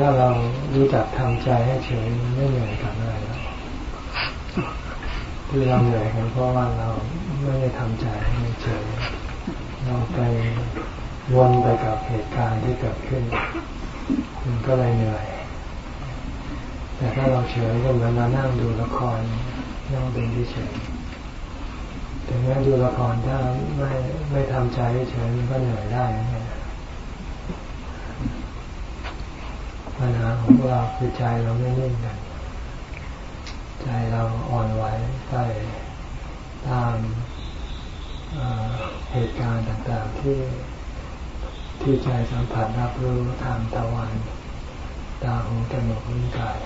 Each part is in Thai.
ถ้าเรารู้จักทำใจให้เฉยไม่เหนื่อยกับอะไรแล้วที่เราเหนื่อยกันเพราะว่าเราไม่ได้ทำใจให้เฉยเราไปวนไปกับเหตุการณ์ที่เกิดขึ้นมันก็เลยเหนื่อย แต่ถ้าเราเฉยก็เหมือนเรานั่งดูละครนั่งเป็นที่เฉยถึงแม้ดูละครถ้าไม่ไม่ทำใจเฉยมันก็เหนื่อยได้นะ ปัญหาของเราคือใจเราไม่นิ่งกัน ใจเราอ่อนไหวไปตามเหตุการณ์ต่างๆที่ที่ใจสัมผัสรับรู้ทางตะวันตาหูจมูกลิ้นกาย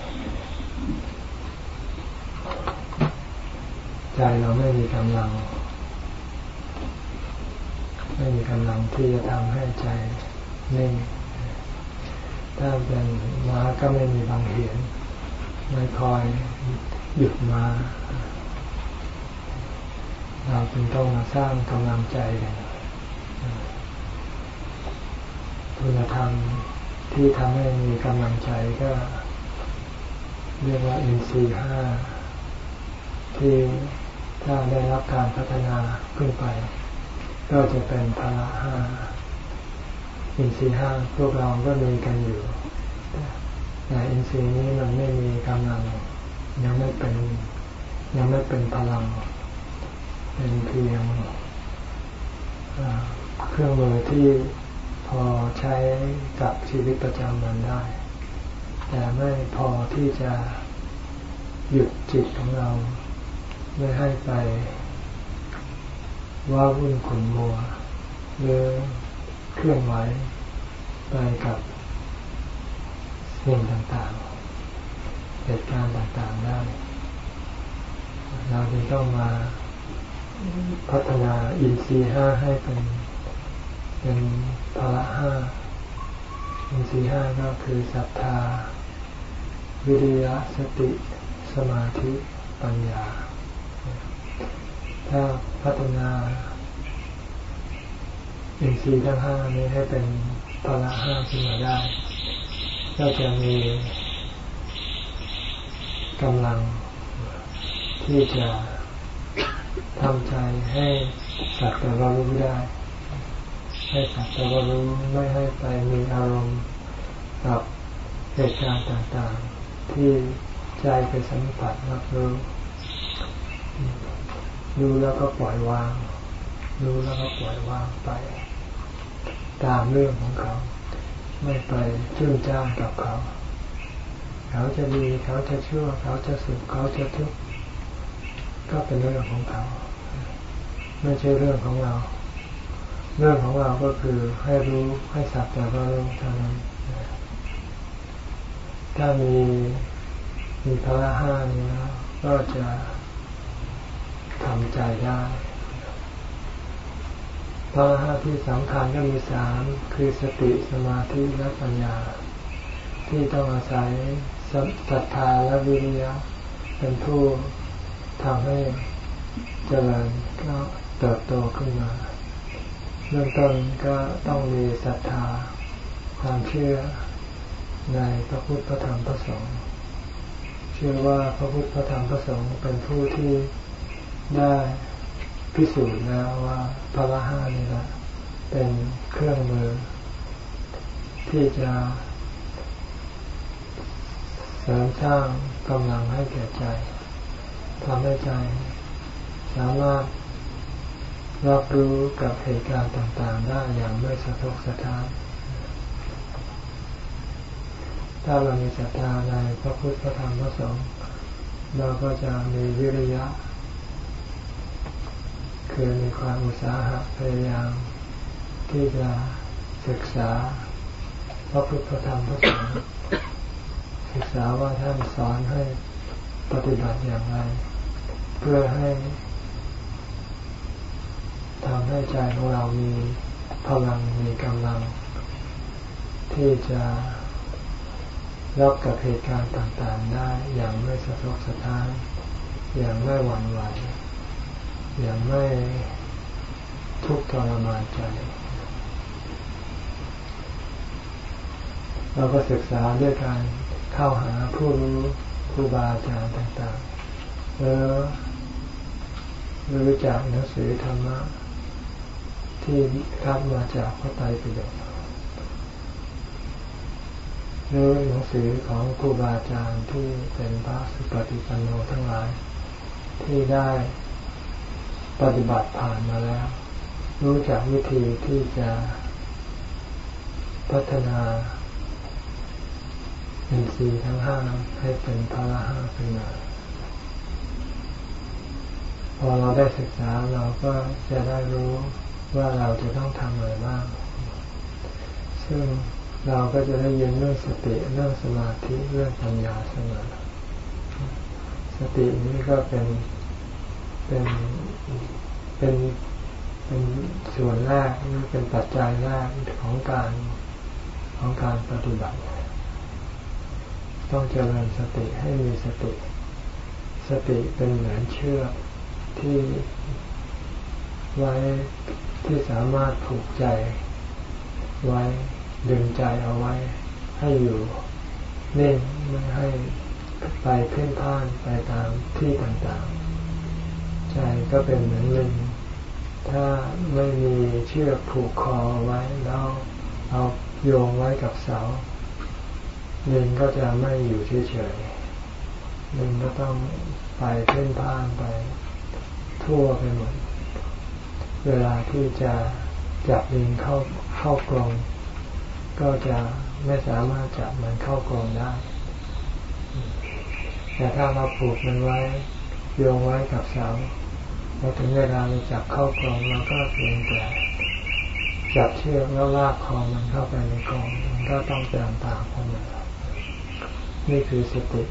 ใจเราไม่มีกำลัง ไม่มีกำลังที่จะทำให้ใจนิ่ง ถ้าเป็นม้าก็ไม่มีบางเหียนไม่คอยหยุดมา เราจึงต้องมาสร้างกำลังใจกันคุณธรรมที่ทำให้มีกำลังใจก็เรียกว่าอินทรีห้าที่ถ้าได้รับการพัฒนาขึ้นไป ก็จะเป็นพละห้า อินทรีห้าพวกเราก็มีกันอยู่แต่อินทรีย์นี้มันไม่มีกำลังยังไม่เป็นยังไม่เป็นพลัง เป็นเพียงเครื่องมือที่พอใช้กับชีวิตประจำวันได้ แต่ไม่พอที่จะหยุดจิตของเราไม่ให้ไปว่าวุ่นขุนมัวหรือ เคลื่อนไหวไปกับสิ่งต่างๆ เหตุการณ์ต่างๆได้ เราจึงต้องมาพัฒนาอินทรีย์ห้าให้เป็นเป็นพละห้าอินทรีย์ห้าก็คือศรัทธา วิริยะสติสมาธิปัญญา ถ้าพัฒนา อินทรีย์ทั้งห้านี้ให้เป็นพละห้าขึ้นมาได้ก็จะมีกำลังที่จะทำใจให้สักแต่ว่ารู้ได้ ให้สักแต่ว่ารู้ไม่ให้ไปมีอารมณ์กับเหตุการณ์ต่างๆ ที่ใจไปสัมผัสรับรู้รู้แล้วก็ปล่อยวาง รู้แล้วก็ปล่อยวางไป ตามเรื่องของเขา ไม่ไปชื่นจ้างกับเขา เขาจะดีเขาจะชั่ว เขาจะสุขเขาจะทุกข์ก็เป็นเรื่องของเขา ไม่ใช่เรื่องของเรา เรื่องของเราก็คือให้รู้ให้สักแต่ว่ารู้เท่านั้นถ้ามีมีพระห้านี้ก็จะทำใจได้ พระห้าที่สำคัญก็มีสามคือสติสมาธิและปัญญา ที่ต้องอาศัยศรัทธาและวิริยะ เป็นผู้ทำให้เจริญก็เติบโตขึ้นมาเริ่มต้นก็ต้องมีศรัทธาความเชื่อในพระพุทธพระธรรมพระสงฆ์เชื่อว่าพระพุทธพระธรรมพระสงฆ์เป็นผู้ที่ได้ พิสูจน์แล้วว่าพระห้านี่แหละเป็นเครื่องมือ ที่จะเสริมสร้างกำลังให้แก่ใจทำให้ใจ สามารถรับรู้กับเหตุการณ์ต่างๆได้อย่างไม่สะทกสะท้านถ้าเรามีศรัทธาในพระพุทธพระธรรมพระสงฆ์เราก็จะมีวิริยะ คือมีความอุตสาหะพยายามที่จะศึกษาพระพุทธธรรมพระสงฆ์ศึกษาว่าท่านสอนให้ปฏิบัติอย่างไร เพื่อให้ทำให้ใจของเรามีพลังมีกำลัง ที่จะรับกับเหตุการณ์ต่างๆได้อย่างไม่สะทกสะท้านอย่างไม่หวั่นไหว อย่างไม่ทุกข์ทรมานใจ เราก็ศึกษาด้วยการเข้าหาผู้รู้ครูบาอาจารย์ต่างๆ แล้วรู้จักหนังสือธรรมะที่รับมาจากพระไตรปิฎกรู้หนังสือของครูบาอาจารย์ที่เป็นพระสุปฏิปันโนทั้งหลาย ที่ได้ ปฏิบัติผ่านมาแล้ว รู้จักวิธีที่จะพัฒนาอินทรีย์ทั้งห้าให้เป็นพละห้าขึ้นมาพอเราได้ศึกษาเราก็จะได้รู้ว่าเราจะต้องทำอะไรบ้าง ซึ่งเราก็จะได้ยินเรื่องสติเรื่องสมาธิเรื่องปัญญาเสมอสตินี้ก็เป็นเป็น เป็นเป็นส่วนแรกเป็นปัจจัยแรกของการของการปฏิบัติ ต้องเจริญสติให้มีสติ สติเป็นเหมือนเชือกที่ไว้ที่สามารถผูกใจ ไว้ดึงใจเอาไว้ ให้อยู่เน่งไม่ให้ไปเพ่นพ่านไปตามที่ต่างๆ ใจก็เป็นเหมือนลิงถ้าไม่มีเชือกผูกคอไว้แล้วเอาโยงไว้กับเสาลิงก็จะไม่อยู่เฉยๆลิงก็ต้องไปเพ่นพ่านไปทั่วไปหมด เวลาที่จะจับลิงเข้าเข้ากรงก็จะไม่สามารถจับมันเข้ากรงได้ แต่ถ้าเราผูกมันไว้โยงไว้กับเสา อถึงเวลาเราจับเข้ากรงเราก็เพียงแต่จับเชือกแล้วลากคอมันเข้าไปในกรงมันก็ต้องเดินตามเข้ามานี่คือสติ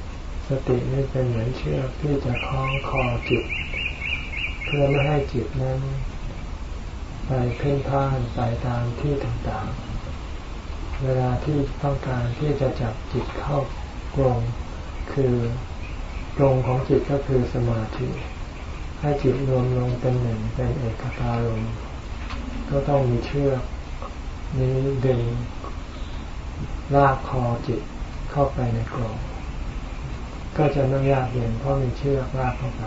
สตินี่เป็นเหมือนเชือกที่จะคล้องคอจิต เพื่อไม่ให้จิตนั้น ไปเพ่นพ่านไปตามที่ต่างๆ เวลาที่ต้องการที่จะจับจิตเข้ากรงคือกรงของจิตก็คือสมาธิ ให้จิตรวมลงเป็นหนึ่งเป็นเอกตารมก็ต้องมีเชือกนี้ดึงลากคอจิตเข้าไปในกรงก็จะไม่ยากเย็นเพราะมีเชือกลากเข้าไป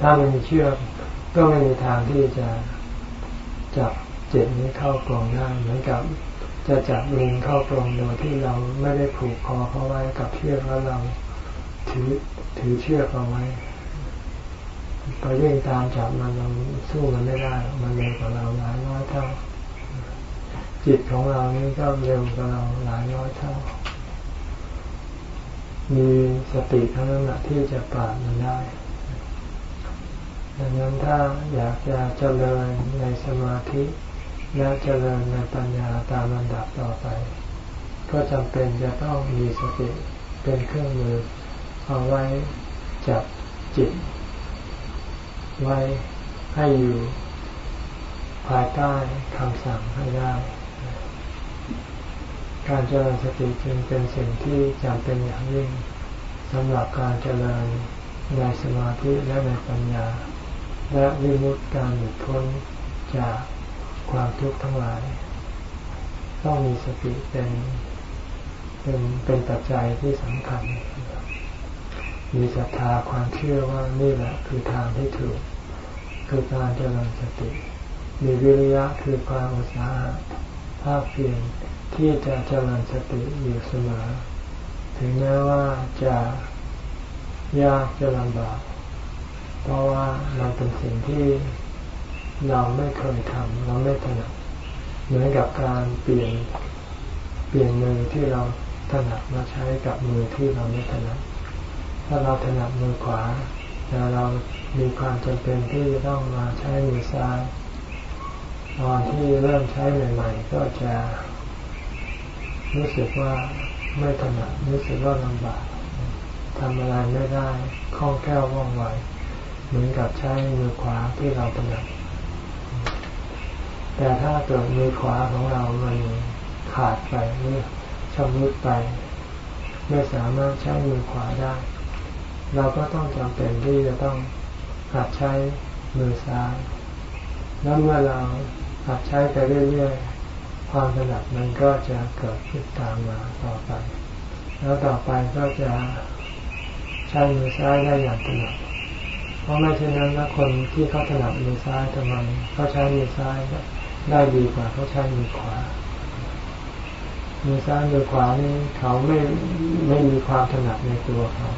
ถ้าไมันมีเชือกก็ไม่มีทางที่จะจับจ็บนี้เข้ากรงได้เหมือนกับจะจับลิงเข้ากรงโดยที่เราไม่ได้ผูกคอเขาไว้กับเชือกแล้วเราถือถือเชือกเอาไว้ พอยิ่งตามจับมันเราสู้มันไม่ได้ มันเร็วกว่าเราหลายร้อยเท่า จิตของเรานี่ก็เร็วกว่าเราหลายร้อยเท่า มีสติเท่านั้นแหละที่จะปราบมันได้ดังนั้นถ้าอยากจะเจริญในสมาธิและเจริญในปัญญาตามลำดับต่อไป ก็จำเป็นจะต้องมีสติเป็นเครื่องมือเอาไว้จับจิต ไว้ให้อยู่ภายใต้คำสั่งให้ได้ การเจริญสติจึงเป็นสิ่งที่จำเป็นอย่างยิ่งสำหรับการเจริญในสมาธิและในปัญญา และวิมุตการหลุดพ้นจากความทุกข์ทั้งหลาย ต้องมีสติเป็นเป็นเป็นปัจจัยที่สำคัญ มีศรัทธาความเชื่อว่านี่แหละคือทางที่ถูก คือการเจริญสติ มีวิริยะคือความอุตสาหะภาคเพียรที่จะเจริญสติอยู่เสมอ ถึงแม้ว่าจะยากจะลำบาก เพราะว่ามันเป็นสิ่งที่เราไม่เคยทำเราไม่ถนัดเหมือนกับการเปลี่ยนเปลี่ยนมือที่เราถนัดมาใช้กับมือที่เราไม่ถนัด ถ้าเราถนัดมือขวาแต่เรา มีความจำเป็นที่จะต้องมาใช้มือซ้ายตอนที่เริ่มใช้ใหม่ๆ ก็จะรู้สึกว่าไม่ถนัดรู้สึกว่าลำบากทำอะไรไม่ได้คล่องแคล่วว่องไวเหมือนกับใช้มือขวาที่เราถนัดแต่ถ้าเกิดมือขวาของเรามันขาดไปหรือชำรุดไป ไม่สามารถใช้มือขวาได้ เราก็ต้องจำเป็นที่จะต้อง หัดใช้มือซ้าย แล้วเมื่อเราหัดใช้ไปเรื่อยๆ ความถนัดมันก็จะเกิดขึ้นตามมาต่อไป แล้วต่อไปก็จะใช้มือซ้ายได้อย่างถนัดเพราะไม่เช่นนั้นแล้วคนที่เขาถนัดมือซ้ายทำไมเขาใช้มือซ้ายได้ดีกว่าเขาใช้มือขวา มือซ้ายมือขวานี่เขาไม่ไม่มีความถนัดในตัวเขา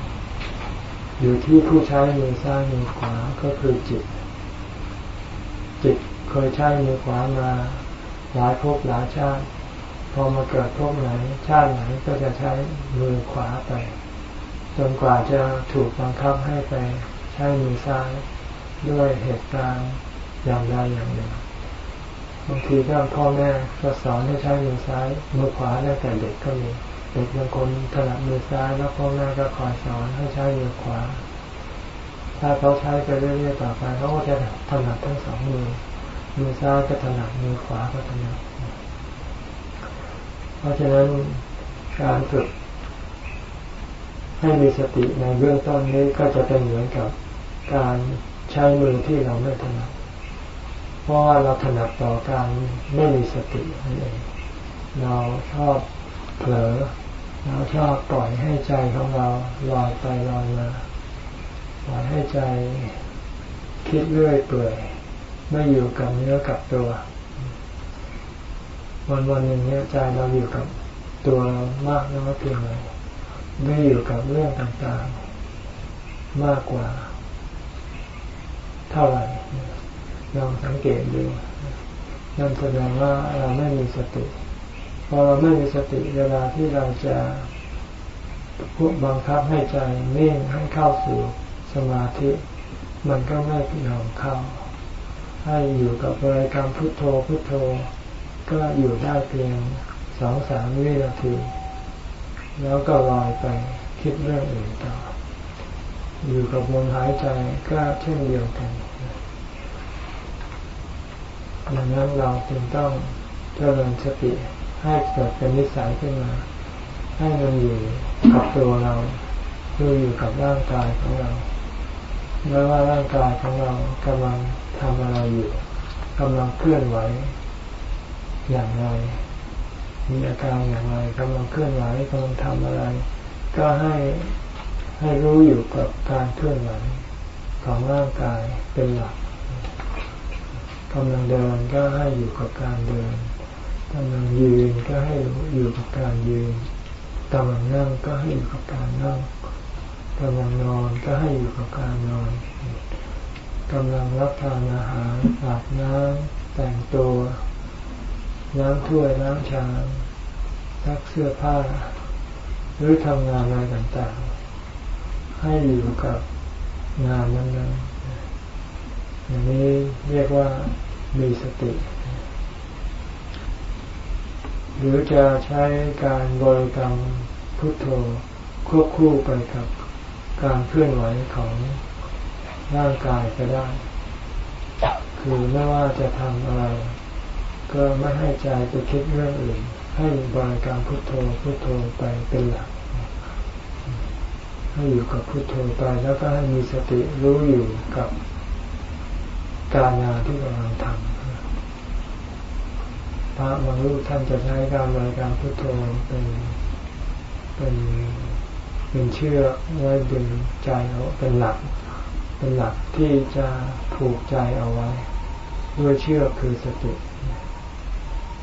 อยู่ที่ผู้ใช้มือซ้ายมือขวาก็คือจิต จิตเคยใช้มือขวามาหลายภพหลายชาติ พอมาเกิดภพไหน ชาติไหนก็จะใช้มือขวาไป จนกว่าจะถูกบังคับให้ไปใช้มือซ้ายด้วยเหตุการณ์อย่างใดอย่างหนึ่งบางทีก็พ่อแม่ก็สอนให้ใช้มือซ้ายมือขวาตั้งแต่เด็กก็มี เด็กบางคนถนัดมือซ้ายแล้วพ่อแม่ก็คอยสอนให้ใช้มือขวา ถ้าเขาใช้ไปเรื่อยๆต่อไปเขาก็จะถนัดทั้งสองมือ มือซ้ายก็ถนัดมือขวาก็ถนัดเพราะฉะนั้นการฝึกให้มีสติในเบื้องต้นนี้ก็จะเป็นเหมือนกับการใช้มือที่เราไม่ถนัด เพราะว่าเราถนัดต่อการไม่มีสตินั่นเอง เราชอบเผลอ เราชอบปล่อยให้ใจของเราลอยไปลอยมาปล่อยให้ใจคิดเรื่อยเปื่อยไม่อยู่กับเนื้อกับตัว วันวันหนึ่งเนี่ยใจเราอยู่กับตัวเรามากน้อยเพียงไรไม่อยู่กับเรื่องต่างๆ มากกว่า เท่าไหร่ลองสังเกตดูนั่นแสดงว่าเราไม่มีสติ พอเราไม่มีสติเวลาที่เราจะพวกบังคับให้ใจนิ่งให้เข้าสู่สมาธิ มันก็ไม่ยอมเข้า ให้อยู่กับบริกรรมพุทโธพุทโธ ก็อยู่ได้เพียงสองสามวินาที แล้วก็ลอยไปคิดเรื่องอื่นต่อ อยู่กับลมหายใจก็เช่นเดียวกันดังนั้นเราจึงต้องเจริญสติ ให้เกิดเป็นนิสัยขึ้นมา ให้มันอยู่กับตัวเราคืออยู่กับร่างกายของเราไม่ว่าร่างกายของเรากำลังทำอะไรอยู่กำลังเคลื่อนไหวอย่างไร มีอาการอย่างไรกำลังเคลื่อนไหวกำลังทำอะไร ก็ให้ให้รู้อยู่กับการเคลื่อนไหวของร่างกายเป็นหลักกำลังเดินก็ให้อยู่กับการเดิน กำลังยืนก็ให้อยู่กับการยืนกำลังนั่งก็ให้อยู่กับการนั่งกำลังนอนก็ให้อยู่กับการนอนกำลังรับทานอาหารอาบน้ำแต่งตัวล้างถ้วยล้างชามซักเสื้อผ้า หรือทำงานอะไรต่างๆ ให้อยู่กับงานนั้นๆอย่างนี้เรียกว่ามีสติ หรือจะใช้การบริกรรมพุทโธควบคู่ไปกับการเคลื่อนไหวของร่างกายก็ได้ คือไม่ว่าจะทำอะไร ก็ไม่ให้ใจไปคิดเรื่องอื่น ให้บริกรรมพุทโธพุทโธไปเป็นหลัก ให้อยู่กับพุทโธไปแล้วก็ให้มีสติรู้อยู่กับการงานที่กำลังทำ ระบางรูปท่านจะใช้การบริกรรมพุทโธเป็นเป็นเป็นเชื่อไว้ดึงใจเอาเป็นหลัก เป็นหลักที่จะผูกใจเอาไว้ ด้วยเชื่อคือสติ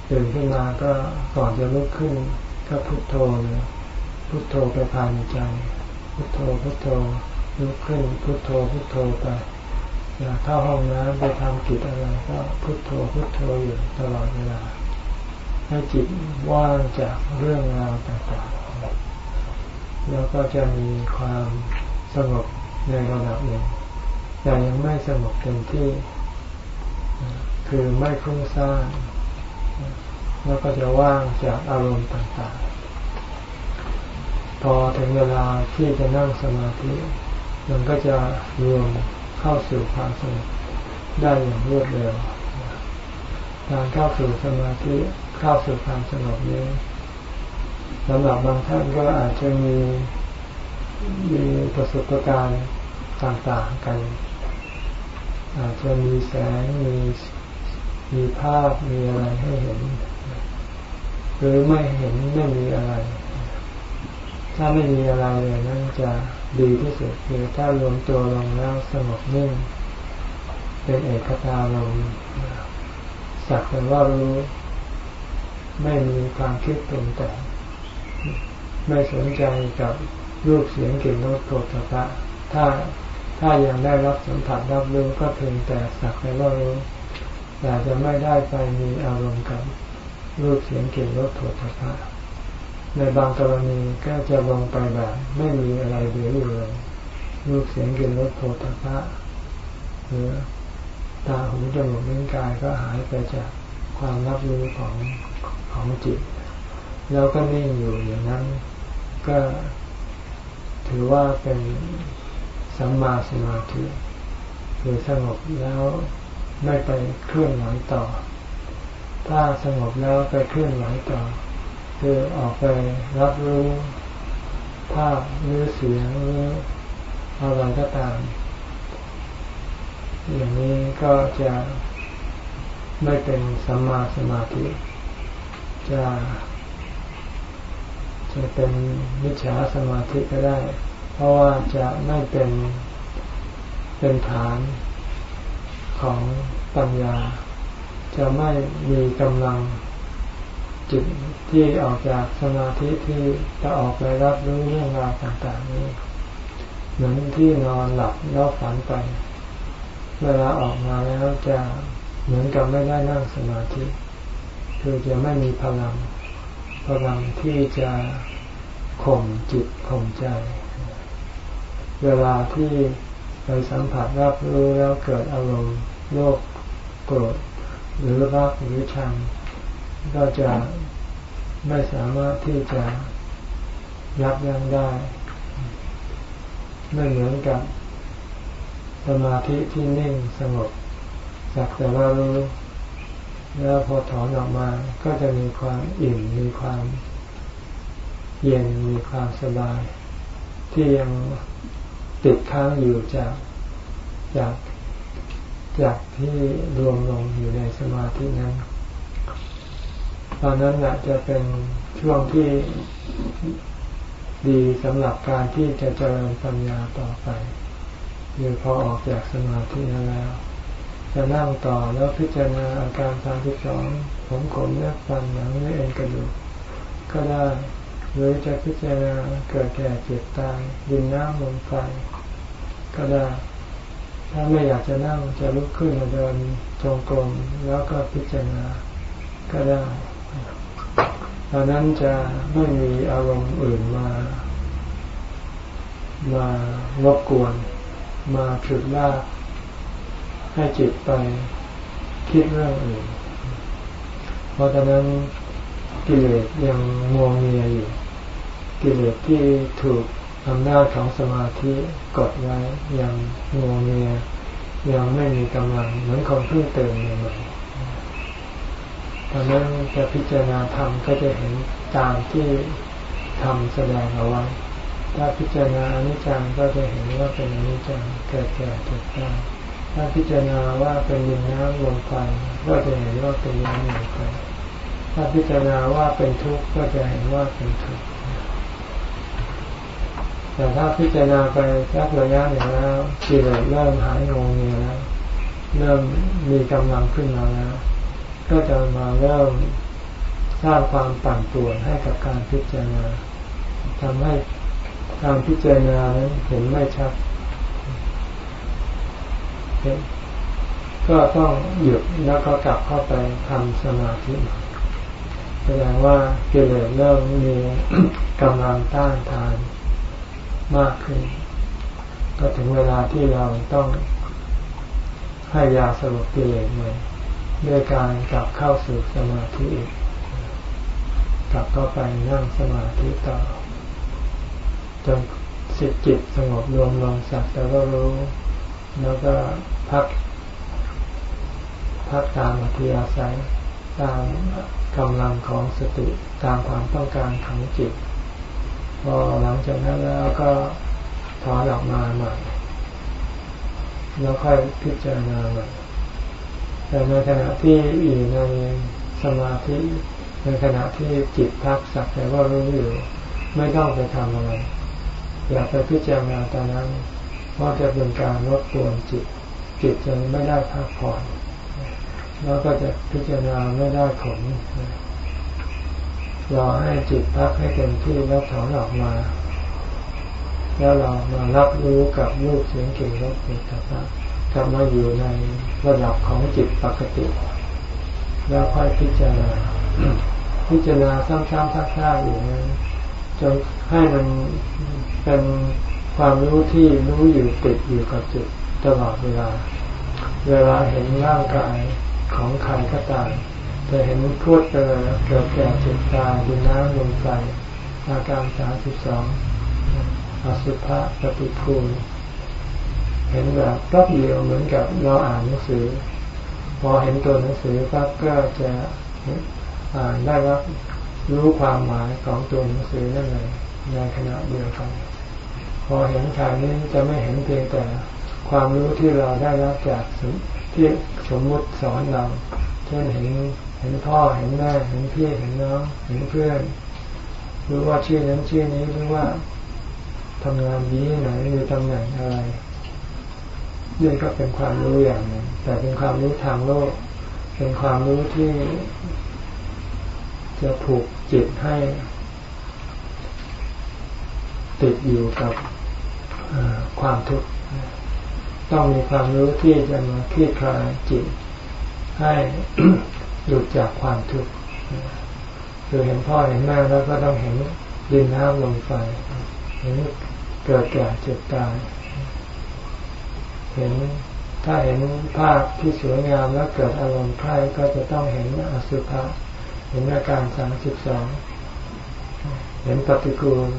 ตื่นขึ้นมาก็ก่อนจะลุกขึ้นก็พุทโธเลยพุทโธไปภายในใจ พุทโธพุทโธลุกขึ้นพุทโธพุทโธไปอยากเข้าห้องน้ำไปทำกิจอะไรก็พุโทโธพุโทโธอยู่ตลอดเวลา ให้จิตว่างจากเรื่องราวต่างๆ แล้วก็จะมีความสงบในระดับหนึ่ง แต่ยังไม่สงบเต็มที่ คือไม่คุ้งซ่านแล้วก็จะว่างจากอารมณ์ต่างๆ พอถึงเวลาที่จะนั่งสมาธิ มันก็จะรวมเข้าสู่ความสงบได้อย่างรวดเร็ว การเข้าสู่สมาธิ เข้าสู่ความสงบนี้สำหรับบางท่านก็อาจจะมีมีประสบการณ์ต่างๆกัน อาจจะมีแสงมีมีภาพมีอะไรให้เห็น หรือไม่เห็นไม่มีอะไร ถ้าไม่มีอะไรเลยนั่นจะดีที่สุดคือถ้ารวมตัวลงแล้วสงบนิ่ง เป็นเอกตาลมสักแต่ว่ารู้ ไม่มีความคิดปรุงแต่งไม่สนใจกับรูปเสียงกลิ่นรสโผฏฐะถ้าถ้ายังได้รับสัมผัสรับรู้ก็เพียงแต่สักแต่ว่ารู้แต่จะไม่ได้ไปมีอารมณ์กับรูปเสียงกลิ่นรสโผฏฐะในบางกรณีก็จะลงไปแบบไม่มีอะไรเหลืออยู่เลยรูปเสียงกลิ่นรสโผฏฐะหรือตาหูจมูกลิ้นกายก็หายไปจากความรับรู้ของ ของจิต แล้วก็นิ่งอยู่อย่างนั้น ก็ถือว่าเป็นสัมมาสมาธิคือสงบแล้วไม่ไปเคลื่อนไหวต่อ ถ้าสงบแล้วไปเคลื่อนไหวต่อ คือออกไปรับรู้ภาพหรือเสียงหรืออะไรก็ตาม อย่างนี้ก็จะไม่เป็นสัมมาสมาธิ จะจะเป็นมิจฉาสมาธิก็ได้ เพราะว่าจะไม่เป็นเป็นฐานของปัญญา จะไม่มีกำลังจิตที่ออกจากสมาธิที่จะออกไปรับรู้เรื่องราวต่างๆนี้ เหมือนที่นอนหลับแล้วฝันไป เวลาออกมาแล้วจะเหมือนกับไม่ได้นั่งสมาธิ คือจะไม่มีพลังพลังที่จะข่มจิตข่มใจ เวลาที่ไปสัมผัสรับรู้แล้วเกิดอารมณ์โลภโกรธหรือรักหรือชัง ก็จะไม่สามารถที่จะยับยั้งได้ ไม่เหมือนกับสมาธิที่นิ่งสงบสักแต่ว่ารู้ แล้วพอถอนออกมาก็จะมีความอิ่มมีความเย็นมีความสบาย ที่ยังติดค้างอยู่จากจากจากที่รวมลงอยู่ในสมาธินั้น ตอนนั้นะจะเป็นช่วงที่ดีสำหรับการที่จะเจริญปัญญาต่อไปหรือพอออกจากสมาธิแล้ว จะนั่งต่อแล้วพิจารณาอาการทางที่สองผมขนเนื้อฟันหนังเนื้อเอ็นกระดูกก็ได้หรือจะพิจารณาเกิดแก่เจ็บตายดินน้ำลมไฟก็ได้ถ้าไม่อยากจะนั่งจะลุกขึ้นมาเดินจงกรมแล้วก็พิจารณาก็ได้ตอนนั้นจะไม่มีอารมณ์อื่นมามารบกวน มาฉุดลาก ให้จิตไปคิดเรื่องอื่น เพราะฉะนั้นกิเลสยังงวงเงียอยู่ กิเลสที่ถูกอำนาจของสมาธิกดไว้ยังงวงเงียยังไม่มีกำลังเหมือนคนเพิ่งตื่นใหม่ตอนนั้นจะพิจารณาธรรมก็จะเห็นตามที่ทำแสดงเอาไว้ ถ้าพิจารณาอนิจจังก็จะเห็นว่าเป็นอนิจจังเกิดแก่เกิดตาย ถ้าพิจารณาว่าเป็นดินน้ำลมไฟก็จะเห็นว่าเป็นน้ำลมไฟถ้าพิจารณาว่าเป็นทุกข์ก็จะเห็นว่าเป็นทุกข์แต่ถ้าพิจารณาไปสักระยะหนึ่งแล้วกิเลสเริ่มหายงงเงียแล้วเริ่มมีกำลังขึ้นมาแล้ว ก็จะมาเริ่มสร้างความปั่นป่วนให้กับการพิจารณาทำให้การพิจารณานั้นเห็นไม่ชัด ก็ต้องหยุดแล้วก็กลับเข้าไปทำสมาธิแสดงว่ากิเลสเริ่มมีกำลังต้านทานมากขึ้น ก็ถึงเวลาที่เราต้องให้ยาสลบกิเลสเลยด้วยการกลับเข้าสู่สมาธิอีกกลับเข้าไปนั่งสมาธิต่อจนสิจิตสงบรวมลงสักแต่ว่ารู้ แล้วก็พัก พักตามอัธยาศัยตามกำลังของสติตามความต้องการของจิต พอหลังจากนั้นแล้วก็ถอนออกมาใหม่แล้วค่อยพิจารณาใหม่แต่ในขณะที่อยู่ในสมาธิในขณะที่จิตพักสักแต่ว่ารู้อยู่ ไม่ต้องไปทำอะไร อย่าไปพิจารณาตอนนั้น เพราะจะเป็นการรบกวนจิตจิตจะไม่ได้พักผ่อนแล้วก็จะพิจารณาไม่ได้ผลรอให้จิตพักให้เต็มที่แล้วถอนออกมา แล้วเรามารับรู้กับรูปเสียงกลิ่นรสเกิดกับกลับมาอยู่ในระดับของจิตปกติ แล้วค่อยพิจารณาพิจารณาซ้ำๆซักๆอยู่นั้นจนให้มันเป็น ความรู้ที่รู้อยู่ติดอยู่กับจิตตลอดเวลา เวลาเห็นร่างกายของใครก็ตามจะเห็นพูดเกิดเกิดแก่เจ็บตายดินน้ำลมไฟอาการสามสิบสองอสุภะปฏิภูมิเห็นแบบก็เดียวเหมือนกับเราอ่านหนังสือ พอเห็นตัวหนังสือปั๊บก็จะอ่านได้ว่ารู้ความหมายของตัวหนังสือนั่นเลยในขณะเดียวกัน พอเห็นฉากนี้จะไม่เห็นเพียงแต่ความรู้ที่เราได้รับจากที่สมมุติสอนเรา เช่นเห็นเห็นพ่อเห็นแม่เห็นพี่เห็นน้องเห็นเพื่อนรู้ว่าชื่อนั้นชื่อนี้รู้ว่าทำงานดีไหนมีตำแหน่งอะไรนี่ก็เป็นความรู้อย่างหนึ่งแต่เป็นความรู้ทางโลก เป็นความรู้ที่ จะผูกจิตให้ ติดอยู่กับ ความทุกข์ต้องมีความรู้ที่จะมาคลี่คลายจิต ให้หลุดจากความทุกข์คือเห็นพ่อเห็นแม่แล้วก็ต้องเห็นดินน้ำลมไฟเห็นเกิดแก่เจ็บตาย เห็นถ้าเห็นภาพที่สวยงามแล้วเกิดอารมณ์ใคร่ก็จะต้องเห็นอสุภะเห็นอาการสามสิบสองเห็นปฏิกูล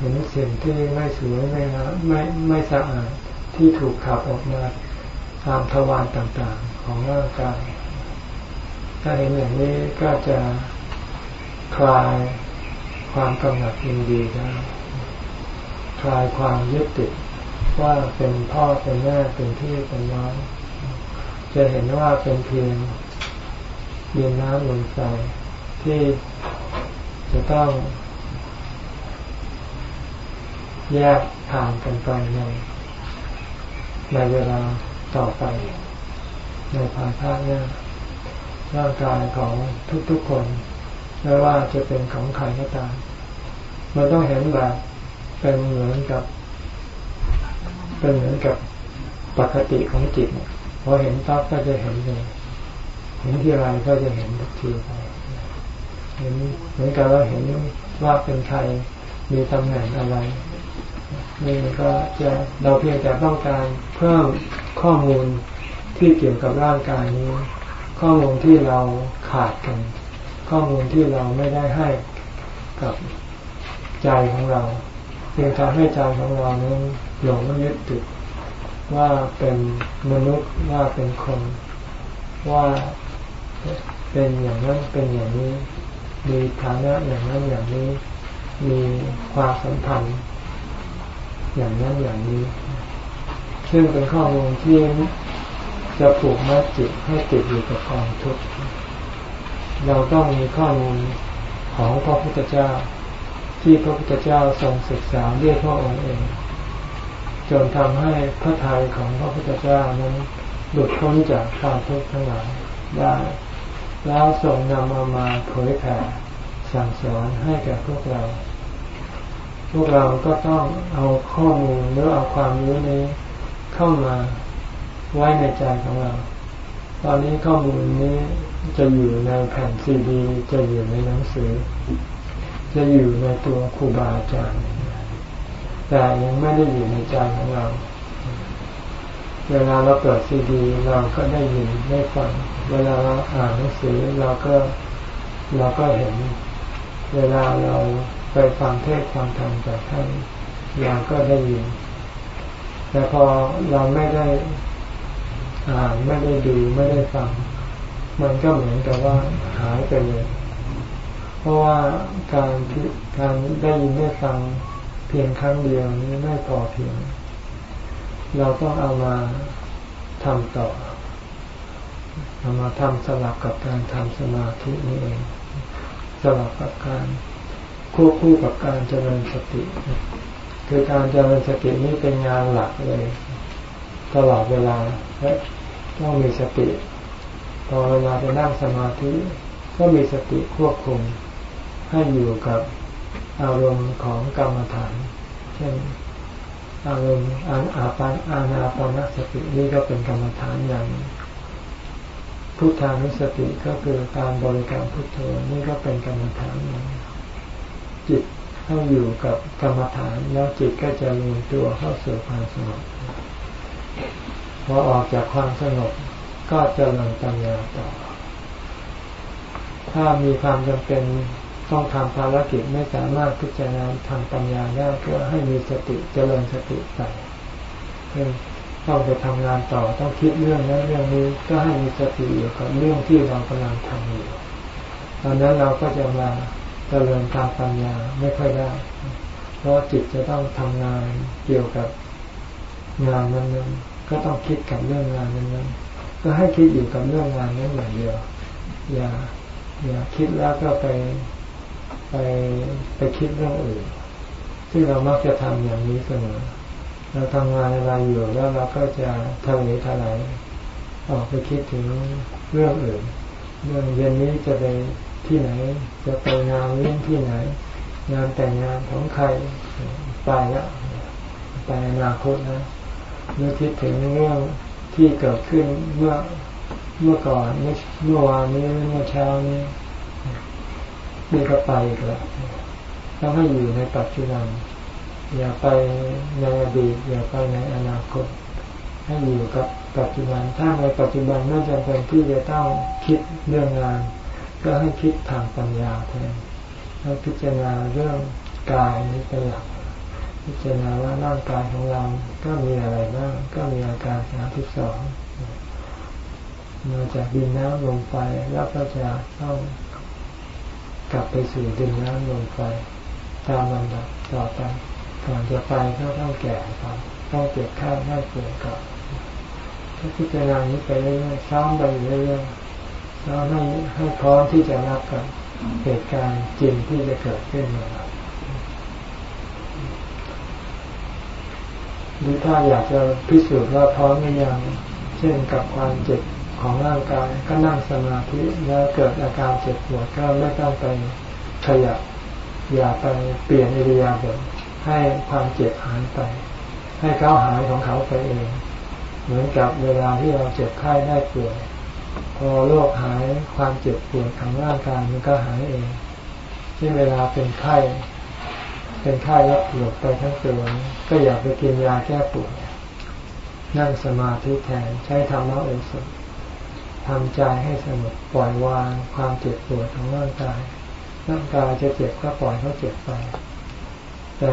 เห็นสิ่งที่ไม่สวยไม่งามไม่ไม่สะอาดที่ถูกขับออกมาตามทวารต่างๆของร่างกาย ถ้าเห็นอย่างนี้ก็จะคลายความกำหนัดยินดีได้คลายความยึดติดว่าเป็นพ่อเป็นแม่เป็นพี่เป็นน้องจะเห็นว่าเป็นเพียงเดินน้ำลมใจที่จะต้อง แยกทางกันไปในในเวลาต่อไป ในภายภาคหน้าร่างกายของทุกๆคนไม่ว่าจะเป็นของใครก็ตามมันต้องเห็นแบบเป็นเหมือนกับ เป็นเหมือนกับปกติของจิตพอเห็นปั๊บก็จะเห็นเลยเห็นที่ไรก็จะเห็นทุกทีไปเห็นเหมือนกับเราเห็นว่าเป็นใครมีตำแหน่งอะไร นี่ก็จะเราเพียงแต่ต้องการเพิ่มข้อมูลที่เกี่ยวกับร่างกายนี้ ข้อมูลที่เราขาดกัน ข้อมูลที่เราไม่ได้ให้กับใจของเราเพียงทำให้ใจของเรานั้นหลงยึดติดว่าเป็นมนุษย์ว่าเป็นคนว่าเป็นอย่างนั้นเป็นอย่างนี้ มีฐานะอย่างนั้นอย่างนี้ มีความสัมพันธ์ อย่างนั้นอย่างนี้ ซึ่งเป็นข้อมูลที่จะผูกมัดจิตให้ติดอยู่กับความทุกข์เราต้องมีข้อมูลของพระพุทธเจ้า ที่พระพุทธเจ้าทรงศึกษาเรียกพระองค์เอง จนทำให้พระทัยของพระพุทธเจ้านั้นหลุดพ้นจากความทุกข์ทั้งหลายได้แล้วส่งนำมามาเผยแผ่สั่งสอนให้แก่พวกเรา พวกเราก็ต้องเอาข้อมูลหรือเอาความรู้นี้เข้ามาไว้ในใจของเรา ตอนนี้ข้อมูลนี้จะอยู่ในแผ่นซีดี จะอยู่ในหนังสือ จะอยู่ในตัวครูบาอาจารย์ แต่ยังไม่ได้อยู่ในใจของเรา เวลาเราเปิดซีดีเราก็ได้ยินได้ฟัง เวลาเราอ่านหนังสือเราก็เราก็เห็น เวลาเรา ไปฟังเทศฟังธรรมจากท่านเราก็ได้ยิน แต่พอเราไม่ได้อ่านไม่ได้ดูไม่ได้ฟัง มันก็เหมือนกับว่าหายไปเลย เพราะว่าการที่การได้ยินได้ฟังเพียงครั้งเดียวนี้ไม่พอเพียง เราต้องเอามาทำต่อเอามาทำสลับกับการทำสมาธินี่เองสลับกับการ ควบคู่กับการเจริญสติ คือการเจริญสตินี่เป็นงานหลักเลย ตลอดเวลาและต้องมีสติพอเวลาจะนั่งสมาธิ ก็มีสติควบคุมให้อยู่กับอารมณ์ของกรรมฐาน เช่นอารมณ์อาอาปานอานาปานสตินี่ก็เป็นกรรมฐานอย่างพุทธานุสติก็คือการบริกรรมพุทโธนี่ก็เป็นกรรมฐานอย่าง จิตเข้าอยู่กับกรรมฐาน แล้วจิตก็จะรวมตัวเข้าสู่ความสงบพอออกจากความสงบก็จะลังปัญญาต่อ ถ้ามีความจำเป็นต้องทำภารกิจไม่สามารถพิจารณาทำปัญญาได้ก็ให้มีสติเจริญสติไปเช่นต้องไปทำงานต่อต้องคิดเรื่องนั้นเรื่องนี้ก็ให้มีสติอยู่กับเรื่องที่เรากำลังทำอยู่ตอนนั้นเราก็จะมา เจริญทางปัญญาไม่ค่อยได้ เพราะจิตจะต้องทำงานเกี่ยวกับงานนั้นๆก็ต้องคิดกับเรื่องงานนั้นๆก็ให้คิดอยู่กับเรื่องงานนั้นอย่างเดียว อย่าอย่าคิดแล้วก็ไปไปไปคิดเรื่องอื่น ซึ่งเรามักจะทำอย่างนี้เสมอเราทำงานอะไรอยู่แล้วเราก็จะทะเลทลายออกไปคิดถึงเรื่องอื่น เรื่องเย็นนี้จะไป ที่ไหน จะไปงานเลี้ยงที่ไหน งานแต่งงานของใครไปแล้วไปอนาคตนะเมื่อคิดถึงเรื่องที่เกิดขึ้นเมื่อเมื่อก่อนเมื่อเมื่อวานนี้เมื่อเช้านี้นี่ก็ไปอีกแล้วต้องให้อยู่ในปัจจุบันอย่าไปในอดีตอย่าไปในอนาคต ให้อยู่กับปัจจุบันถ้าในปัจจุบันไม่จำเป็นที่จะต้องคิดเรื่องงาน ก็ให้คิดทางปัญญาแทนให้วพิจารณาเรื่องกายนี้เป็นหลัก พิจารณาว่าร่างกายของเราก็มีอะไรบ้างก็มีอาการสามที่สองมาจากดินน้ำลมไฟแล้วก็จะต้องกลับไปสู่ดินน้ำลมไฟตามลำดับต่อไปก่อนจะไปก็ต้องแก่ก่อนต้องเจ็บข้าวได้ป่วยก่อนถ้าพิจารณานี้ไปเรื่อยๆซ้อมไปเรื่อยๆ ซ้อมให้ให้พร้อมที่จะรับกับเหตุการณ์จริงที่จะเกิดขึ้นมาหรือถ้าอยากจะพิสูจน์ว่าพร้อมหรือยังเช่นกับความเจ็บของร่างกายก็นั่งสมาธิแล้วเกิดอาการเจ็บปวดก็ไม่ต้องไปขยับอย่าไปเปลี่ยนอิริยาบถให้ความเจ็บหายไป ให้เขาหายของเขาไปเอง เหมือนกับเวลาที่เราเจ็บไข้ได้ป่วย พอโรคหายความเจ็บปวดของร่างกายมันก็หายเองที่เวลาเป็นไข้เป็นไข้แล้วปวดไปทั้งตัวก็อย่าไปกินยาแก้ปวดนั่งสมาธิแทนใช้ธรรมะเอสทำใจให้สงบปล่อยวางความเจ็บปวดของร่างกาย ร่างกายจะเจ็บก็ปล่อยเขาเจ็บไป แต่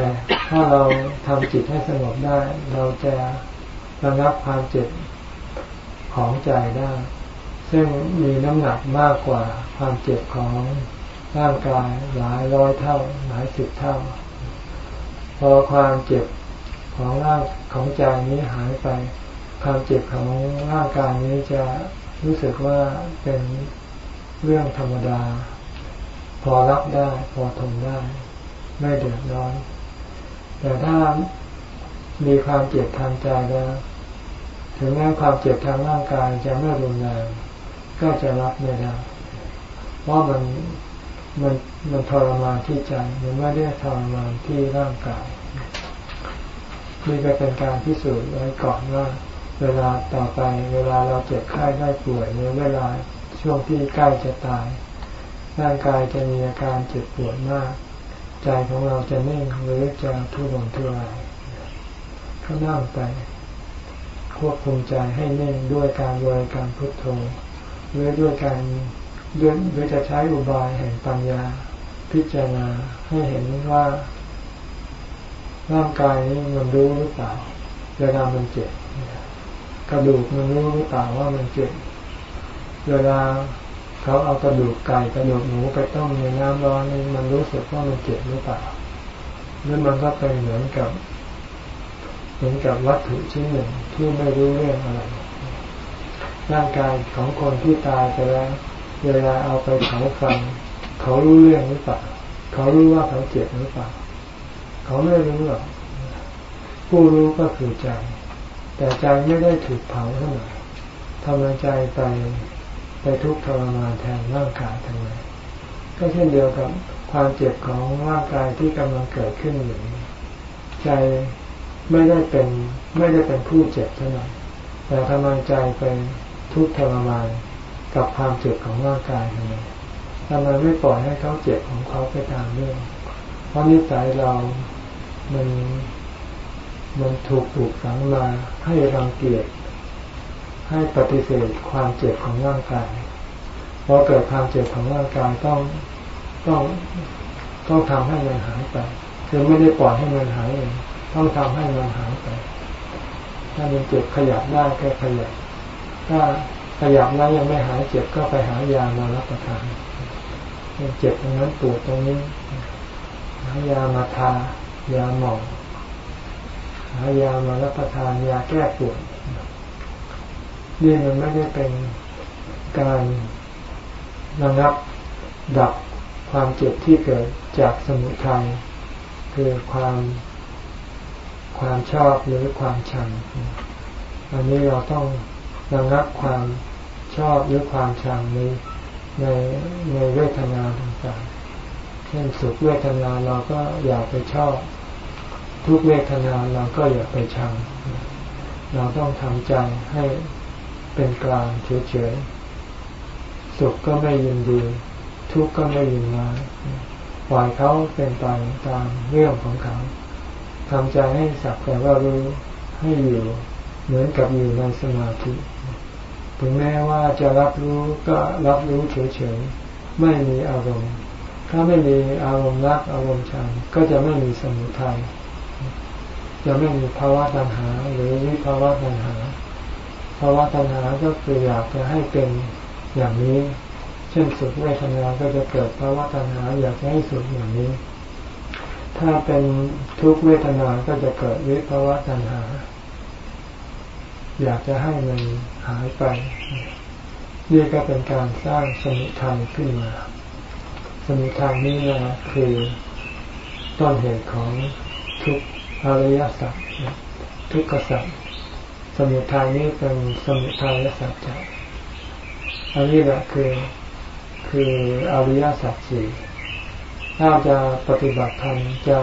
ถ้าเราทำจิตให้สงบได้ เราจะระงับความเจ็บของใจได้ ซึ่งมีน้ำหนักมากกว่าความเจ็บของร่างกายหลายร้อยเท่า หลายสิบเท่า พอความเจ็บของร่างของใจนี้หายไป ความเจ็บของร่างกายนี้จะรู้สึกว่าเป็นเรื่องธรรมดา พอรับได้พอทนได้ ไม่เดือดร้อน แต่ถ้ามีความเจ็บทางใจแล้ว ถึงแม้ความเจ็บทางร่างกายจะไม่รุนแรง ก็จะรับไม่ได้ เพราะมันมันมันทรมานที่ใจมันไม่ได้ทรมานที่ร่างกายนี่ก็เป็นการพิสูจน์ไว้ก่อนว่า เวลาต่อไป เวลาเราเจ็บไข้ได้ป่วยในเวลาช่วงที่ใกล้จะตาย ร่างกายจะมีอาการเจ็บปวดมาก ใจของเราจะนิ่งหรือจะทุรนทุรายก็นั่งไปควบคุมใจให้นิ่งด้วยการบริการพุทโธ หรือด้วยการด้วยด้วยจะใช้อุบายแห่งปัญญา พิจารณาให้เห็นว่า ร่างกายนี้มันรู้หรือเปล่าเวลามันเจ็บกระดูกมันรู้หรือเปล่าว่ามันเจ็บเวลาเขาเอากระดูกไก่กระดูกหมูไปต้มในน้ำร้อนนี่มันรู้สึกว่ามันเจ็บหรือเปล่าหรือมันก็เป็นเหมือนกับ เหมือนกับวัตถุชิ้นหนึ่งที่ไม่รู้เรื่องอะไร ร่างกายของคนที่ตายไปแล้ว เวลาเอาไปเผาไฟเขารู้เรื่องหรือเปล่า เขารู้ว่าเขาเจ็บหรือเปล่า เขาไม่รู้หรอก ผู้รู้ก็คือใจ แต่ใจไม่ได้ถูกเผาเท่าไหร่ทำไมใจไปไปทุกข์ทรมานแทนร่างกายทำไมก็เช่นเดียวกับความเจ็บของร่างกายที่กำลังเกิดขึ้นอยู่ใจไม่ได้เป็นไม่ได้เป็นผู้เจ็บเท่านั้นแต่ทำไมใจไป ทุกข์ทรมานกับความเจ็บของร่างกายทำไมทำไมไม่ปล่อยให้เขาเจ็บของเขาไปตามเรื่อง เพราะนิสัยเรา มัน มันถูกปลูกฝังมาให้รังเกียจ ให้ปฏิเสธความเจ็บของร่างกาย พอเกิดความเจ็บของร่างกายต้อง ต้อง ต้องทำให้มันหายไป คือไม่ได้ปล่อยให้มันหายเอง ต้องทำให้มันหายไป ถ้ามันเจ็บขยับได้ก็ขยับ ถ้าขยับแล้วยังไม่หายเจ็บก็ไปหายามารับประทานเจ็บตรงนั้นปวดตรงนี้หายามาทายาหมองหายามารับประทานยาแก้ปวดนี่มันไม่ได้เป็นการระงับดับความเจ็บที่เกิดจากสมุทัยคือความความชอบหรือความชังอันนี้เราต้อง ระงับความชอบหรือความชังในในในเวทนาต่างๆ เช่นสุขเวทนาเราก็อยากไปชอบ ทุกเวทนาเราก็อยากไปชัง เราต้องทำใจให้เป็นกลางเฉยๆ สุขก็ไม่ยินดี ทุกข์ก็ไม่ยินร้ายปล่อยเขาเป็นไปตามเรื่องของเขาทำใจให้สักแต่ว่ารู้ให้อยู่เหมือนกับอยู่ในสมาธิ ถึงแม้ว่าจะรับรู้ก็รับรู้เฉยๆไม่มีอารมณ์ ถ้าไม่มีอารมณ์รักอารมณ์ชังก็จะไม่มีสมุทัยจะไม่มีภาวะตัณหาหรือวิภาวะตัณหาภาวะตัณหาก็คืออยากจะให้เป็นอย่างนี้ เช่นสุขเวทนาก็จะเกิดภาวะตัณหาอยากให้สุขอย่างนี้ ถ้าเป็นทุกเวทนาก็จะเกิดวิภาวะตัณหา อยากจะให้มัน หายไปนี่ก็เป็นการสร้างสมุทัยขึ้นมา สมุทัยนี้นะคือต้นเหตุของทุกอริยสัจทุกขสัจสมุทัยนี้เป็นสมุทัยสัจจะอันนี้แหละคือคืออริยสัจสี่ถ้าจะปฏิบัติธรรมจะ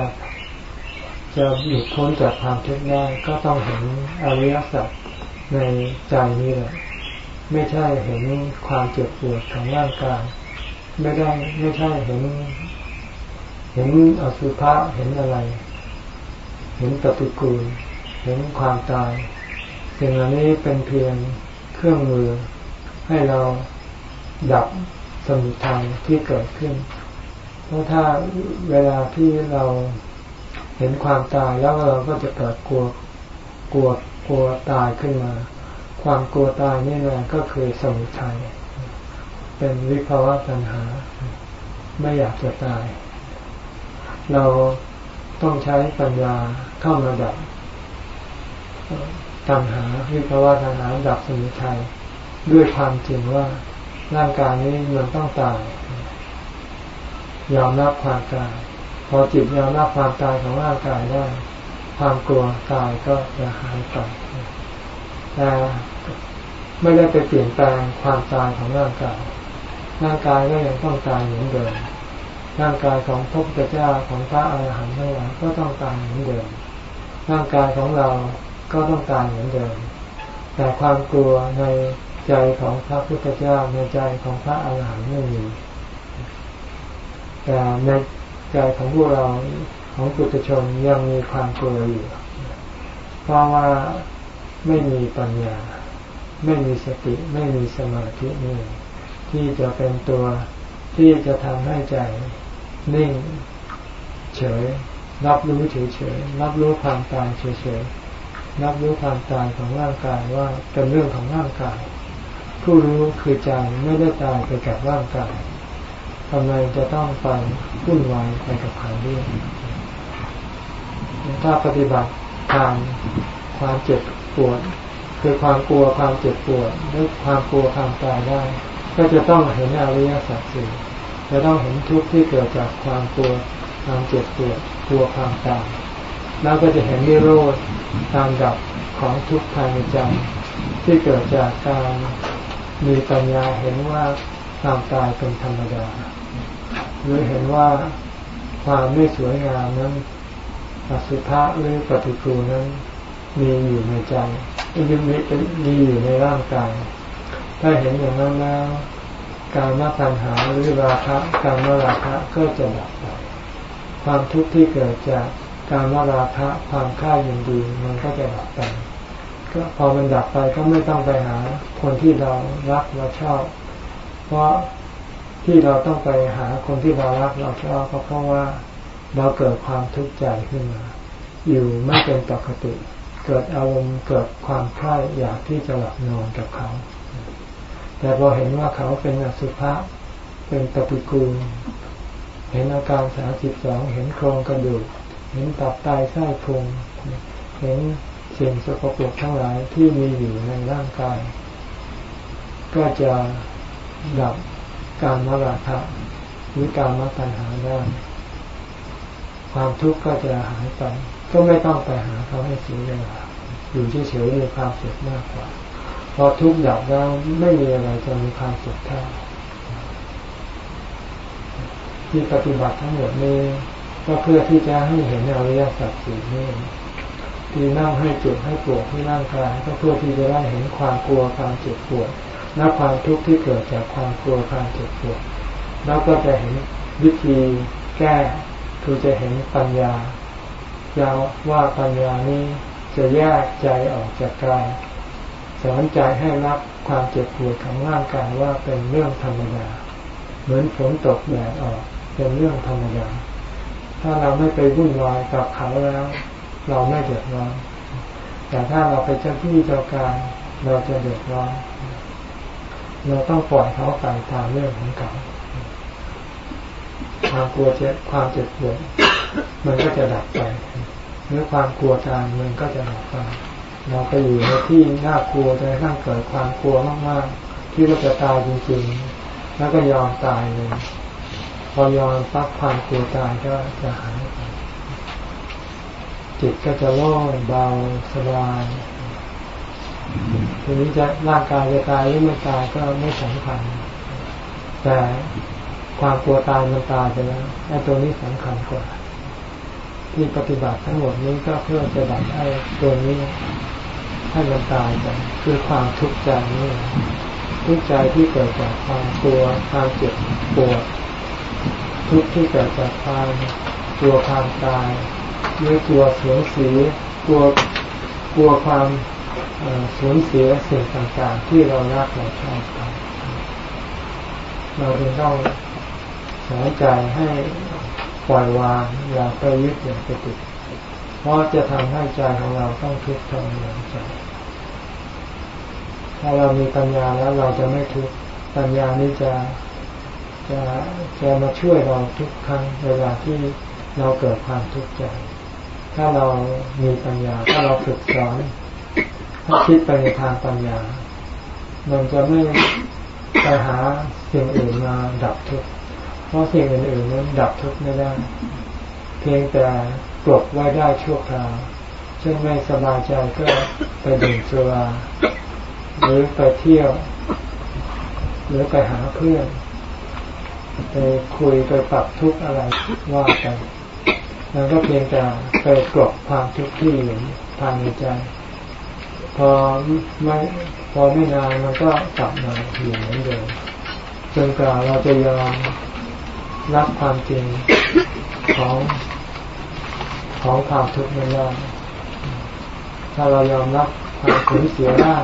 จะหยุดพ้นจากความทุกข์ได้ก็ต้องเห็นอริยสัจ ในใจนี้แหละไม่ใช่เห็นความเจ็บปวดของร่างกาย ไม่ได้ไม่ใช่เห็น เห็นอสุภะเห็นอะไร เห็นปฏิกูล เห็นความตาย สิ่งเหล่านี้เป็นเพียงเครื่องมือให้เราดับสมุทัยที่เกิดขึ้น เพราะถ้าเวลาที่เราเห็นความตายแล้วเราก็จะเกิดกลัวกลัว กลัวตายขึ้นมา ความกลัวตายนี่แหละก็คือสมุทัยเป็นวิภาวะปัญหา ไม่อยากจะตาย เราต้องใช้ปัญญาเข้ามาดับตัณหาวิภาวะตัณหาดับสมุทัยด้วยความจริงว่าร่างกายนี้มันต้องตาย ยอมรับความตาย พอจิตยอมรับความตายของร่างกายได้ ความกลัวตายก็จะหายไปแต่ไม่ได้ไปเปลี่ยนแปลงความตายของร่างกาย ร่างกายก็ยังต้องตายเหมือนเดิม ร่างกายของพระพุทธเจ้าของพระอรหันต์ทั้งหลายก็ต้องตายเหมือนเดิม ร่างกายของเราก็ต้องตายเหมือนเดิม แต่ความกลัวในใจของพระพุทธเจ้าในใจของพระอรหันต์ไม่มีแต่ใน ใจของพวกเราของปุถุชนยังมีความกลัวอยู่ เพราะว่าไม่มีปัญญา ไม่มีสติ ไม่มีสมาธินี่ที่จะเป็นตัวที่จะทำให้ใจนิ่งเฉย รับรู้เฉยๆรับรู้ความตายเฉยๆรับรู้ความตายของร่างกายว่าเป็นเรื่องของร่างกาย ผู้รู้คือใจไม่ได้ตายไปกับร่างกาย ทำไมจะต้องไปวุ่นวายไปกับเขาด้วยถ้าปฏิบัติทางความเจ็บปวด คือความกลัวความเจ็บปวดหรือความกลัวความตายได้ ก็จะต้องเห็นอริยสัจสี่จะต้องเห็นทุกข์ที่เกิดจากความกลัวความเจ็บปวดกลัวความตายแล้วก็จะเห็นนิโรธตามดับของทุกข์ภายในใจที่เกิดจากการมีปัญญาเห็นว่าความตายเป็นธรรมดา หรือเห็นว่าความไม่สวยงามนั้นอสุภะหรือปฏิกูลนั้นมีอยู่ในใจยังมีมีอยู่ในร่างกาย ถ้าเห็นอย่างนั้นแล้ว การมาปัญหาหรือราคะการมาราคะก็จะดับไปความทุกข์ที่เกิดจากการมาราคะความค่ายินดีมันก็จะดับไปก็พอมันดับไปก็ไม่ต้องไปหาคนที่เรารักเราชอบ เพราะ ที่เราต้องไปหาคนที่เรารักเราชอบก็เพราะว่าเราเกิดความทุกข์ใจขึ้นมา อยู่ไม่เป็นปกติ เกิดอารมณ์เกิดความใคร่อยากที่จะหลับนอนกับเขา แต่พอเห็นว่าเขาเป็นอสุภะเป็นปฏิกูล เห็นอาการสาสิบสองเห็นโครงกระดูก เห็นตับไตไส้พุงเห็นสิ่งสกปรกทั้งหลายที่มีอยู่ในร่างกาย ก็จะดับ การมราคะหรือการมาปัญหาได้ความทุกข์ก็จะหายไป ก็ไม่ต้องไปหาเขาให้เสียเวลาอยู่เฉยๆมีความสุขมากกว่า พอทุกข์ดับแล้วไม่มีอะไรจะมีความสุขเท่าที่ปฏิบัติทั้งหมดนี้ก็เพื่อที่จะให้เห็นอริยสัจสี่นี่ที่นั่งให้จุดให้ปวดที่ร่างกายก็เพื่อที่จะได้เห็นความกลัวความเจ็บปวด และความทุกข์ที่เกิดจากความกลัวความเจ็บปวดแล้วก็จะเห็นวิธีแก้คือจะเห็นปัญญายาว่าปัญญานี้จะแยกใจออกจากกายสอนใจให้รับความเจ็บปวดของร่างกายว่าเป็นเรื่องธรรมดา เหมือนฝนตกแดดออกเป็นเรื่องธรรมดา ถ้าเราไม่ไปวุ่นวายกับเขาแล้ว เราไม่เดือดร้อนแต่ถ้าเราไปเจ้าที่เจ้าการเราจะเดือดร้อน เราต้องปล่อยเขาไปตามเรื่องของเขาความกลัวเจ็บความเจ็บปวดมันก็จะดับไปหรือความกลัวตายมันก็จะดับไปเราไปอยู่ในที่น่ากลัวจนกระทั่งเกิดความกลัวมากๆที่ว่าจะตายจริงๆแล้วก็ยอมตายเลยพอยอมปั๊บความกลัวตายก็จะหายไปจิตก็จะโล่งเบาสบาย ทีนี้จะร่างกายจะตายหรือไม่ตายก็ไม่สำคัญ แต่ความกลัวตายมันตายไปแล้วไอ้ตัวนี้สำคัญกว่า ที่ปฏิบัติทั้งหมดนี้ก็เพื่อจะดับไอ้ตัวนี้ให้มันตายไปคือความทุกข์ใจนี่ทุกข์ใจที่เกิดจากความกลัวความเจ็บปวดทุกข์ที่เกิดจากความกลัวความตายหรือกลัวเสียสีกลัวกลัวความ สูญเสียสิ่งต่างๆ ที่เรารักเราชอบเราจึงต้องสอนใจให้ปล่อยวางอย่าไปยึดอย่าไปติด เพราะจะทำให้ใจของเราต้องทุกข์ทรมานใจถ้าเรามีปัญญาแล้วเราจะไม่ทุกข์ปัญญานี้จะจะจะมาช่วยเราทุกครั้งเวลาที่เราเกิดความทุกข์ใจ ถ้าเรามีปัญญา ถ้าเราฝึกสอน ถ้าคิดไปในทางปัญญา มันจะไม่ไปหาสิ่งอื่นมาดับทุกข์เพราะสิ่งอื่นๆนั้นดับทุกข์ไม่ได้ เพียงแต่ปลดไว้ได้ชั่วคราวเช่นไม่สบายใจก็ไปดื่มสุราหรือไปเที่ยว หรือไปหาเพื่อนไปคุยไปปรับทุกข์อะไรว่ากันแล้วก็เพียงแต่ไปกลบความทุกข์ที่อยู่ภายในใจ พอไม่พอไม่นานมันก็กลับมาอยู่เหมือนเดิมจนกว่าเราจะยอมรับความจริงของของความทุกข์นั้นได้ถ้าเรายอมรับความสูญเสียได้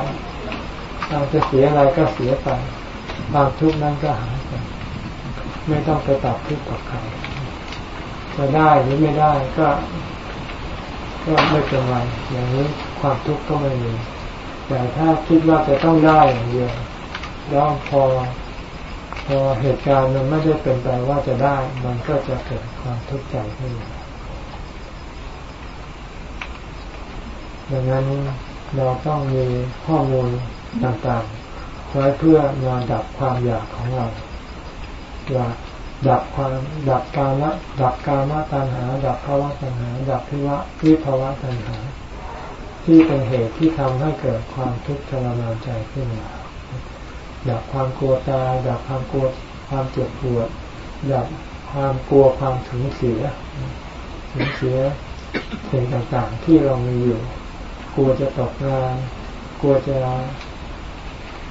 เราจะเสียอะไรก็เสียไปความทุกข์นั้นก็หายไปไม่ต้องไปตัดทุกข์กับใครจะได้หรือไม่ได้ก็ ก็ไม่เป็นไรอย่างนี้ ความทุกข์ก็ไม่มี แต่ถ้าคิดว่าจะต้องได้อย่างเดียวแล้วพอพอเหตุการณ์มันไม่ได้เป็นไปว่าจะได้ มันก็จะเกิดความทุกข์ใจขึ้นดังนั้นเราต้องมีข้อมูลต่างๆ ไว้เพื่อมาดับความอยากของเราอยากดับความดับกามะดับกามตัณหา ดับภาวะตัณหา ดับพิวะวิภาวะตัณหา ที่เป็นเหตุที่ทำให้เกิดความทุกข์ทรมานใจขึ้นมาดับความกลัวตายดับความกลัวความเจ็บปวดดับความกลัวความถึงเสียถึงเสียสิ่งต่างๆที่เรามีอยู่ กลัวจะตกงาน กลัวจะ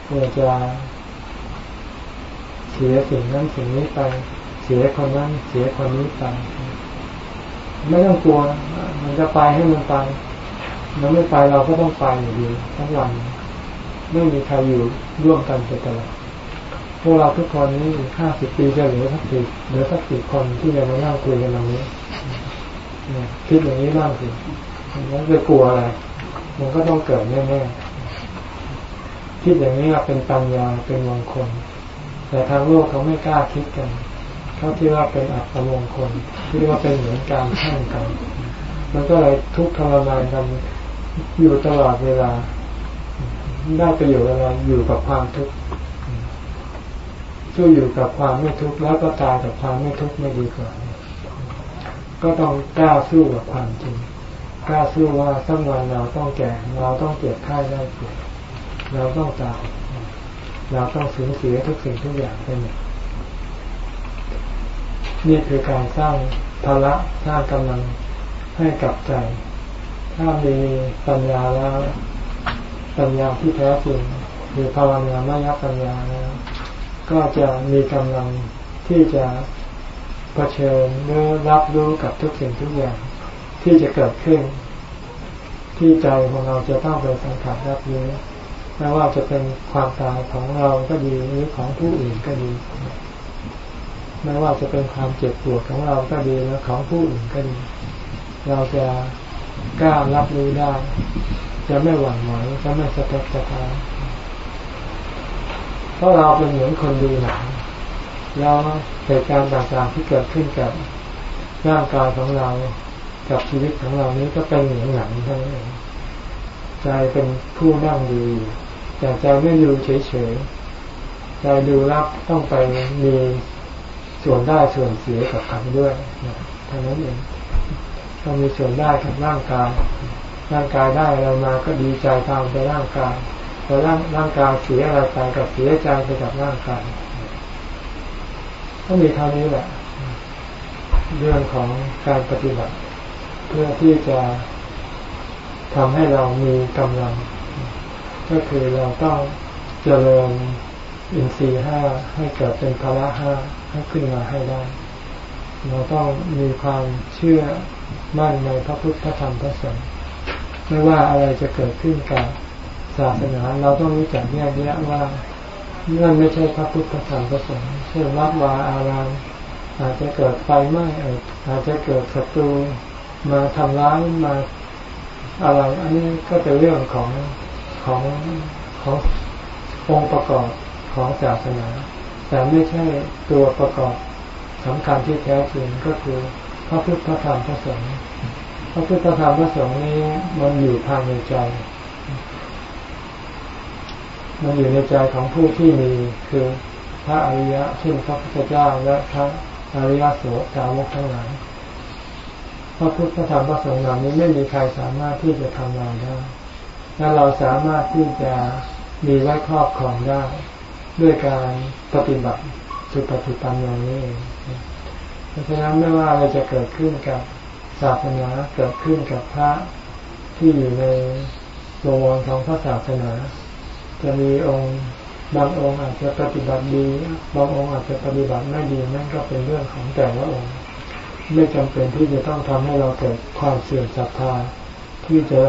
กลัวจะเสียสิ่งนั้นสิ่งนี้ไป เสียคนนั้นเสียคนนี้ไปไม่ต้องกลัว มันจะไปให้มันไป มันไม่ไปเราก็ต้องไปอยู่ดีทั้งวันไม่มีใครอยู่ร่วมกันไปตลอดพวกเราทุกคนนี้ห้าสิบปีจะเหลือสักสิบเหลือสักสิบคนที่จะมานั่งคุยกันตรงนี้คิดอย่างนี้บ้างสิมันจะกลัวอะไร มันก็ต้องเกิดแน่ๆคิดอย่างนี้เป็นปัญญาเป็นมงคล แต่ทางโลกเขาไม่กล้าคิดกันเขาคิดว่าเป็นอัตมงคลคิดว่าเป็นเหมือนการแข่งกัน มันก็เลยทุกข์ทรมานกัน อยู่ตลอดเวลา ได้ประโยชน์อะไรอยู่กับความทุกข์สู้อยู่กับความไม่ทุกข์แล้วก็ตายกับความไม่ทุกข์ไม่ดีกว่า ก็ต้องกล้าสู้กับความจริงกล้าสู้ว่าสักวันเราต้องแก่ เราต้องเจ็บไข้ได้ป่วยเราต้องตายเราต้องสูญเสียทุกสิ่งทุกอย่างไปหมดนี่คือการสร้างพละสร้างกำลังให้กับใจ ถ้ามีปัญญาแล้วปัญญาที่แท้จริงหรือภาวนามยปัญญาแล้ว ก็จะมีกำลังที่จะะเผชิญหรือรับรู้กับทุกสิ่งทุกอย่างที่จะเกิดขึ้น ที่ใจของเราจะต้องไปสัมผัสรับรู้ไม่ว่าจะเป็นความตายของเราก็ดีหรือของผู้อื่นก็ดีไม่ว่าจะเป็นความเจ็บปวดของเราก็ดีและของผู้อื่นก็ดี เราจะ กล้ารับรู้ได้ จะไม่หวั่นไหวจะไม่สะทกสะท้านเพราะเราเป็นเหมือนคนดูหนังแล้วเหตุการณ์ต่างๆที่เกิดขึ้นกับร่างกายของเรา กับชีวิตของเรานี้ก็เป็นเหมือนหนังเท่านั้นใจเป็นผู้นั่งดูแต่ใจไม่ดูเฉยๆใจดูรับต้องไปมีส่วนได้ส่วนเสียกับเขาด้วยเท่านั้นเอง ต้องมีส่วนได้กับร่างกาย ร่างกายได้อะไรมาก็ดีใจตามไปร่างกายพอร่างร่างกายเสียอะไรไปกับเสียใจไปกับร่างกายก็มีเท่านี้แหละ เรื่องของการปฏิบัติ เพื่อที่จะทำให้เรามีกำลัง ก็คือเราต้องเจริญอินทรีย์ห้าให้เกิดเป็นพละห้าให้ขึ้นมาให้ได้ เราต้องมีความเชื่อ มั่นในพระพุทธพระธรรมพระสงฆ์ไม่ว่าอะไรจะเกิดขึ้นกับศาสนาเราต้องรู้จักแยกแยะว่านั่นไม่ใช่พระพุทธพระธรรมประสงค์เช่นวัดวาอารามอาจจะเกิดไฟไหม้อาจจะเกิดศัตรูมาทำร้ายมาอะไรอันนี้ก็เป็นเรื่องของของขององค์ประกอบของศาสนา แต่ไม่ใช่ตัวประกอบสำคัญที่แท้จริงก็คือ พระพุทธธรรมพระสงฆ์พระพุทธธรรมพระสงฆ์นี้มันอยู่ภายในใจ มันอยู่ในใจของผู้ที่มีคือพระอริยะเช่นพระพุทธเจ้าและพระอริยโสดาวกทั้งหลายพระพุทธธรรมพระสงฆ์เหล่านี้ไม่มีใครสามารถที่จะทำลายได้และเราสามารถที่จะมีไว้ครอบครองได้ ด้วยการปฏิบัติสุปฏิปันอย่านี้เอง เพราะฉะนั้นไม่ว่าอะไรจะเกิดขึ้นกับศาสนาเกิดขึ้นกับพระที่อยู่ในโรงวังของพระศาสนา จะมีองค์บางองค์อาจจะปฏิบัติดีบางองค์อาจจะปฏิบัติไม่ดีนั่นก็เป็นเรื่องของแต่ละองค์ ไม่จำเป็นที่จะต้องทำให้เราเกิดความเสื่อมศรัทธาที่จะ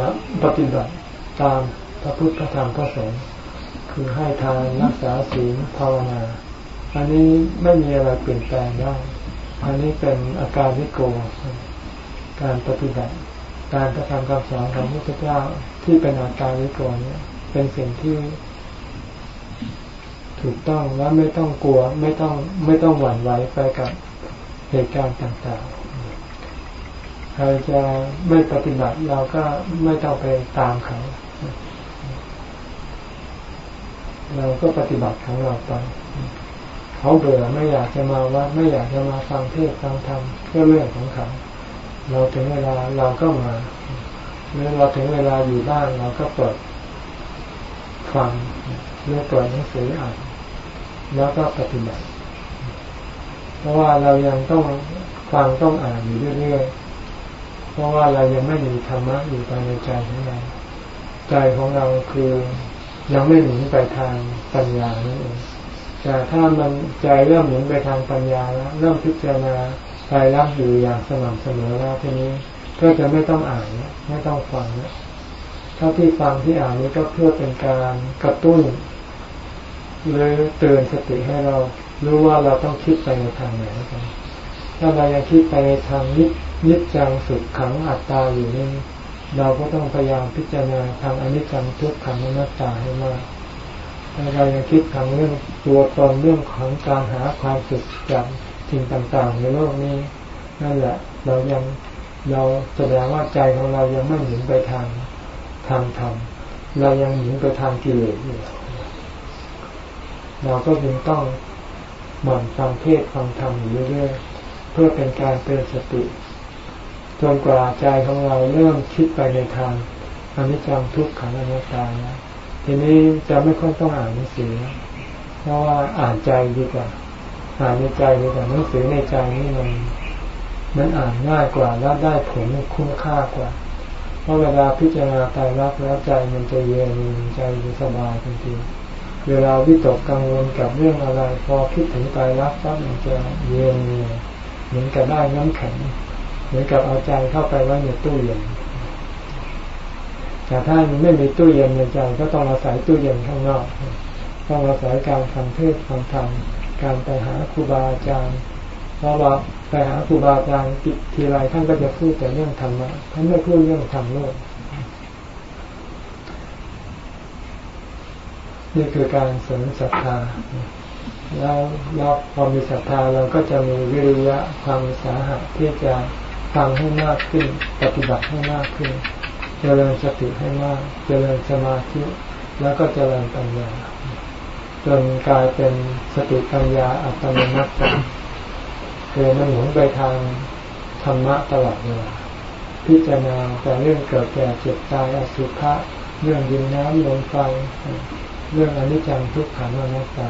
ปฏิบัติตามพระพุทธธรรมพระสงฆ์คือให้ทานรักษาศีลภาวนา อันนี้ไม่มีอะไรเปลี่ยนแปลงได้ อันนี้เป็นอาการวิโก การปฏิบัติ การกระทำคำสอนของพระพุทธเจ้าที่เป็นอาการวิโกเนี่ยเป็นสิ่งที่ ถูกต้องและไม่ต้องกลัว ไม่ต้องไม่ต้องหวั่นไหวไปกับเหตุการณ์ต่างๆใครจะไม่ปฏิบัติเราก็ไม่ต้องไปตามเขา เราก็ปฏิบัติของเราไป เขาเบื่อไม่อยากจะมาวัดไม่อยากจะมาฟังเทศฟังธรรมก็เรื่องของเขาเราถึงเวลาเราก็มาเมื่อเราถึงเวลาอยู่บ้านเราก็เปิดฟังเรื่องเปิดหนังสืออ่านแล้วก็ปฏิบัติ เพราะว่าเรายังต้องฟังต้องอ่านอยู่เรื่อยๆเพราะว่าเรายังไม่มีธรรมะอยู่ภายในใจของเราใจของเราคือยังไม่หมุนไปทางปัญญานั่นเอง แต่ถ้ามันใจเริ่มหมุนไปทางปัญญาแล้ว เริ่มพิจารณาใจรับอยู่อย่างสม่ำเสมอแล้วทีนี้ก็จะไม่ต้องอ่านไม่ต้องฟังนะถ้าที่ฟังที่อ่านนี้ก็เพื่อเป็นการกระตุ้นหรือเตือนสติให้เรารู้ว่าเราต้องคิดไปในทางไหนกันถ้าเรายังคิดไปในทางนินิจจังสุดขังอัตตาอยู่นี่เราก็ต้องพยายามพิจารณาทางอนิจจังทุกขังอนัตตาให้มาก เรายังคิดทางเรื่องตัวตนเรื่องของการหาความสุขจากสิ่งต่างๆ ในโลกนี้นั่นแหละ เรายังเราแสดงว่าใจของเรายังไม่หมุนไปทางทางธรรมเรายังหมุนไปทางกิเลสอยู่เราก็ยังต้องหมั่นฟังเทศฟังธรรมอยู่เรื่อยๆเพื่อเป็นการเตือนสติจนกว่าใจของเราเริ่มคิดไปในทางอนิจจังทุกขังอนัตตาแล้ว ทีนี้จะไม่ค่อยต้องอ่านหนังสือ เพราะว่าอ่านใจดีกว่า อ่านในใจดีกว่าหนังสือในใจนี่มันมันอ่านง่ายกว่าและได้ผลคุ้มค่ากว่า เพราะเวลาพิจารณาตายรักแล้วใจมันจะเย็นใจจะสบายทันทีเวลาวิตกกังวลกับเรื่องอะไร พอคิดถึงตายรักปั๊บมันจะเย็นเหมือนกับได้น้ำแข็งเหมือนกับเอาใจเข้าไปไว้ในตู้เย็น แต่ถ้ามันไม่มีตู้เย็นในใจก็ต้องอาศัยตู้เย็นข้างนอก ต้องอาศัยการฟังเทศฟังธรรมการไปหาครูบาอาจารย์เพราะว่าไปหาครูบาอาจารย์ทีไรท่านก็จะพูดแต่เรื่องธรรมะท่านไม่พูดเรื่องธรรมโลกนี่คือการเสริมศรัทธา แล้วเราพอมีศรัทธาเราก็จะมีวิริยะความสาหะที่จะฟังให้มากขึ้น ปฏิบัติให้มากขึ้น เจริญสติให้มาก เจริญสมาธิ แล้วก็เจริญปัญญา จนกลายเป็นสติปัญญาอัตโนมัติคือมันหมุนไปทางธรรมะตลอดเวลาพิจารณาแต่เรื่องเกิดแก่เจ็บตายอสุภะเรื่องดินน้ำลมไฟเรื่องอนิจจังทุกขังอนัตตา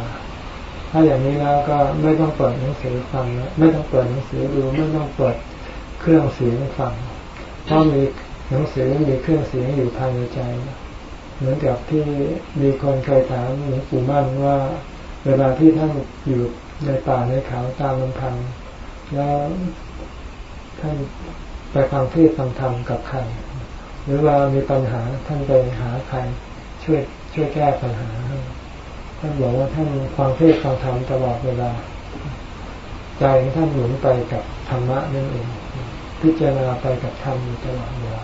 ถ้าอย่างนี้แล้วก็ไม่ต้องเปิดหนังสือฟังไม่ต้องเปิดหนังสือดูไม่ต้องเปิดเครื่องเสียงฟังเพราะมี หนังสือมีเครื่องเสียงอยู่ภายในใจ เหมือนกับที่มีคนเคยถามหลวงปู่มั่นว่า เวลาที่ท่านอยู่ในป่าในเขาตามลำพัง แล้วท่านไปฟังเทศฟังธรรมกับใครหรือว่ามีปัญหาท่านไปหาใครช่วยช่วยแก้ปัญหา ท่านบอกว่าท่านฟังเทศฟังธรรมตลอดเวลา ใจของท่านหมุนไปกับธรรมะนั่นเองพิจารณาไปกับธรรมอยู่ตลอดเวลา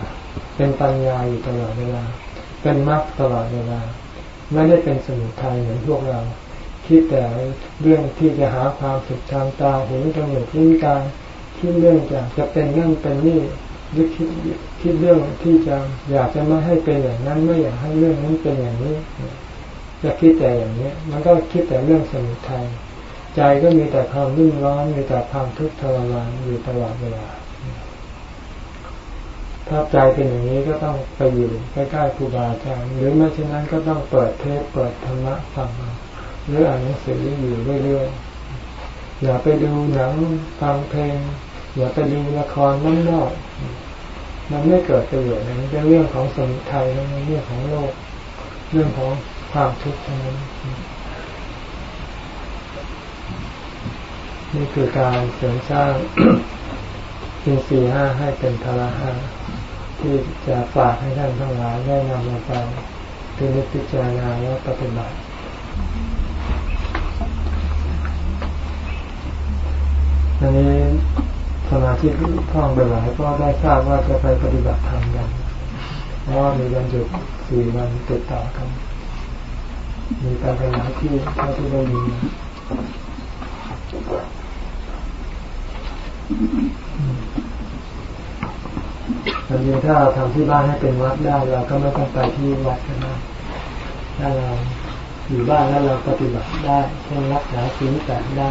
เป็นปัญญาอยู่ตลอดเวลา เป็นมรรคตลอดเวลา ไม่ได้เป็นสมุทัยเหมือนพวกเรา คิดแต่เรื่องที่จะหาความสุขทางตาหูจมูกลิ้นกายคิดเรื่องจากจะเป็นนั่นเป็นนี่หรือคิดคิดเรื่องที่จะอยากจะไม่ให้เป็นอย่างนั้นไม่อยากให้เรื่องนั้นเป็นอย่างนี้จะคิดแต่อย่างนี้มันก็คิดแต่เรื่องสมุทัยใจก็มีแต่ความรุ่มร้อนมีแต่ความทุกข์ทรมานอยู่ตลอดเวลา ถ้าใจเป็นอย่างนี้ก็ต้องไปอยู่ใกล้ๆครูบาอาจารย์หรือไม่เช่นนั้นก็ต้องเปิดเทปเปิดธรรมะฟังหรืออ่านหนังสืออยู่เรื่อยๆอย่าไปดูหนังฟังเพลง อย่าไปดูละครน้ำนอกมันไม่เกิดประโยชน์นันเป็นเรื่องของสมุทัยนันเรื่องของโลก เรื่องของความทุกข์ทั้งนั้นนี่คือการเสริมสร้างอินทรีห้าให้เป็นพละห้า ที่จะฝากให้ท่านทั้งหลายได้นำมาไปพินิจพิจารณาและปฏิบัติอันนี้สมาธิท่องไปหลายก็ได้ทราบว่าจะไปปฏิบัติธรรมกันเพราะว่ามีวันหยุดสี่วันติดต่อกัน มีการไปหลายที่เท่าที่ได้ยิน จริงถ้าเราทำที่บ้านให้เป็นวัดได้เราก็ไม่ต้องไปที่วัดก็ได้ถ้าเราอยู่บ้านแล้วเราปฏิบัติได้เช่นรักษาศีลแปดได้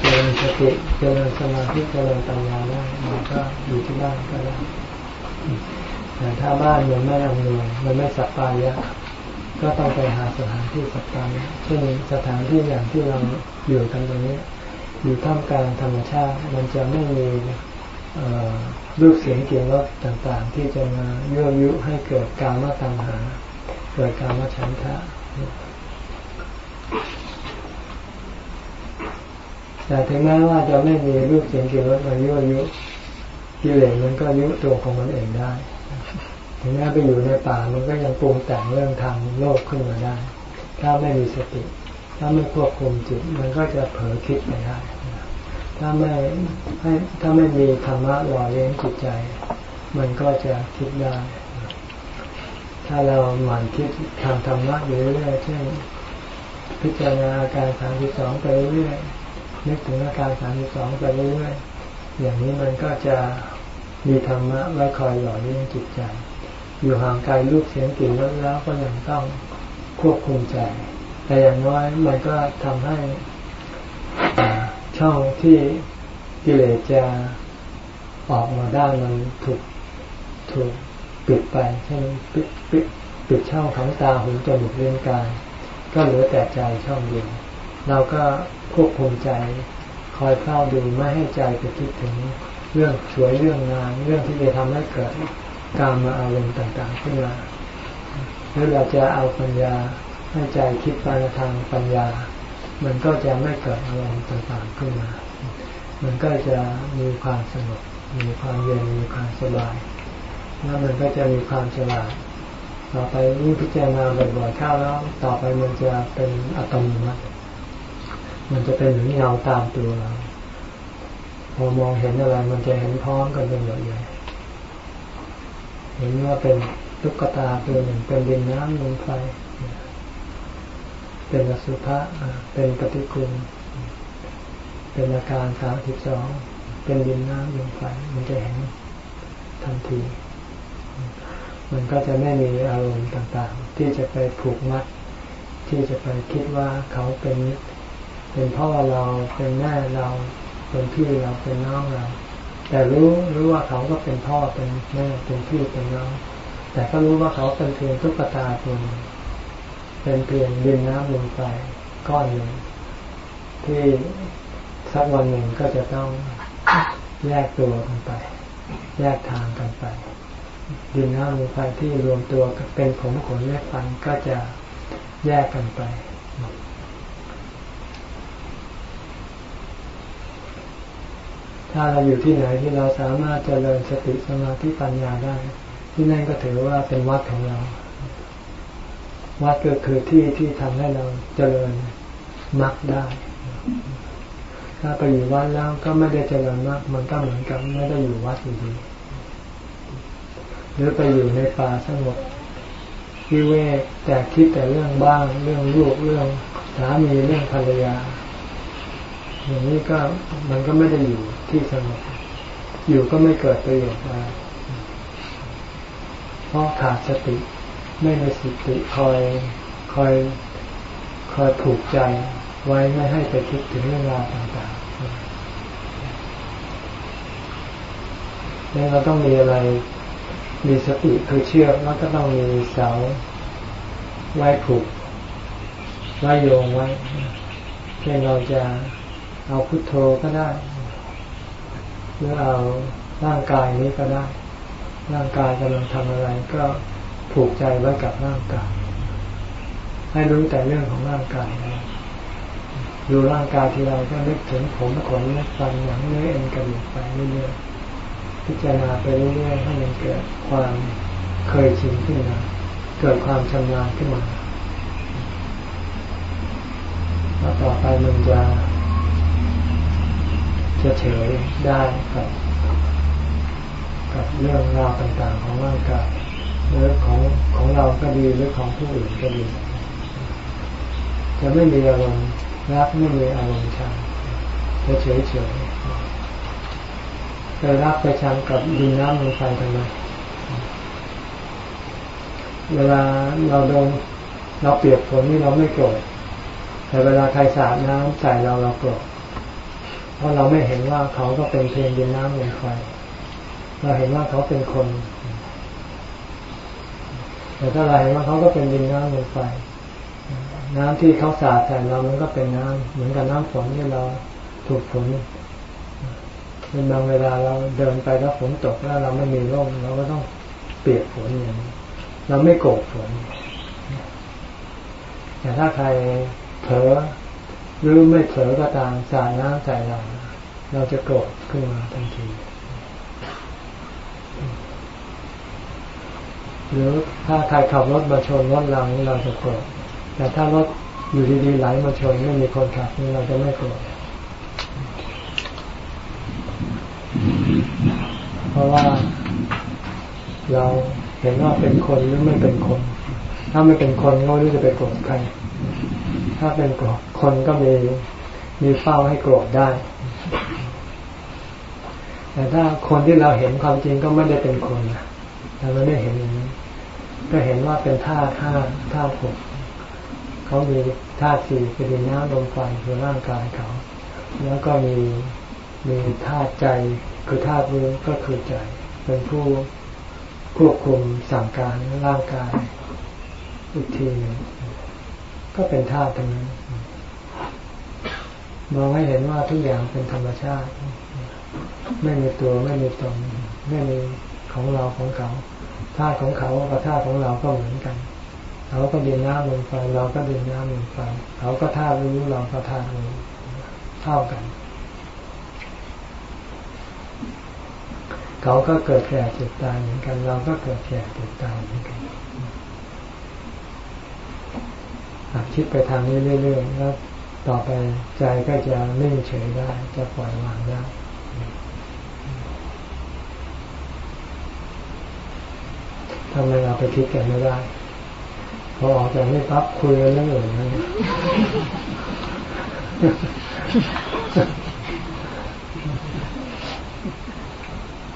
เจริญสติเจริญสมาธิเจริญปัญญาได้มันก็อยู่ที่บ้านก็ได้แต่ถ้าบ้านมันไม่อำนวยมันไม่สัปปายะก็ต้องไปหาสถานที่สัปปายะเช่นสถานที่อย่างที่เราอยู่กันตรงนี้ อยู่ท่ามกลางธรรมชาติ มันจะไม่มี รูปเสียงเกลิ่นรสต่างๆ ที่จะมายั่วยุให้เกิดการมาตัณหา เกิดการมาฉันทะแต่ถึงแม้ว่าจะไม่มีรูปเสียงกลิ่นรสมายั่วยุกิเลสมันก็ยุตัวของมันเองได้ ถึงแม้ไปอยู่ในป่ามันก็ยังปรุงแต่งเรื่องทางโลกขึ้นมาได้ ถ้าไม่มีสติ ถ้าไม่ควบคุมจิตมันก็จะเผลอคิดไปได้ ถ้าไม่ให้ถ้าไม่มีธรรมะหล่อเลี้ยงจิตใจ มันก็จะคิดได้ ถ้าเราหมั่นคิดทางธรรมะอยู่เรื่อยๆเช่นพิจารณาอาการสามสิบสองไปเรื่อยนึกถึงอาการสามสิบสองไปเรื่อยๆอย่างนี้มันก็จะมีธรรมะไว้คอยหล่อเลี้ยงจิตใจ อยู่ห่างไกลลูกเสียงกลิ่นรสแล้วก็ยังต้องควบคุมใจ แต่อย่างน้อยมันก็ทำให้ ช่องที่กิเลสจะออกมาได้มันถูกถูกปิดไปใช่ไหมปิดปิดปิดช่องของตาหูจมูกเลี้ยงกาย ก็เหลือแต่ใจช่องเดียวเราก็ควบคุมใจคอยเฝ้าดูไม่ให้ใจไปคิดถึงเรื่องสวยเรื่องงาน เรื่องที่จะทำให้เกิดการมาอารมณ์ต่างๆขึ้นมาหรือเราจะเอาปัญญาให้ใจคิดไปในทางปัญญา มันก็จะไม่เกิดอารมณ์ต่างๆขึ้นมา มันก็จะมีความสงบ มีความเย็น มีความสบาย แล้วมันก็จะมีความฉลาด ต่อไปยิ่พิจารณาบ่อยๆเข้าแล้ว ต่อไปมันจะเป็นอัตโนมัติ มันจะเป็นเหมือนเงาตามตัวเรา พอมองเห็นอะไร มันจะเห็นพร้อมกันเป็นหมดเลยเห็นว่าเป็นตุ๊กตาตัวหนึ่งเป็นดินน้ำลมไฟ เป็นอสุภะเป็นปฏิกูลเป็นอาการสามสิบสองเป็นดินน้ำลมไฟมันจะเห็นทันที มันก็จะไม่มีอารมณ์ต่างๆ ที่จะไปผูกมัด ที่จะไปคิดว่าเขาเป็นเป็นพ่อเราเป็นแม่เราเป็นพี่เราเป็นน้องเรา แต่รู้รู้ว่าเขาก็เป็นพ่อเป็นแม่เป็นพี่เป็นน้อง แต่ก็รู้ว่าเขาเป็นเพียงตุ๊กตาตัวนึง เป็นเพียงดินน้ำลมไฟก้อนหนึ่งที่สักวันหนึ่งก็จะต้องแยกตัวกันไป แยกทางกันไป ดินน้ำลมไฟที่รวมตัวเป็นผมขนและฟันก็จะแยกกันไป ถ้าเราอยู่ที่ไหนที่เราสามารถเจริญสติสมาธิปัญญาได้ ที่นั่นก็ถือว่าเป็นวัดของเรา วัดก็คือที่ที่ทำให้เราเจริญมรรคได้ ถ้าไปอยู่วัดแล้วก็ไม่ได้เจริญมรรคมันก็เหมือนกับไม่ได้อยู่วัดอยู่ดี หรือไปอยู่ในป่าสงบวิเวกแต่คิดแต่เรื่องบ้าง เรื่องลูกเรื่องสามีเรื่องภรรยา อย่างนี้ก็มันก็ไม่ได้อยู่ที่สงบอยู่ก็ไม่เกิดประโยชน์อะไรเพราะขาดสติ ไม่มีสติคอยคอยคอยผูกใจไว้ไม่ให้ไปคิดถึงเรื่องราวต่างๆนี่เราต้องมีอะไร มีสติคือเชื่อแล้วก็ต้องมีเสาไว้ผูกไว้โยงไว้เช่นเราจะเอาพุทโธก็ได้ หรือเอาร่างกายนี้ก็ได้ ร่างกายกำลังทำอะไรก็ ผูกใจไว้กับร่างกาย ให้รู้แต่เรื่องของร่างกายนะดูร่างกายที่เราก็นึกถึงผมขนเล็บฟันหนังเนื้อเอ็นกระดูกไปเรื่อยๆพิจารณาไปเรื่อยๆให้มันเกิดความเคยชินขึ้นมาเกิดความชำนาญขึ้นมาแล้วต่อไปมันจะจะเฉยได้กับกับเรื่องราวต่างๆของร่างกาย เรื่องของของเราก็ดีหรือของผู้อื่นก็ดี จะไม่มีอารมณ์รักไม่มีอารมณ์ชังจะเฉยเฉยไปรักไปชังกับดินน้ำลมไฟทำไมเวลาเราโดนเราเปียกฝนนี่เราไม่โกรธแต่เวลาใครสาดน้ำใส่เราเราโกรธเพราะเราไม่เห็นว่าเขาก็เป็นเพียงดินน้ำลมไฟเราเห็นว่าเขาเป็นคน แต่ถ้าเราเห็นว่าเขาก็เป็นดินน้ำลมไฟน้ำที่เขาสาดใส่เรา มันก็เป็นน้ำเหมือนกับน้ำฝนที่เราถูกฝนเป็นบางเวลาเราเดินไปแล้วฝนตกแล้วเราไม่มีร่มเราก็ต้องเปียกฝนอย่างนี้เราไม่โกรธฝน แต่ถ้าใครเผลอหรือไม่เผลอก็ตามสาดน้ำใส่เรา เราจะโกรธขึ้นมาทันที หรือถ้าใครขับรถมาชนรถเรานี่เราจะโกรธแต่ถ้ารถอยู่ดีๆไหลมาชนไม่มีคนขับนี่เราจะไม่โกรธเพราะว่าเราเห็นว่าเป็นคนหรือไม่เป็นคน ถ้าไม่เป็นคนก็ไม่รู้จะไปโกรธใคร ถ้าเป็นคนก็มีมีเฝ้าให้โกรธได้ แต่ถ้าคนที่เราเห็นความจริงก็ไม่ได้เป็นคนเราไม่ได้เห็นอย่างนี้ ก็เห็นว่าเป็นธาตุห้าธาตุหกเขามีธาตุสี่เป็นดินน้ำลมไฟคือร่างกายเขา แล้วก็มีมีธาตุใจคือธาตุรู้ก็คือใจ เป็นผู้ควบคุมสั่งการร่างกายอีกทีหนึ่งก็เป็นธาตุตรงนั้นมองให้เห็นว่าทุกอย่างเป็นธรรมชาติ ไม่มีตัวไม่มีตนไม่มีของเราของเขา ธาตุของเขากับธาตุของเราก็เหมือนกัน เขาก็ดินน้ำลมไฟเราก็ดินน้ำลมไฟเขาก็ธาตุรู้เราก็ธาตุรู้เท่ากัน เขาก็เกิดแก่เจ็บตายเหมือนกัน เราก็เกิดแก่เจ็บตายเหมือนกันคิดไปทางนี้เรื่อยๆแล้วต่อไปใจก็จะนิ่งเฉยได้ จะปล่อยวางได้ ทำไมเราไปคิดกันไม่ได้ พอออกจากนี่ปั๊บคุยกันเรื่องอื่นนะ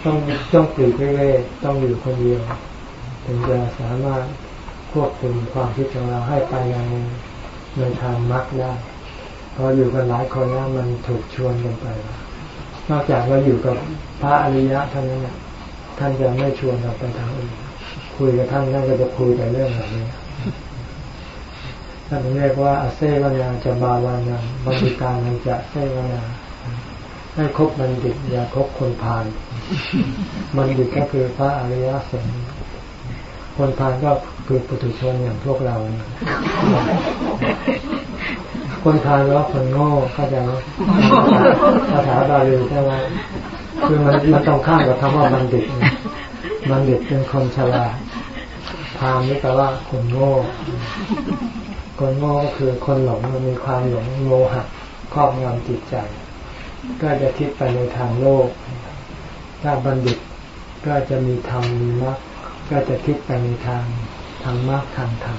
ต้องต้องปลีกเล่ต้องอยู่คนเดียวถึงจะสามารถควบคุมความคิดของเราให้ไปในในทางมรรคได้พออยู่กันหลายคนแล้วมันถูกชวนกันไป นอกจากเราอยู่กับพระอริยะท่านนั้นท่านจะไม่ชวนเราไปทางอื่น คุยกับท่านท่านก็จะคุยแต่เรื่องแบบนี้ท่านเรียกว่าอเซวนาจะบาลานังบัณฑิตารนังจะเซวนาให้คบบัณฑิตอย่าคบคนพาลบัณฑิตก็คือพระอริยสงฆ์คนพาลก็คือปุถุชนอย่างพวกเรา คนพาลแล้วคนโง่เข้าใจไหมภาษาบาลีใช่ไหมคือมันมันต้องข้ามกับคำว่าบัณฑิตบัณฑิตเป็นคนฉลาด พาลนี่แปลว่าคนโง่ คนโง่ก็คือคนหลงมันมีความหลงโง่หักครอบงำจิตใจ ก็จะคิดไปในทางโลก ถ้าบัณฑิตก็จะมีธรรมมีมรรคก็จะคิดไปในทางทางมรรคทางธรรม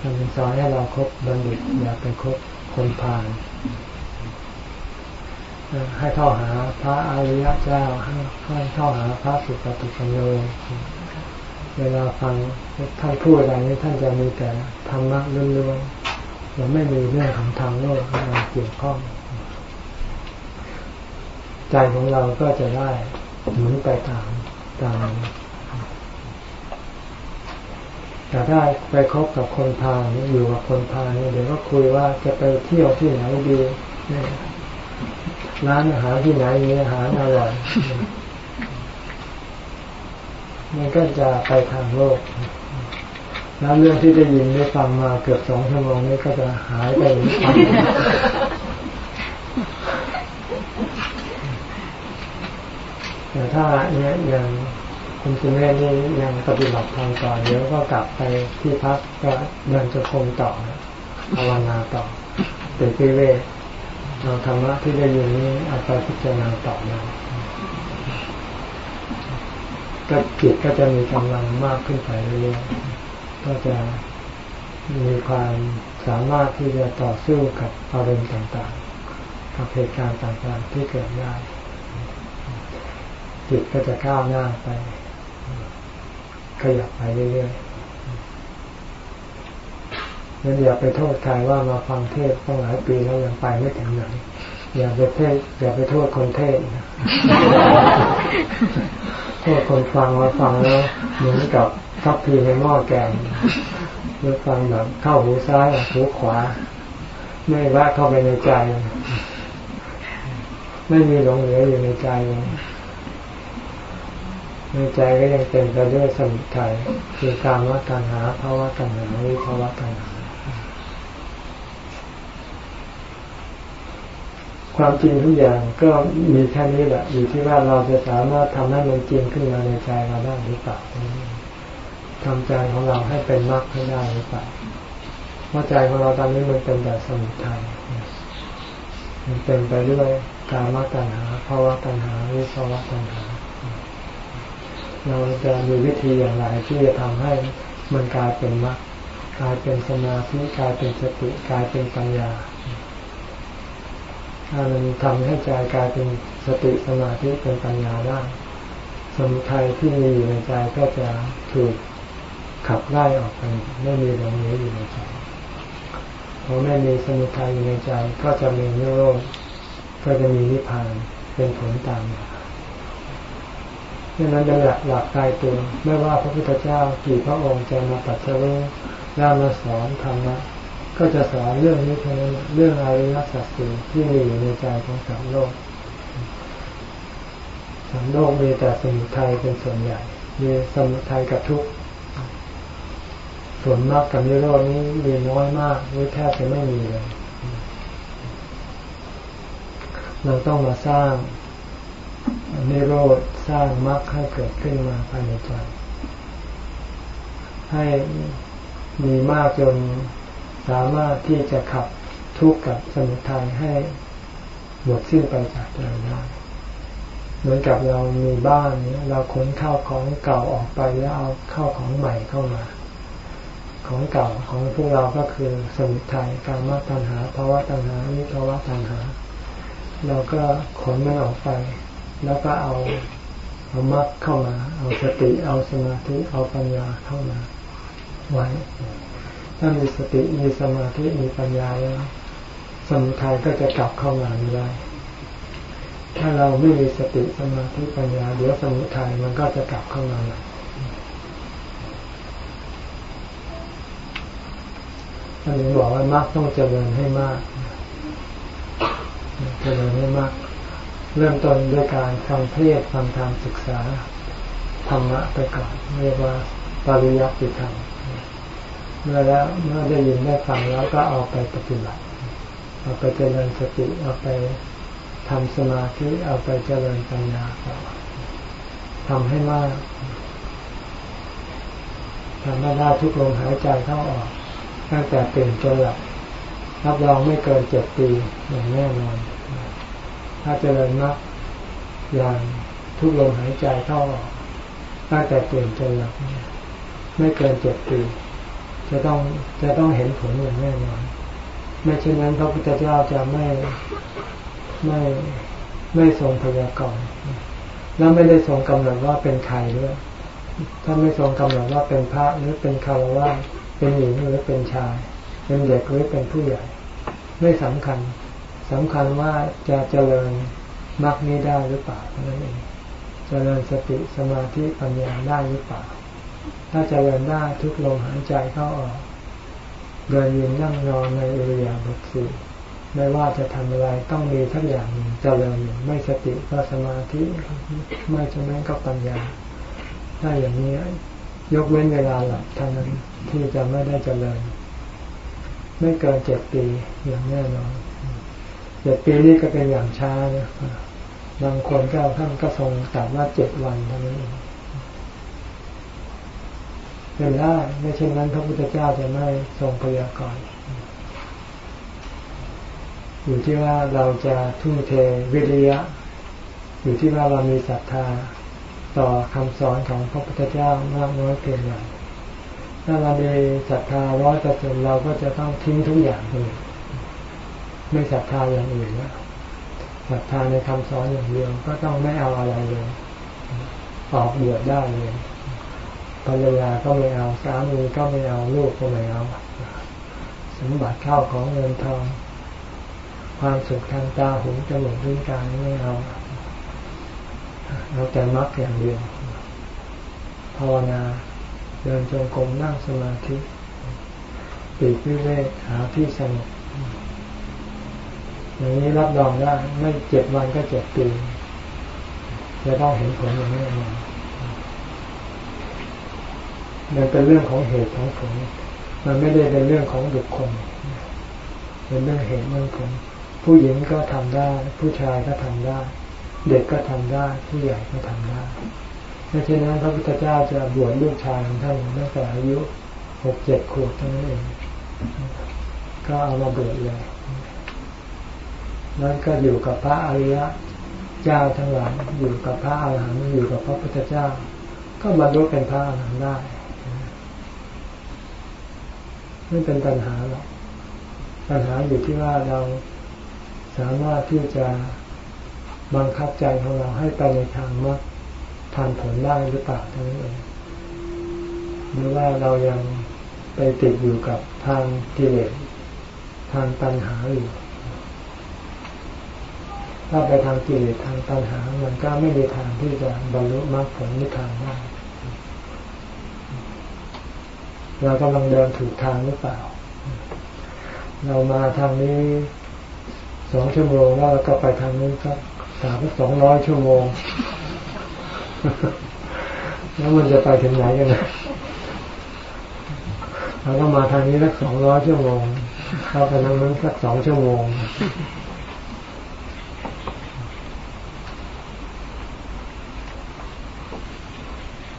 มันสอนให้เราครบบัณฑิตอย่าไปคบคนพาลให้เข้าหาพระอริยเจ้าให้เข้าหาพระสุปฏิปันโน เวลาฟังท่านพูดอะไรนี้ท่านจะมีแต่ธรรมะล้วนๆจะไม่มีเรื่องของทางโลกมาเกี่ยวข้อง ใจของเราก็จะได้หมุนไปตามตามแต่ถ้าไปคบกับคนพาลอยู่กับคนพาลเดี๋ยวก็คุยว่าจะไปเที่ยวที่ไหนดีร้านอาหารที่ไหนมีอาหารอร่อย มันก็จะไปทางโลก แล้วเรื่องที่ได้ยินได้ฟังมาเกือบสองชั่วโมงนี้ก็จะหายไปแต่ถ้าเนี่ยอย่างคุณสุเมธนี่ยังปฏิบัติทางต่อเดี๋ยวก็กลับไปที่พักก็เดินจะคงต่อภาวนาต่อเป็นพิเวทเราธรรมะที่ได้ยินนี้เอาไปพิจารณาต่อมา ก็จิตก็จะมีกำลังมากขึ้นไปเรื่อยๆก็จะมีความสามารถที่จะต่อสู้กับอารมณ์ต่างๆ กับเหตุการณ์ต่างๆที่เกิดได้ จิตก็จะก้าวหน้าไป ขยับไปเรื่อยๆงั้นอย่าไปโทษใครว่ามาฟังเทศตั้งหลายปีแล้วยังไปไม่ถึงไหนอย่าไปเทศอย่าไปโทษคนเทศ โทษคนฟังมาฟังแล้วเหมือนกับทับพีในหม้อแกงเมื่อฟังแบบเข้าหูซ้ายหูขวา ไม่ว่าเข้าไปในใจ ไม่มีหลงเหลืออยู่ในใจในใจก็ยังเต็มไปด้วยสมุทัยคือการวัฏัณหาภาวะตัณหาวิภาวะตัณหา ความจริงทุกอย่างก็มีแค่นี้แหละ อยู่ที่ว่าเราจะสามารถทำให้มันจริงขึ้นมาในใจเราได้หรือเปล่าทำใจของเราให้เป็นมรรคให้ได้หรือเปล่าเพราะใจของเราตอนนี้มันเป็นแต่สมุทัยมันเป็นไปด้วยกามตัณหาภาวะตัณหาวิภาวะตัณหา เราจะมีวิธีอย่างไรที่จะทำให้มันกลายเป็นมรรคกลายเป็นสมาธิกลายเป็นสติกลายเป็นปัญญา ถ้ามันทำให้ใจกลายเป็นสติสมาธิเป็นปัญญาได้ สมุทัยที่มีอยู่ในใจก็จะถูกขับไล่ออกไปไม่มีหลงเหลืออยู่ในใจพอไม่มีสมุทัยอยู่ในใจก็จะมีนิโรธก็จะมีนิพพานเป็นผลตามมาดังนั้นเป็นหลักหลักตายตัวไม่ว่าพระพุทธเจ้ากี่พระองค์จะมาตัดสรุปแล้วมาสอนธรรมะ ก็จะสอนเรื่องนี้เท่านั้นเรื่องอริยสัจสี่ที่มีอยู่ในใจของสัตว์โลกสัตว์โลกมีแต่สมุทัยเป็นส่วนใหญ่ มีสมุทัยกับทุกข์ส่วนมากกับนิโรธนี้มีน้อยมากหรือแทบจะไม่มีเลยเราต้องมาสร้างนิโรธสร้างมรรคให้เกิดขึ้นมาภายในใจให้มีมากจน สามารถที่จะขับทุกข์กับสมุทัยให้หมดสิ้นไปจากใจได้เหมือนกับเรามีบ้านเนี้ยเราขนข้าวของเก่าออกไปแล้วเอาข้าวของใหม่เข้ามา ของเก่าของพวกเราก็คือสมุทัยการมาตัณหาภาวะตัณหาวิภาวะตัณหา เราก็ขนมันออกไป แล้วก็เอาเอามัดเข้ามา เอาสติเอาสมาธิเอาปัญญาเข้ามาไว้ ถ้ามีสติมีสมาธิมีปัญญาแล้วสมุทัยก็จะกลับเข้ามาไม่ได้ ถ้าเราไม่มีสติสมาธิปัญญาเดี๋ยวสมุทัยมันก็จะกลับเข้ามาท่านบอกว่ามากต้องเจริญให้มากเจริญให้มาก เริ่มต้นด้วยการฟังเทศฟังธรรมศึกษาธรรมะไปก่อนเรียกว่าปริยัติธรรม เมื่อแล้วเมื่อได้ยินได้ฟังแล้วก็เอาไปปฏิบัติ เอาไปเจริญสติเอาไปทำสมาธิเอาไปเจริญปัญญาทำให้มากทำให้ได้ทุกลมหายใจเข้าออก ตั้งแต่ตื่นจนหลับรับรองไม่เกินเจ็ดปีอย่างแน่นอน ถ้าเจริญมากอย่างทุกลมหายใจเข้าออกตั้งแต่ตื่นจนหลับไม่เกินเจ็ดปี จะต้องจะต้องเห็นผลอย่างแน่นอนไม่เช่นนั้นพระพุทธเจ้าจะไม่ไม่ไม่ทรงพยากรณ์แล้วไม่ได้ทรงกำหนดว่าเป็นใครด้วยถ้าไม่ทรงกำหนดว่าเป็นพระหรือเป็นคารวะเป็นหญิงหรือเป็นชาย เป็นเด็กหรือเป็นผู้ใหญ่ ไม่สำคัญสำคัญว่าจะเจริญมรรคนี้ได้หรือเปล่านั่นเองเจริญสติสมาธิปัญญาได้หรือเปล่า ถ้าจเจริญได้ทุกลมหายใจเข้าออกเดินยืนนั่งนอนในอิริยาบถสี่ไม่ว่าจะทำอะไรต้องมีทั้งอย่างเจริญไม่สติก็สมาธิไม่ฉะนั้นก็ปัญญา ถ้าอย่างนี้ยกเว้นเวลาหลับเท่านั้นที่จะไม่ได้เจริญ ไม่เกินเจ็ดปีอย่างแน่นอนเจ็ดปีนี้ก็เป็นอย่างช้านะบางคนก็ท่านก็ทรงตัดว่าเจ็ดวันเท่านั้นเอง เป็นได้ไม่เช่นนั้นพระพุทธเจ้าจะไม่ทรงพยากรณ์อยู่ที่ว่าเราจะทุ่มเทวิริยะ อยู่ที่ว่าเรามีศรัทธาต่อคำสอนของพระพุทธเจ้ามากน้อยเพียงไรถ้าเรามีศรัทธาร้อยเปอร์เซ็นเราก็จะต้องทิ้งทุกอย่างเลยไม่ศรัทธาอย่างอื่นแล้วศรัทธาในคำสอนอย่างเดียวก็ต้องไม่เอาอะไรเลยออกบวชได้เลย ภรรยาก็ไม่เอาสามีก็ไม่เอาลูกก็ไม่เอาสมบัติเข้าของเงินทอง ความสุขทางตาหูจมูกลิ้นกายไม่เอาเราแต่มักอย่างเดียวภาวนาเดินจงกรมนั่งสมาธิปีกวิเวกหาที่สงบอย่างนี้รับรองได้ไม่เจ็ดวันก็เจ็ดปีจะต้องเห็นผลอย่างนี้ มันเป็นเรื่องของเหตุของผล มันไม่ได้เป็นเรื่องของบุคคล เป็นเรื่องเหตุเรื่องผล ผู้หญิงก็ทำได้ ผู้ชายก็ทำได้ เด็กก็ทำได้ ผู้ใหญ่ก็ทำได้ดังนั้นพระพุทธเจ้าจะบวชลูกชายของท่านตั้งแต่อายุหกเจ็ดขวบเท่านั้นเอง ก็เอามาบวชเลยนั้นก็อยู่กับพระอริยะเจ้าทั้งหลายอยู่กับพระอาหารหันต์อยู่กับพระพุทธเจ้า ก็บรรลุเป็นพระอาหารหันต์ได้ ไม่เป็นปัญหาหรอก ปัญหาอยู่ที่ว่าเราสามารถที่จะบังคับใจของเราให้ไปในทางมรรคทานผลได้หรือเปล่าเท่านั้นเองหรือว่าเรายังไปติดอยู่กับทางกิเลสทางปัญหาอยู่ ถ้าไปทางกิเลสทางตัณหา มันก็ไม่มีทางที่จะบรรลุมรรคผลนิพพานได้ เรากำลังเดินถูกทางหรือเปล่า เรามาทางนี้สองชั่วโมงแล้วเราก็ไปทางนี้สักสามสองร้อยชั่วโมง แล้วมันจะไปถึงไหนกันนะเราก็มาทางนี้สักสองร้อยชั่วโมงเข้าไปทางนั้นสักสองชั่วโมง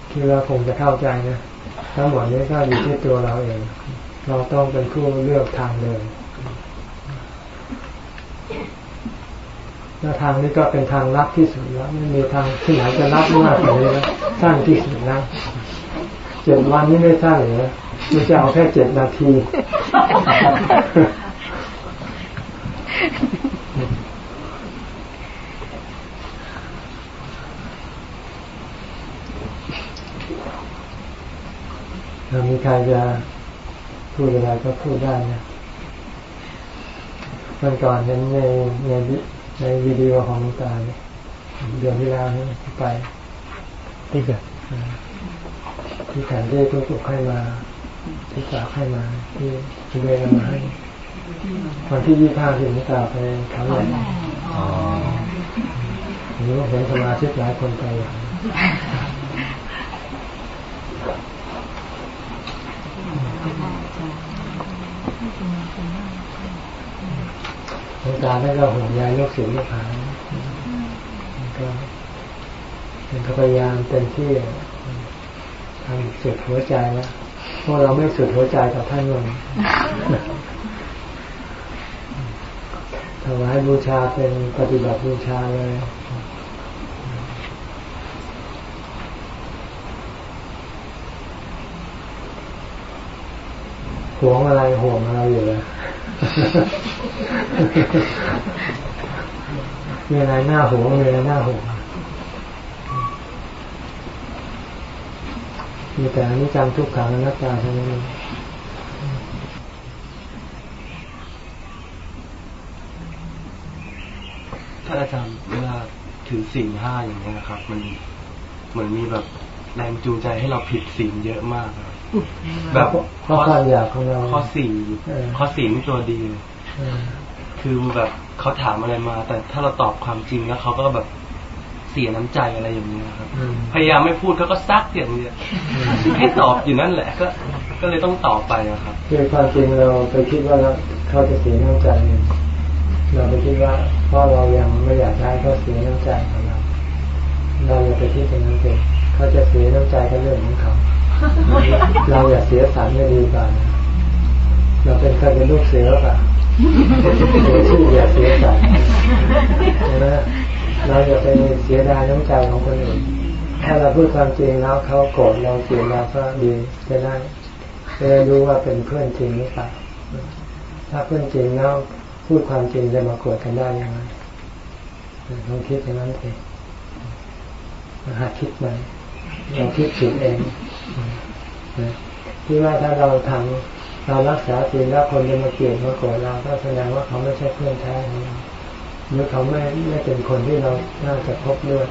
ที่เราคงจะเข้าใจนะ ทั้งหมดนี้ก็อยู่ที่ตัวเราเอง เราต้องเป็นผู้เลือกทางเดินและทางนี้ก็เป็นทางลัดที่สุดแล้วไม่มีทางที่ไหนจะลัดมากกว่านี้แล้วสั้นที่สุดแล้วเจ็ดวันนี้ไม่สั้นเลยมันจะเอาแค่เจ็ดนาที มีใครจะพูดอะไรก็พูดได้นะมันก่อนเห็นในในในวิดีโอของลุงตาเนี่ยเดือนที่แล้วนี่ไปที่เกิดที่แขนที่ทุกข์ให้มา ที่ฝากให้มา ที่ที่เวรมาให้วันที่ยี่ห้าที่ลุงตาไปทำอะไรอ๋อเห็นสมาชิกหลายคนไป หลวงตาได้เราห่วงใยโลกสิ่งโลกหายก็เป็นพยายามเต็มที่ทำสุดหัวใจแล้วเพราะเราไม่สุดหัวใจกับท่านเลยถวายบูชาเป็นปฏิบัติบูชาเลย วงอะไรห่วงอะไรอยู่เลยมีอะไรหน้าห่วงมีอะไรหน้าห่วงมีแต่อนิจจังทุกขังอนัตตาเท่านั้นถ้าอาจารย์เวลาถือสิ่งห้าอย่างนี้นะครับ มันเหมือนมีแบบแรงจูงใจให้เราผิดสิ่งเยอะมากครับ แบบข้อความอยากของเราข้อสี่ข้อสี่นี่ตัวดีคือแบบเขาถามอะไรมา แต่ถ้าเราตอบความจริงแล้วเขาก็แบบเสียน้ำใจอะไรอย่างนี้ครับ พยายามไม่พูดเขาก็ซักอย่างนี้ให้ตอบอยู่นั่นแหละ ก็ ก็เลยต้องตอบไปครับคือความจริงเราไปคิดว่าเขาจะเสียน้ำใจเราไปคิดว่าเพราะเรายังไม่อยากให้เขาเสียน้ำใจของเราเราอย่าไปคิดอย่างนั้นเองเขาจะเสียน้ำใจก็เรื่องของเขา เราอย่าเสียสารไม่ดีกว่าเราเป็นใครเป็นลูกเสือป่ะเสียชื่ออย่าเสียสารนะเราอย่าไปเสียดายน้ำใจของคนอื่นถ้าเราพูดความจริงแล้วเขาโกรธเราเสียเราก็ดีจะได้จะได้รู้ว่าเป็นเพื่อนจริงหรือเปล่าถ้าเพื่อนจริงแล้วพูดความจริงจะมาโกรธกันได้ยังไงลองคิดอย่างนั้นเองหัดคิดมันเราคิดผิดเอง ที่ว่าถ้าเราทำเรารักษาศีลแล้วคนจะมาเกลียดมาโกรธเราก็แสดงว่าเขาไม่ใช่เพื่อนแท้ของเราหรือเขาไม่ไม่เป็นคนที่เราน่าจะพบด้วย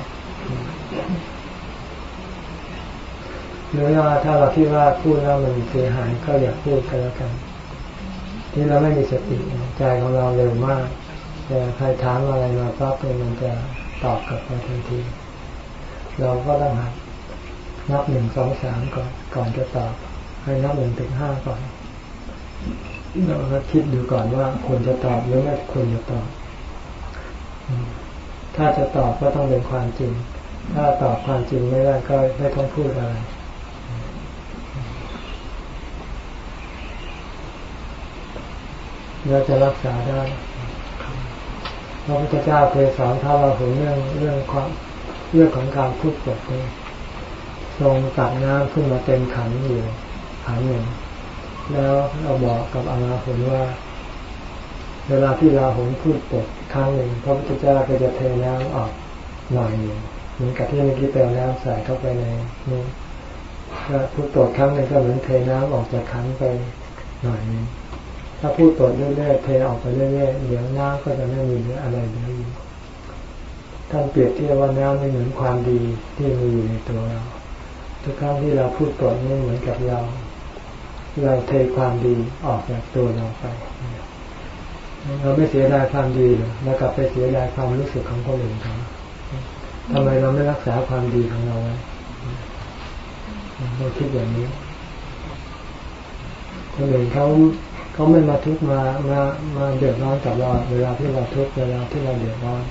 หรือว่าถ้าเราคิดว่าพูดแล้วมันเสียหายก็อย่าพูดกันแล้วกัน ที่เราไม่มีสติใจของเราเร็วมากแต่ใครถามอะไรมาปั๊บมันจะตอบกลับมาทันที เราก็ต้องหัด นับหนึ่งสองสามก่อนก่อนจะตอบ ให้นับหนึ่งถึงห้าก่อนเราก็คิดดูก่อนว่าควรจะตอบหรือไม่ควรจะตอบ ถ้าจะตอบก็ต้องเป็นความจริง ถ้าตอบความจริงไม่ได้ก็ไม่ต้องพูดอะไรเราจะรักษาได้พระพุทธเจ้าเคยสอนถ้าเราถึงเรื่องเรื่องความเรื่องของการพูดปดนี้ ทรงตักน้ำขึ้นมาเต็มขันอยู่ขันหนึ่ง แล้วเราบอกกับอาลาหุนว่า เวลาที่ลาหุนพูดปดครั้งหนึ่งพระพุทธเจ้าก็จะเทน้ำออกหน่อยหนึ่งเหมือนกับที่เมื่อกี้เติมน้ำใส่เข้าไปในนี้ก็พูดปดครั้งหนึ่งก็เหมือนเทน้ำออกจากขันไปหน่อยนึงถ้าพูดตดเรื่อยๆเทออกไปเรื่อยๆเดี๋ยวน้ำก็จะไม่มีอะไรเหลืออยู่ท่านเปรียบเทียบว่าน้ำไม่เหมือนความดีที่มีอยู่ในตัวเรา ทุกครั้งที่เราพูดตดนี่เหมือนกับเรา เราเทความดีออกจากตัวเราไป เราไม่เสียดายความดีเลยเรากลับไปเสียดายความรู้สึกของคนอื่นเขาทำไมเราไม่รักษาความดีของเราไว้เราคิดอย่างนี้คนอื่นเขาเขาไม่มาทุกมามามาเดือดร้อนกับเราเวลาที่เราทุกเวลาที่เราเดือดร้อน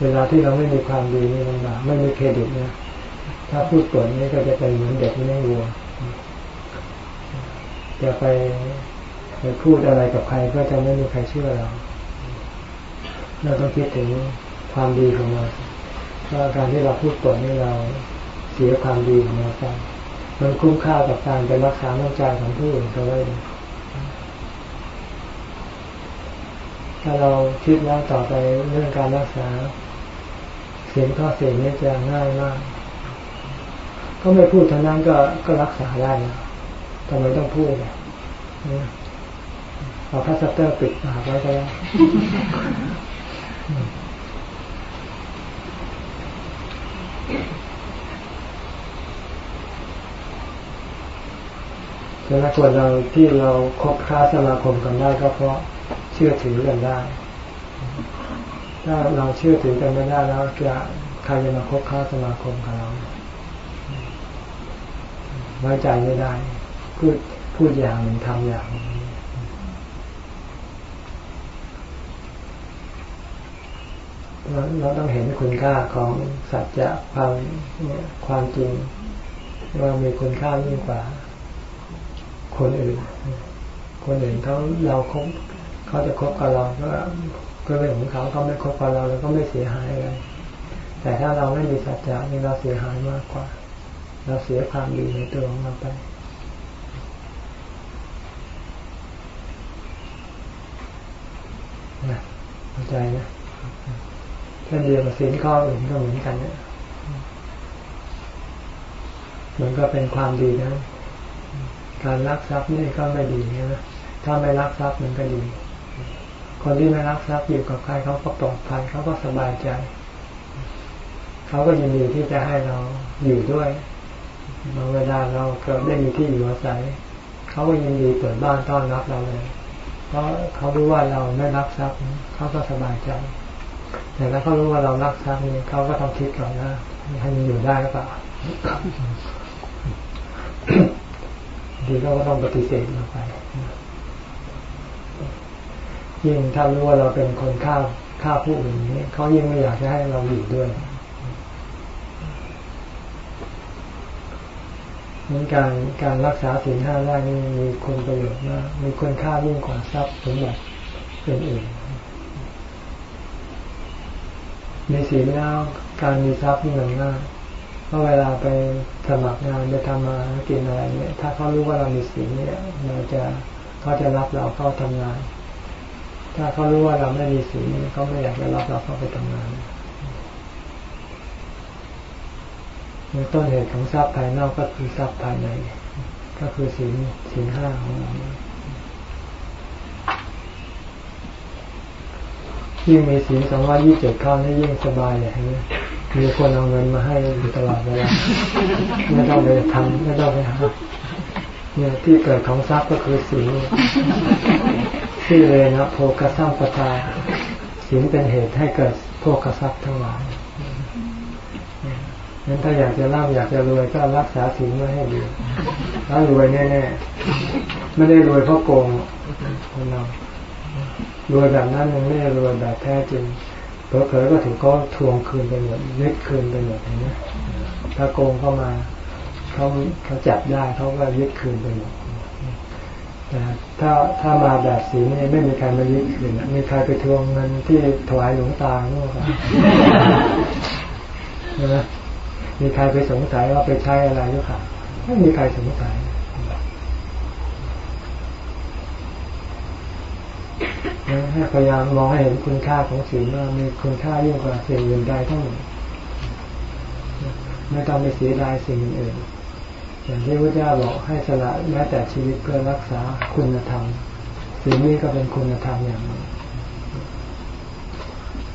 เวลาที่เราไม่มีความดีนี่ลำบากไม่มีเครดิตเนี่ย ถ้าพูดกดนี่ก็จะเป็นเหมือนเด็กไม่วัว จะไปไปพูดอะไรกับใครก็จะไม่มีใครเชื่อเรา เราต้องคิดถึงความดีของเราว่าการที่เราพูดกดนี่เราเสียความดีของเราไปมันคุ้มค่ากับการไปรักษาน้ำใจของผู้อื่นก็ได้ถ้าเราคิดแล้วต่อไปเรื่องการรักษาเสียงข้อเสียงนี่จะง่ายมาก ก็ไม่พูดเท่านั้นก็ก็รักษาได้ทำไมต้องพูดอะเอาพลาสเตอร์ปิดปากไว้ก็ได้ดังนั้นคนเราที่เราคบค้าสมาคมกันได้ก็เพราะเชื่อถือกันได้ ถ้าเราเชื่อถือกันไม่ได้แล้วจะใครจะมาคบค้าสมาคมกับเรา ไว้ใจไม่ได้ พูดพูดอย่างหนึ่งทำอย่างหนึ่งเราต้องเห็นคุณค่าของสัจจะความความจริงว่ามีคุณค่ายิ่งกว่า คนอื่น คนอื่นเขาเราคบเขาจะคบกับเราก็ก็เรื่องของเขาเขาไม่คบกับเราเราก็ไม่เสียหายอะไรแต่ถ้าเราไม่มีสัจจะนี่เราเสียหายมากกว่า เราเสียความดีในตัวของเราไป นะเข้าใจนะเช่นเดียวกับสินข้ออื่นก็เหมือนกันเนี่ยมันก็เป็นความดีนะ การรักทรัพย์นี่ก็ไม่ดีนะถ้าไม่รักทรัพย์มันก็ดี คนที่ไม่รักทรัพย์อยู่กับใครเขาก็ปลอดภัยเขาก็สบายใจ เขาก็ยินดีที่จะให้เราอยู่ด้วย เวลาเราเกิดได้มีที่อยู่อาศัยเขาก็ยินดีเปิดบ้านต้อนรับเราเลย เพราะเขารู้ว่าเราไม่รักทรัพย์เขาก็สบายใจแต่ถ้าเขารู้ว่าเรารักทรัพย์นี่เขาก็ต้องคิดก่อนนะให้มันอยู่ได้หรือเปล่าทีเราก็ต้องปฏิเสธเราไปยิ่งถ้ารู้ว่าเราเป็นคนฆ่าฆ่าผู้อื่นนี้เขายิ่งไม่อยากจะให้เราอยู่ด้วย นั้นการการรักษาสิ่ห้าได้นี่มีคุณประโยชน์มากมีคุณค่ายิ่งกว่าทรัพย์สมบัติอื่นมีศีลแล้วการมีทรัพย์นี่มันง่ายเพราะเวลาไปสมัครงานไปทำมากินอะไรเนี่ย ถ้าเขารู้ว่าเรามีศีลเนี่ยเราจะเขาจะรับเราเข้าทำงาน ถ้าเขารู้ว่าเราไม่มีศีลเขาไม่อยากจะรับเราเข้าไปทำงานใน ต้นเหตุของทรัพย์ภายนอกก็คือทรัพย์ภายใน ก็คือศีลศีลห้าของเรายิ่งมีศีลสองร้อยยี่สิบเจ็ดข้อนี่ยิ่งสบายเลยเห็นไหมมีคนเอาเงินมาให้อยู่ตลอดเวลาไม่ต้องไปทำไม่ต้องไปหาเนี่ยที่เกิดของทรัพย์ก็คือศีลที่เลยนะโภกทรัพย์ปทาศีลเป็นเหตุให้เกิดโภกทรัพย์ทั้งหลาย งั้นถ้าอยากจะร่ำอยากจะรวยก็รักษาศีลไว้ให้ดีแล้วรวยแน่ๆไม่ได้รวยเพราะโกงคนเรารวยแบบนั้นมันไม่ได้รวยแบบแท้จริงเผลอๆก็ถึงก็ทวงคืนไปหมดยึดคืนไปหมดเห็นไหมถ้าโกงเข้ามาเขาเขาจับได้เขาก็ยึดคืนไปหมดแต่ถ้าถ้ามาแบบสีนี่ไม่มีใครมายึดคืนมีใครไปทวงเงินที่ถวายหลวงตาโน่นครับใช่ไห มีใครไปสงสัยว่าไปใช้อะไรหรือเปล่าไม่มีใครสงสัยให้พยายามมองให้เห็นคุณค่าของศีลว่ามีคุณค่ายิ่งกว่าสิ่งอื่นใดทั้งหมดไม่ต้องไปเสียดายสิ่งอื่นอย่างที่พระเจ้าบอกให้สละแม้แต่ชีวิตเพื่อรักษาคุณธรรมสิ่งนี้ก็เป็นคุณธรรมอย่างหนึ่ง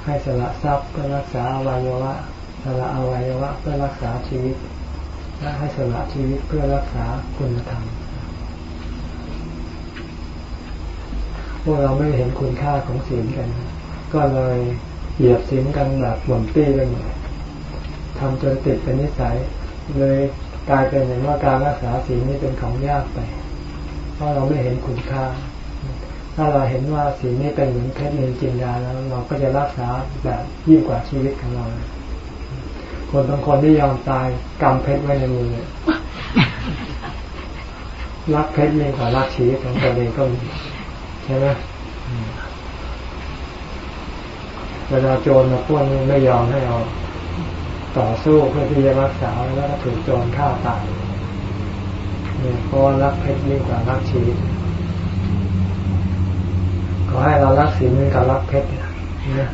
ให้สละทรัพย์เพื่อรักษาวัยวะ สละอวัยวะเพื่อรักษาชีวิต และให้สละชีวิตเพื่อรักษาคุณธรรมพวกเราไม่เห็นคุณค่าของศีลกัน ก็เลยเหยียบศีลกันแบบหม่นปี้กันหมดทำจนติดเป็นนิสัย เลยกลายเป็นอย่างว่าการรักษาศีลนี่เป็นของยากไป เพราะเราไม่เห็นคุณค่า ถ้าเราเห็นว่าศีลนี่เป็นเหมือนเพชรเงินจินดาแล้ว เราก็จะรักษาแบบยิ่งกว่าชีวิตของเรา คนบางคนที่ยอมตายกำเพชรไว้ในมือรักเพชรยิ่งกว่ารักชีวิตของตัวเองก็มีใช่ไหมเวลาโจรมาป้วนไม่ยอมให้เอาต่อสู้เพื่อที่จะรักษาแล้วก็ถูกโจรฆ่าตายเนี่ยเพราะรักเพชรยิ่งกว่ารักชีวิตขอให้เรารักศีลเหมือนกับรักเพชรเนี่ย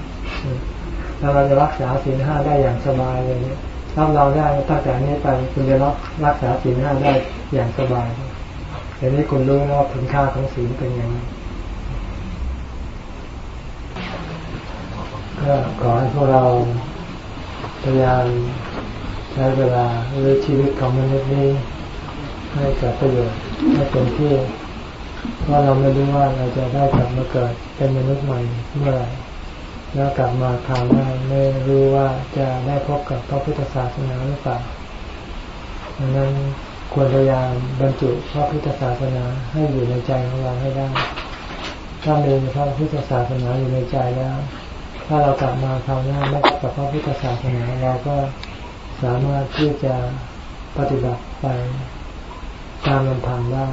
ถ้าเราจะรักษาศีลห้าได้อย่างสบายเลยเนี่ยรับเราได้ตั้งแต่นี้ไปคุณจะรักรักษาศีลห้าได้อย่างสบายเดี๋ยวนี้คุณรู้ว่าคุณค่าของศีลเป็นยังไงก็ขอให้พวกเราพยายามใช้เวลาหรือชีวิตของมนุษย์นี้ให้เกิดประโยชน์ให้เต็มที่เพราะเราไม่รู้ว่าเราจะได้กลับมาเกิดเป็นมนุษย์ใหม่เมื่อไหร่ แล้วกลับมาคราวหน้าไม่รู้ว่าจะได้พบกับพระพุทธศาสนาหรือเปล่าดังนั้นควรพยายามบรรจุพระพุทธศาสนาให้อยู่ในใจของเราให้ได้ ถ้ามีพระพุทธศาสนาอยู่ในใจแล้ว ถ้าเรากลับมาคราวหน้าไม่กับพระพุทธศาสนาเราก็สามารถที่จะปฏิบัติไปตามลำพังได้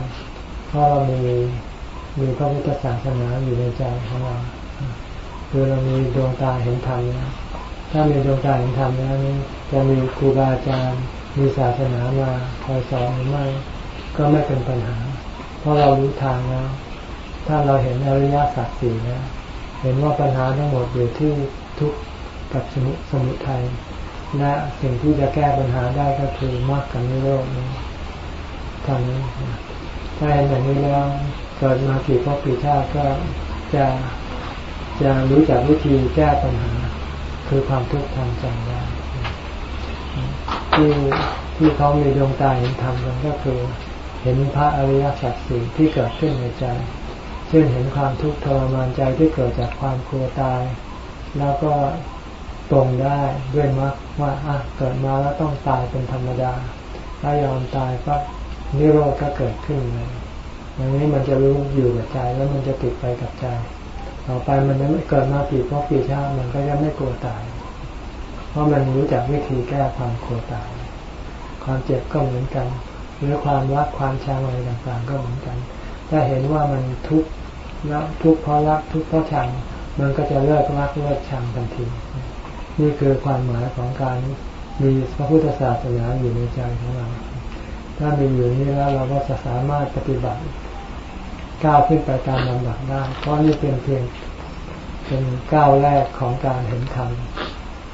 เพราะเรามีมีพระพุทธศาสนาอยู่ในใจของเรา คือเรามีดวงตาเห็นธรรมนะถ้ามีดวงตาเห็นธรรมแล้วนี้จะมีครูบาอาจารย์มีศาสนามาคอยสอนหรือไม่ก็ไม่เป็นปัญหา เพราะเรารู้ทางแล้ว ถ้าเราเห็นอริยสัจสี่แล้วเห็นว่าปัญหาทั้งหมดอยู่ที่ทุกข์กับสมุสมุทัยและสิ่งที่จะแก้ปัญหาได้ก็คือมรรคกับนิโรธนี้ทางนี้ถ้าเห็นอย่างนี้แล้วเกิดมากี่พบกี่ชาติก็จะ จะรู้จักวิธีแก้ปัญหา คือความทุกข์ทางใจได้ที่ที่เขามีดวงตาเห็นธรรมกันก็คือเห็นพระอริยสัจสี่ที่เกิดขึ้นในใจ เช่นเห็นความทุกข์ทรมานใจที่เกิดจากความกลัวตาย แล้วก็ตรงได้ด้วยมรรคว่าอะเกิดมาแล้วต้องตายเป็นธรรมดา ถ้ายอมตายก็นิโรธก็เกิดขึ้นเลยอย่างนี้มันจะรู้อยู่กับใจแล้วมันจะติดไปกับใจ ต่อไปมันจะไม่เกิดมาปีเพราะปีชาติมันก็ยังไม่กลัวตาย เพราะมันรู้จักวิธีแก้ความกลัวตาย ความเจ็บก็เหมือนกันหรือความรักความชังอะไรต่างๆ ก็เหมือนกัน ถ้าเห็นว่ามันทุกข์แล้วทุกข์เพราะรักทุกข์เพราะชัง มันก็จะเลิกรักเลิกชังทันที นี่คือความหมายของการมีพระพุทธศาสนาอยู่ในใจของเรา ถ้ามีอยู่นี้แล้วเราก็จะสามารถปฏิบัติ ก้าวขึ้นไปตามลำดับได้ เพราะนี่เป็นเพียงเป็นก้าวแรกของการเห็นธรรม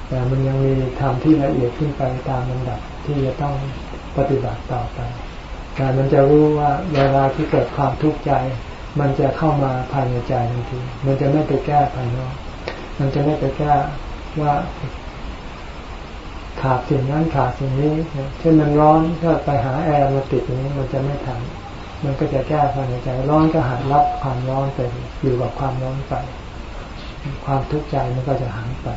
แต่มันยังมีธรรมที่ละเอียดขึ้นไปตามลำดับที่จะต้องปฏิบัติต่อไปแต่มันจะรู้ว่าเวลาที่เกิดความทุกข์ใจ มันจะเข้ามาภายในใจทันที มันจะไม่ไปแก้ภายนอก มันจะไม่ไปแก้ว่าขาดสิ่งนั้นขาดสิ่งนี้ เช่นมันร้อนก็ไปหาแอร์มาติดอย่างนี้มันจะไม่ทัน มันก็จะแก้ภายในใจร้อนก็หัดรับความร้อนไปอยู่กับความร้อนไป ความทุกข์ใจมันก็จะหายไป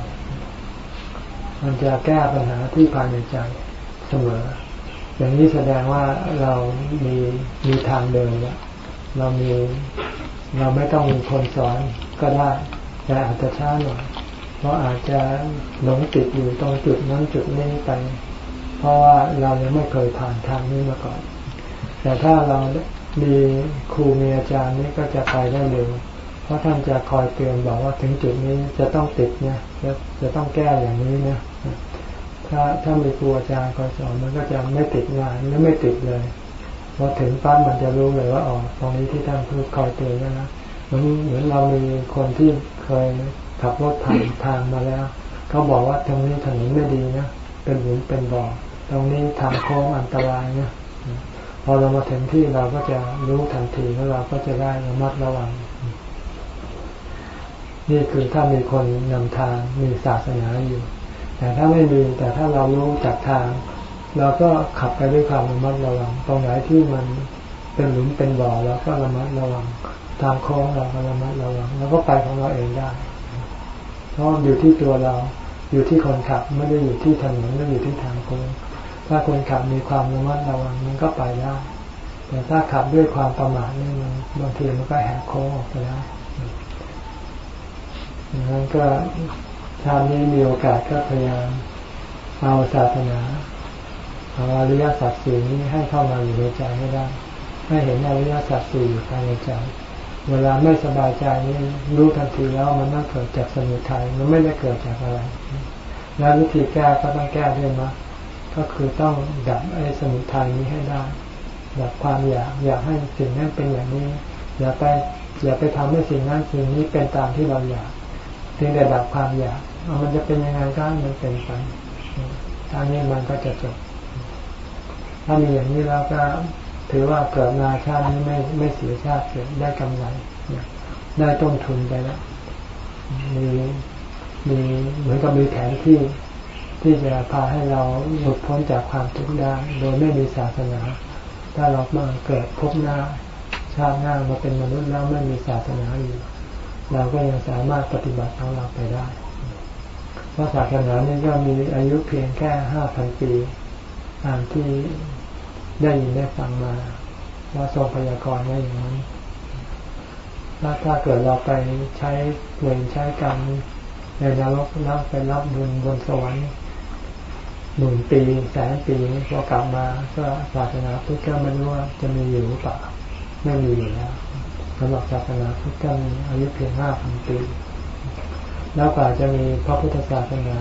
มันจะแก้ปัญหาที่ภายในใจเสมอ อย่างนี้แสดงว่าเรามีมีทางเดินแล้วเรามีเราไม่ต้องมีคนสอนก็ได้ แต่อาจจะช้าหน่อยเพราะอาจจะหลงติดอยู่ตรงจุดนั้นจุดนี้ไป เพราะว่าเรายังไม่เคยผ่านทางนี้มาก่อน แต่ถ้าเรา มีครูมีอาจารย์นี่ก็จะไปได้เร็วเพราะท่านจะคอยเตือนบอกว่าถึงจุดนี้จะต้องติดเนี่ยจะจะต้องแก้อย่างนี้นะถ้าถ้ามีครูอาจารย์คอยสอนมันก็จะไม่ติดงานหรือไม่ติดเลยพอถึงปั๊บมันจะรู้เลยว่าอ๋อตรงนี้ที่ท่านพูดคอยเตือนนะเหมือนเหมือนเรามีคนที่เคยขับรถผ่านทางมาแล้วเขาบอกว่าตรงนี้ถนนไม่ดีนะเป็นหลุมเป็นบ่อตรงนี้ทางโค้งอันตรายนะ พอเรามาถึงที่เราก็จะรู้ทันทีแล้วเราก็จะได้ระมัดระวัง นี่คือถ้ามีคนนำทางมีศาสนาอยู่ แต่ถ้าไม่มีแต่ถ้าเรารู้จากทาง เราก็ขับไปด้วยความระมัดระวัง ตรงไหนที่มันเป็นหลุมเป็นบ่อเราก็ระมัดระวัง ทางโค้งเราก็ระมัดระวัง แล้วก็ไปของเราเองได้เพราะอยู่ที่ตัวเราอยู่ที่คนขับไม่ได้อยู่ที่ถนนไม่ได้อยู่ที่ทางโค้ง ถ้าคนขับมีความระมัดระวังมันก็ไปได้ แต่ถ้าขับด้วยความประมาทนี่มันบางทีมันก็แหกโค้งออกไปแล้วดังนั้นก็ชาตินี้มีโอกาสก็พยายามเอาศาสนาเอาอริยสัจสี่นี้ให้เข้ามาอยู่ในใจให้ได้ ให้เห็นอริยสัจสี่อยู่ภายในใจ เวลาไม่สบายใจนี่รู้ทันทีแล้วมันต้องเกิดจากสมุทัยมันไม่ได้เกิดจากอะไร แล้ววิธีแก้ก็ต้องแก้ด้วยมรรค ก็คือต้องดับไอ้สมุทัยนี้ให้ได้ดับความอยากอยากให้สิ่งนั้นเป็นอย่างนี้ อย่าไปอย่าไปทำให้สิ่งนั้นสิ่งนี้เป็นตามที่เราอยากเพียงแต่ดับความอยากมันจะเป็นยังไงก็มันเป็นไปทางนี้มันก็จะจบ ถ้ามีอย่างนี้แล้วก็ถือว่าเกิดมาชาตินี้ไม่ไม่เสียชาติเกิดได้กำไรได้ต้นทุนไปแล้วมีมีเหมือนกับมีแผนที่ ที่จะพาให้เราหลุดพ้นจากความทุกข์ได้โดยไม่มีศาสนา ถ้าเรามาเกิดพบหน้าชาติหน้ามาเป็นมนุษย์แล้วไม่มีศาสนาอยู่ เราก็ยังสามารถปฏิบัติของเราไปได้ เพราะศาสนานี้ก็มีอายุเพียงแค่ห้าพันปีตามที่ได้ยินได้ฟังมาว่าทรงพยากรณ์ไว้อย่างนั้นถ้าถ้าเกิดเราไปใช้เวรใช้กรรมในนรกแล้วไปรับบุญบนสวรรค์ หมื่นปีแสนปีพอกลับมาก็ศาสนาพุทธก็ไม่รู้ว่าจะมีอยู่หรือเปล่าไม่มีอยู่แล้วสำหรับศาสนาพุทธก็มีอายุเพียงห้าพันปี แล้วกว่าจะมีพระพุทธศาสนา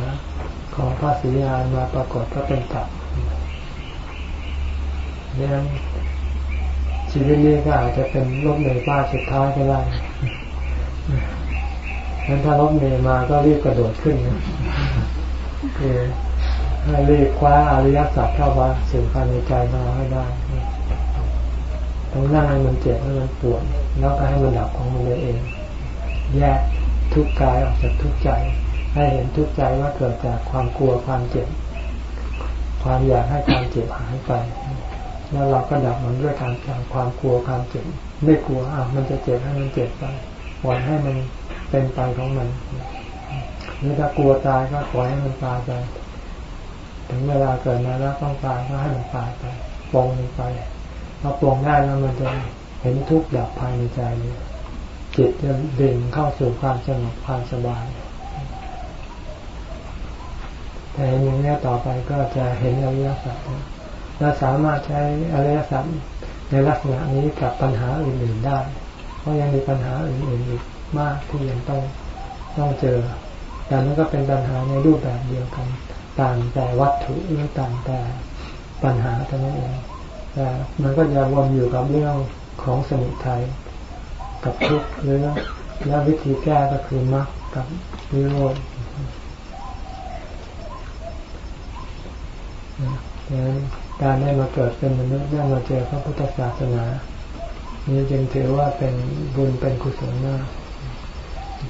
ของพระศรีอานมาปรากฏก็เป็นตับนี่นชีวิตนี้ก็อาจจะเป็นลบเมย์ป้าสุดท้ายก็ได้งั้นถ้าลบเมย์มาก็รีบกระโดดขึ้นนะคือ ให้รีบคว้าอริยสัจเข้ามาสู่ภายในใจเราให้ได้ต้องนั่งให้มันเจ็บให้มันปวดแล้วก็ให้มันดับของมันเอง แยกทุกกายออกจากทุกใจ ให้เห็นทุกใจว่าเกิดจากความกลัวความเจ็บ ความอยากให้ความเจ็บหายไป แล้วเราก็ดับมันด้วยการทำความกลัวความเจ็บ ไม่กลัวอะมันจะเจ็บให้มันเจ็บไปปล่อยให้มันเป็นไปของมันหรือถ้ากลัวตายก็ปล่อยให้มันตายไป ถึงเวลาเกิดมาแล้วต้องตายก็ให้มันตายไปปลงมันไปพอปลงได้แล้วมันจะเห็นทุกข์ดับภายในใจเลยจิตจะดิ่งเข้าสู่ความสงบความสบายแต่อย่างนี้ต่อไปก็จะเห็นอริยสัจและสามารถใช้อริยสัจในลักษณะนี้กับปัญหาอื่นๆได้ เพราะยังมีปัญหาอื่นๆอีกมากที่ยังต้องต้องเจอแต่นั้นก็เป็นปัญหาในรูปแบบเดียวกัน ต่างแต่วัตถุหรือต่างแต่ปัญหาเท่านั้นเองแต่มันก็จะวนอยู่กับเรื่องของสมุทัยกับทุกข์หรือแล้ววิธีแก้ก็คือมรรคกับนิโรธดังนั้นการได้มาเกิดเป็นมนุษย์ได้มาเจอพระพุทธศาสนา นี้จึงถือว่าเป็นบุญเป็นกุศลมาก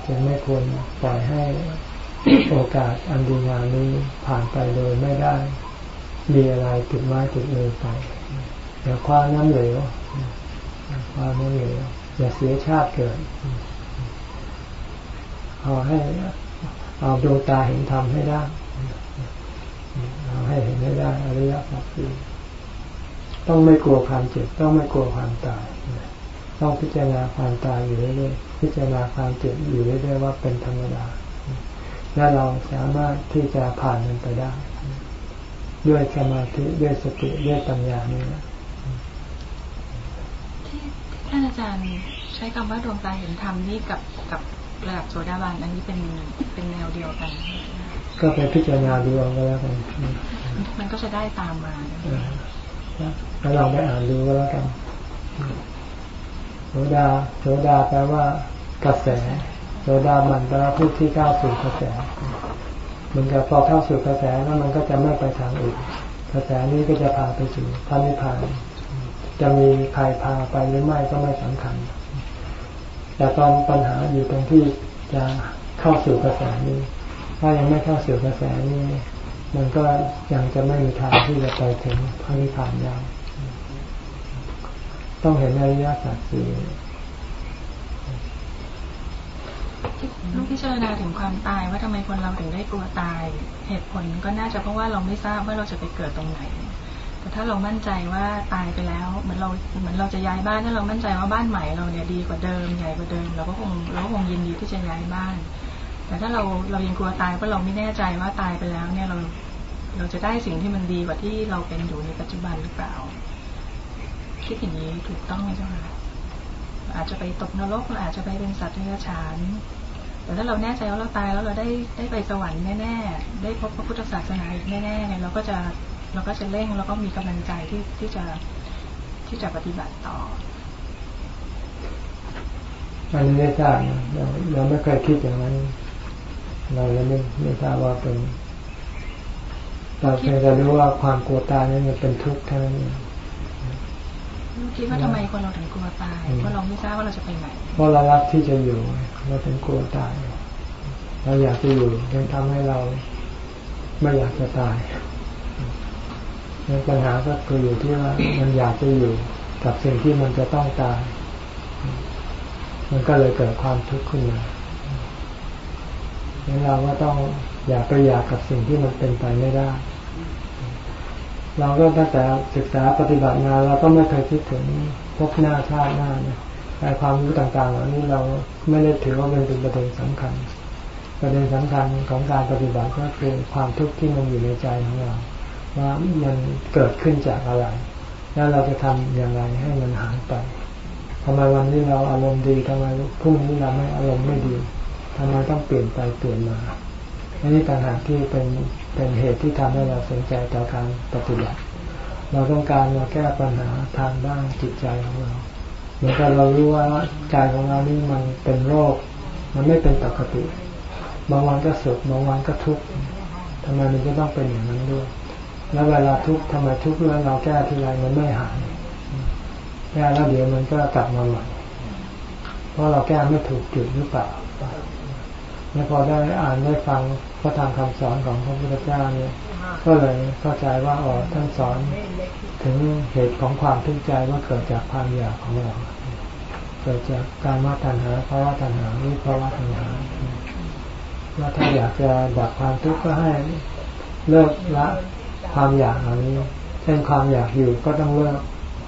จึงไม่ควรปล่อยให้ โอกาสอันดีงามนี้ผ่านไปโดยไม่ได้มีอะไรติดไม้ติดมือไปอย่าคว้าน้ำเหลวคว้าน้ำเหลวอย่าเสียชาติเกิดเอาให้เอาดวงตาเห็นธรรมให้ได้เอาให้เห็นให้ได้อริยสัจสี่ต้องไม่กลัวความเจ็บต้องไม่กลัวความตายต้องพิจารณาความตายอยู่เรื่อยๆพิจารณาความเจ็บอยู่เรื่อยๆว่าเป็นธรรมดา และเราสามารถที่จะผ่านมันไปได้ ด้วยสมาธิด้วยสติด้วยปัญญานี่นะที่ท่านอาจารย์ใช้คำว่าดวงตาเห็นธรรมนี่กับกับระดับโสดาบันอันนี้เป็นเป็นแนวเดียวกัน ก็ไปพิจารณาดูเอาก็แล้วกันมันก็จะได้ตามมาแล้วลองไปอ่านดูก็แล้วกันโสดาโสดาแปลว่ากระแส โสดาบันแปลว่าผู้ที่ก้าวสู่กระแสมันกับพอเข้าสู่กระแสแล้วมันก็จะไม่ไปทางอื่นกระแสนี้ก็จะพาไปสู่พระนิพพาน จะมีใครพาไปหรือไม่ก็ไม่สำคัญ แต่ตอนปัญหาอยู่ตรงที่จะเข้าสู่กระแสนี้ ถ้ายังไม่เข้าสู่กระแสนี้ มันก็ยังจะไม่มีทางที่จะไปถึงพระนิพพานได้ต้องเห็นอริยสัจสี่ ลูกพิจารณาถึงความตายว่าทำไมคนเราถึงได้กลัวตาย เหตุผลก็น่าจะเพราะว่าเราไม่ทราบว่าเราจะไปเกิดตรงไหน แต่ถ้าเรามั่นใจว่าตายไปแล้วเหมือนเราเหมือนเราจะย้ายบ้านถ้าเรามั่นใจว่าบ้านใหม่เราเนี่ยดีกว่าเดิมใหญ่กว่าเดิมเราก็คงเราก็คงยินดีที่จะย้ายบ้าน แต่ถ้าเราเรายังกลัวตายเพราะเราไม่แน่ใจว่าตายไปแล้วเนี่ยเราเราจะได้สิ่งที่มันดีกว่าที่เราเป็นอยู่ในปัจจุบันหรือเปล่า คิดอย่างนี้ถูกต้องไหมเจ้าค่ะอาจจะไปตกนรกเราอาจจะไปเป็นสัตว์เดรัจฉาน แต่ถ้าเราแน่ใจว่าเราตายแล้วเราได้ได้ไปสวรรค์แน่ๆ ได้พบพระพุทธศาสนาอีกแน่ๆเนี่ยเราก็จะเราก็จะเร่งแล้วก็มีกำลังใจที่ที่จะที่จะปฏิบัติต่ออันนี้ไม่ทราบเราเราไม่เคยคิดอย่างนั้น เราเลยไม่ไม่ทราบว่าเป็นเราเพียงแต่รู้ว่าความกลัวตายนั้นเป็นทุกข์เท่านั้นเองคิดว่าทำไมคนเราถึงกลัวตายเพราะเราไม่ทราบว่าเราจะไปไหนเพราะเรารักที่จะอยู่ เราถึงกลัวตาย เราอยากจะอยู่ยังทำให้เราไม่อยากจะตายปัญหาก็คืออยู่ที่ว่ามันอยากจะอยู่กับสิ่งที่มันจะต้องตาย มันก็เลยเกิดความทุกข์ขึ้นมาเราก็ต้องอยากไปอยากกับสิ่งที่มันเป็นไปไม่ได้ เราก็ตั้งแต่ศึกษาปฏิบัติงานเราก็ไม่เคยคิดถึงพบหน้าชาติหน้าเนี่ย แต่ความรู้ต่างๆเหล่านี้เราไม่ได้ถือว่าเป็นประเด็นสำคัญ ประเด็นสำคัญของการปฏิบัติก็คือความทุกข์ที่มันอยู่ในใจของเรา ว่ามันเกิดขึ้นจากอะไร แล้วเราจะทำอย่างไรให้มันหายไปทำไมวันนี้เราอารมณ์ดีทำไมพรุ่งนี้เราไม่อารมณ์ไม่ดีทำไมต้องเปลี่ยนไปเปลี่ยนมาอันนี้ต่างหากที่เป็นเป็นเหตุที่ทำให้เราสนใจต่อการปฏิบัติ เราต้องการมาแก้ปัญหาทางด้านจิตใจของเรา เหมือนกับเรารู้ว่าใจของเรานี่มันเป็นโรค มันไม่เป็นปกติ บางวันก็สุขบางวันก็ทุกข์ทำไมมันจะต้องเป็นอย่างนั้นด้วย แล้วเวลาทุกข์ทำไมทุกข์แล้วเราแก้ทีไรมันไม่หายแก้แล้วเดี๋ยวมันก็กลับมาใหม่เพราะเราแก้ไม่ถูกจุดหรือเปล่าแล้วพอได้อ่านได้ฟังพระธรรมคำสอนของพระพุทธเจ้าเนี่ย ก็เลยเข้าใจว่าอ๋อท่านสอนถึงเหตุของความทุกข์ใจว่าเกิดจากความอยากของเรา เกิดจากการมาตัณหาภาวะตัณหาวิภาวะตัณหาว่าถ้าอยากจะดับความทุกข์ก็ให้เลิกละความอยากเหล่านี้ เช่นความอยากอยู่ก็ต้องเลิก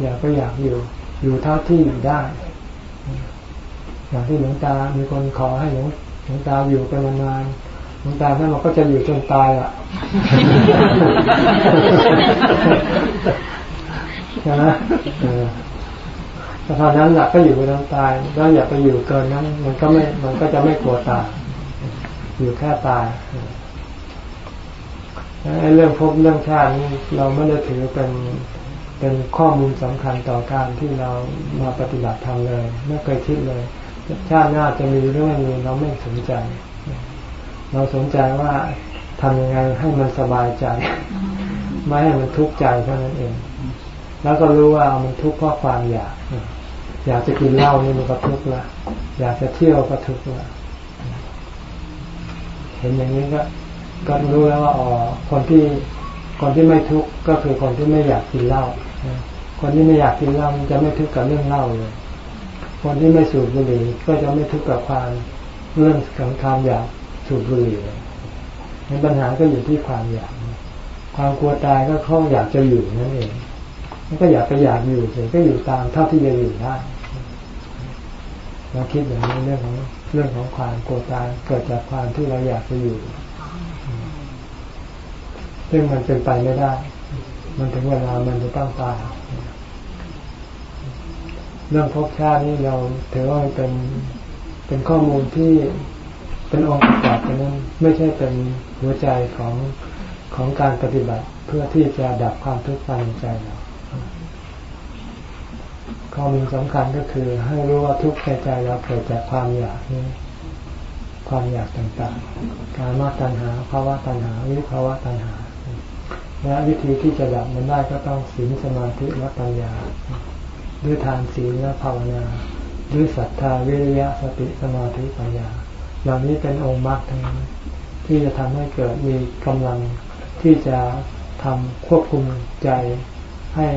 อยากก็อยากอยู่ อยู่เท่าที่อยู่ได้ อย่างที่หลวงตา มีคนขอให้หลวงหลวงตาอยู่เป็นนาน หลวงตาท่านเราก็จะอยู่จนตายอะใช่ไหมแต่ตอนนั้นหลักก็อยู่ไปจนตาย แล้วอย่าไปอยู่เกินนั้น มันก็ไม่มันก็จะไม่กลัวตายอยู่แค่ตายไอเรื่องพบเรื่องชาตินี้เราไม่ได้ถือเป็นเป็นข้อมูลสำคัญต่อการที่เรามาปฏิบัติธรรมเลย ไม่เคยคิดเลย ชาติหน้าจะมีหรือไม่มีเราไม่สนใจ เราสนใจว่าทำยังไงให้มันสบายใจ ไม่ให้มันทุกข์ใจเท่านั้นเอง แล้วก็รู้ว่ามันทุกข์เพราะความอยาก อยากจะกินเหล้านี่มันก็ทุกข์ละอยากจะเที่ยวก็ทุกข์ละเห็นอย่างนี้ก็ก็รู้แล้วว่าอ๋อคนที่คนที่ไม่ทุกข์ก็คือคนที่ไม่อยากกินเหล้าคนที่ไม่อยากกินเหล้ามันจะไม่ทุกข์กับเรื่องเหล้าเลย คนที่ไม่สูบบุหรี่ก็จะไม่ทุกข์กับความเรื่องของความอยาก สูบบุหรี่เลยปัญหาก็อยู่ที่ความอยาก ความกลัวตายก็เขาอยากจะอยู่นั่นเองมันก็อยากไปอยากอยู่เฉยก็อยู่ตามเท่าที่จะอยู่ได้เราคิดอย่างนี้เรื่องของเรื่องของความกลัวตายเกิดจากความที่เราอยากจะอยู่ ซึ่งมันเป็นไปไม่ได้ มันถึงเวลามันจะต้องตายเรื่องภพชาตินี้เราถือว่าเป็นเป็นข้อมูลที่ เป็นองค์ประกอบนั้นไม่ใช่เป็นหัวใจของของการปฏิบัติเพื่อที่จะดับความทุกข์ภายในใจเราข้อมูลสำคัญก็คือให้รู้ว่าทุกข์ในใจเราเกิดจากความอยากนี้ความอยากต่างๆ การมาตัณหาภาวะตัณหา วิภาวะตัณหา และวิธีที่จะดับมันได้ก็ต้องศีลสมาธิและปัญญา ด้วยทานศีลและภาวนา ด้วยศรัทธาวิริยะสติสมาธิปัญญา เหล่านี้เป็นองค์มรรคทั้งนั้นที่จะทำให้เกิดมีกำลังที่จะทำควบคุมใจให้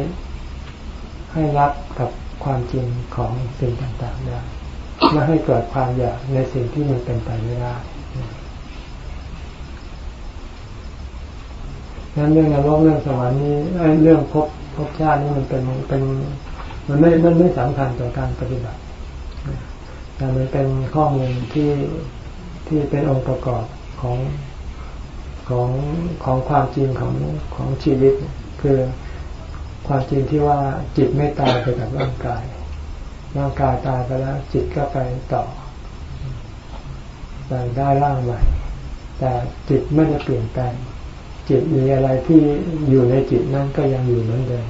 ให้รับกับความจริงของสิ่งต่างๆได้ไม่ให้เกิดความอยากในสิ่งที่มันเป็นไปไม่ได้นั้นเรื่องนรกเรื่องสวรรค์นี้เรื่องภพภพชาตินี่มันเป็นเป็นมันไม่มันไม่สำคัญต่อการปฏิบัติแต่มันเป็นข้อมูลที่ ที่เป็นองค์ประกอบของของของความจริงของของชีวิต คือความจริงที่ว่าจิตไม่ตายไปกับร่างกาย ร่างกายตายไปแล้ว จิตก็ไปต่อไปได้ร่างใหม่ แต่จิตไม่ได้เปลี่ยนแปลงจิตมีอะไรที่อยู่ในจิตนั่นก็ยังอยู่เหมือนเดิม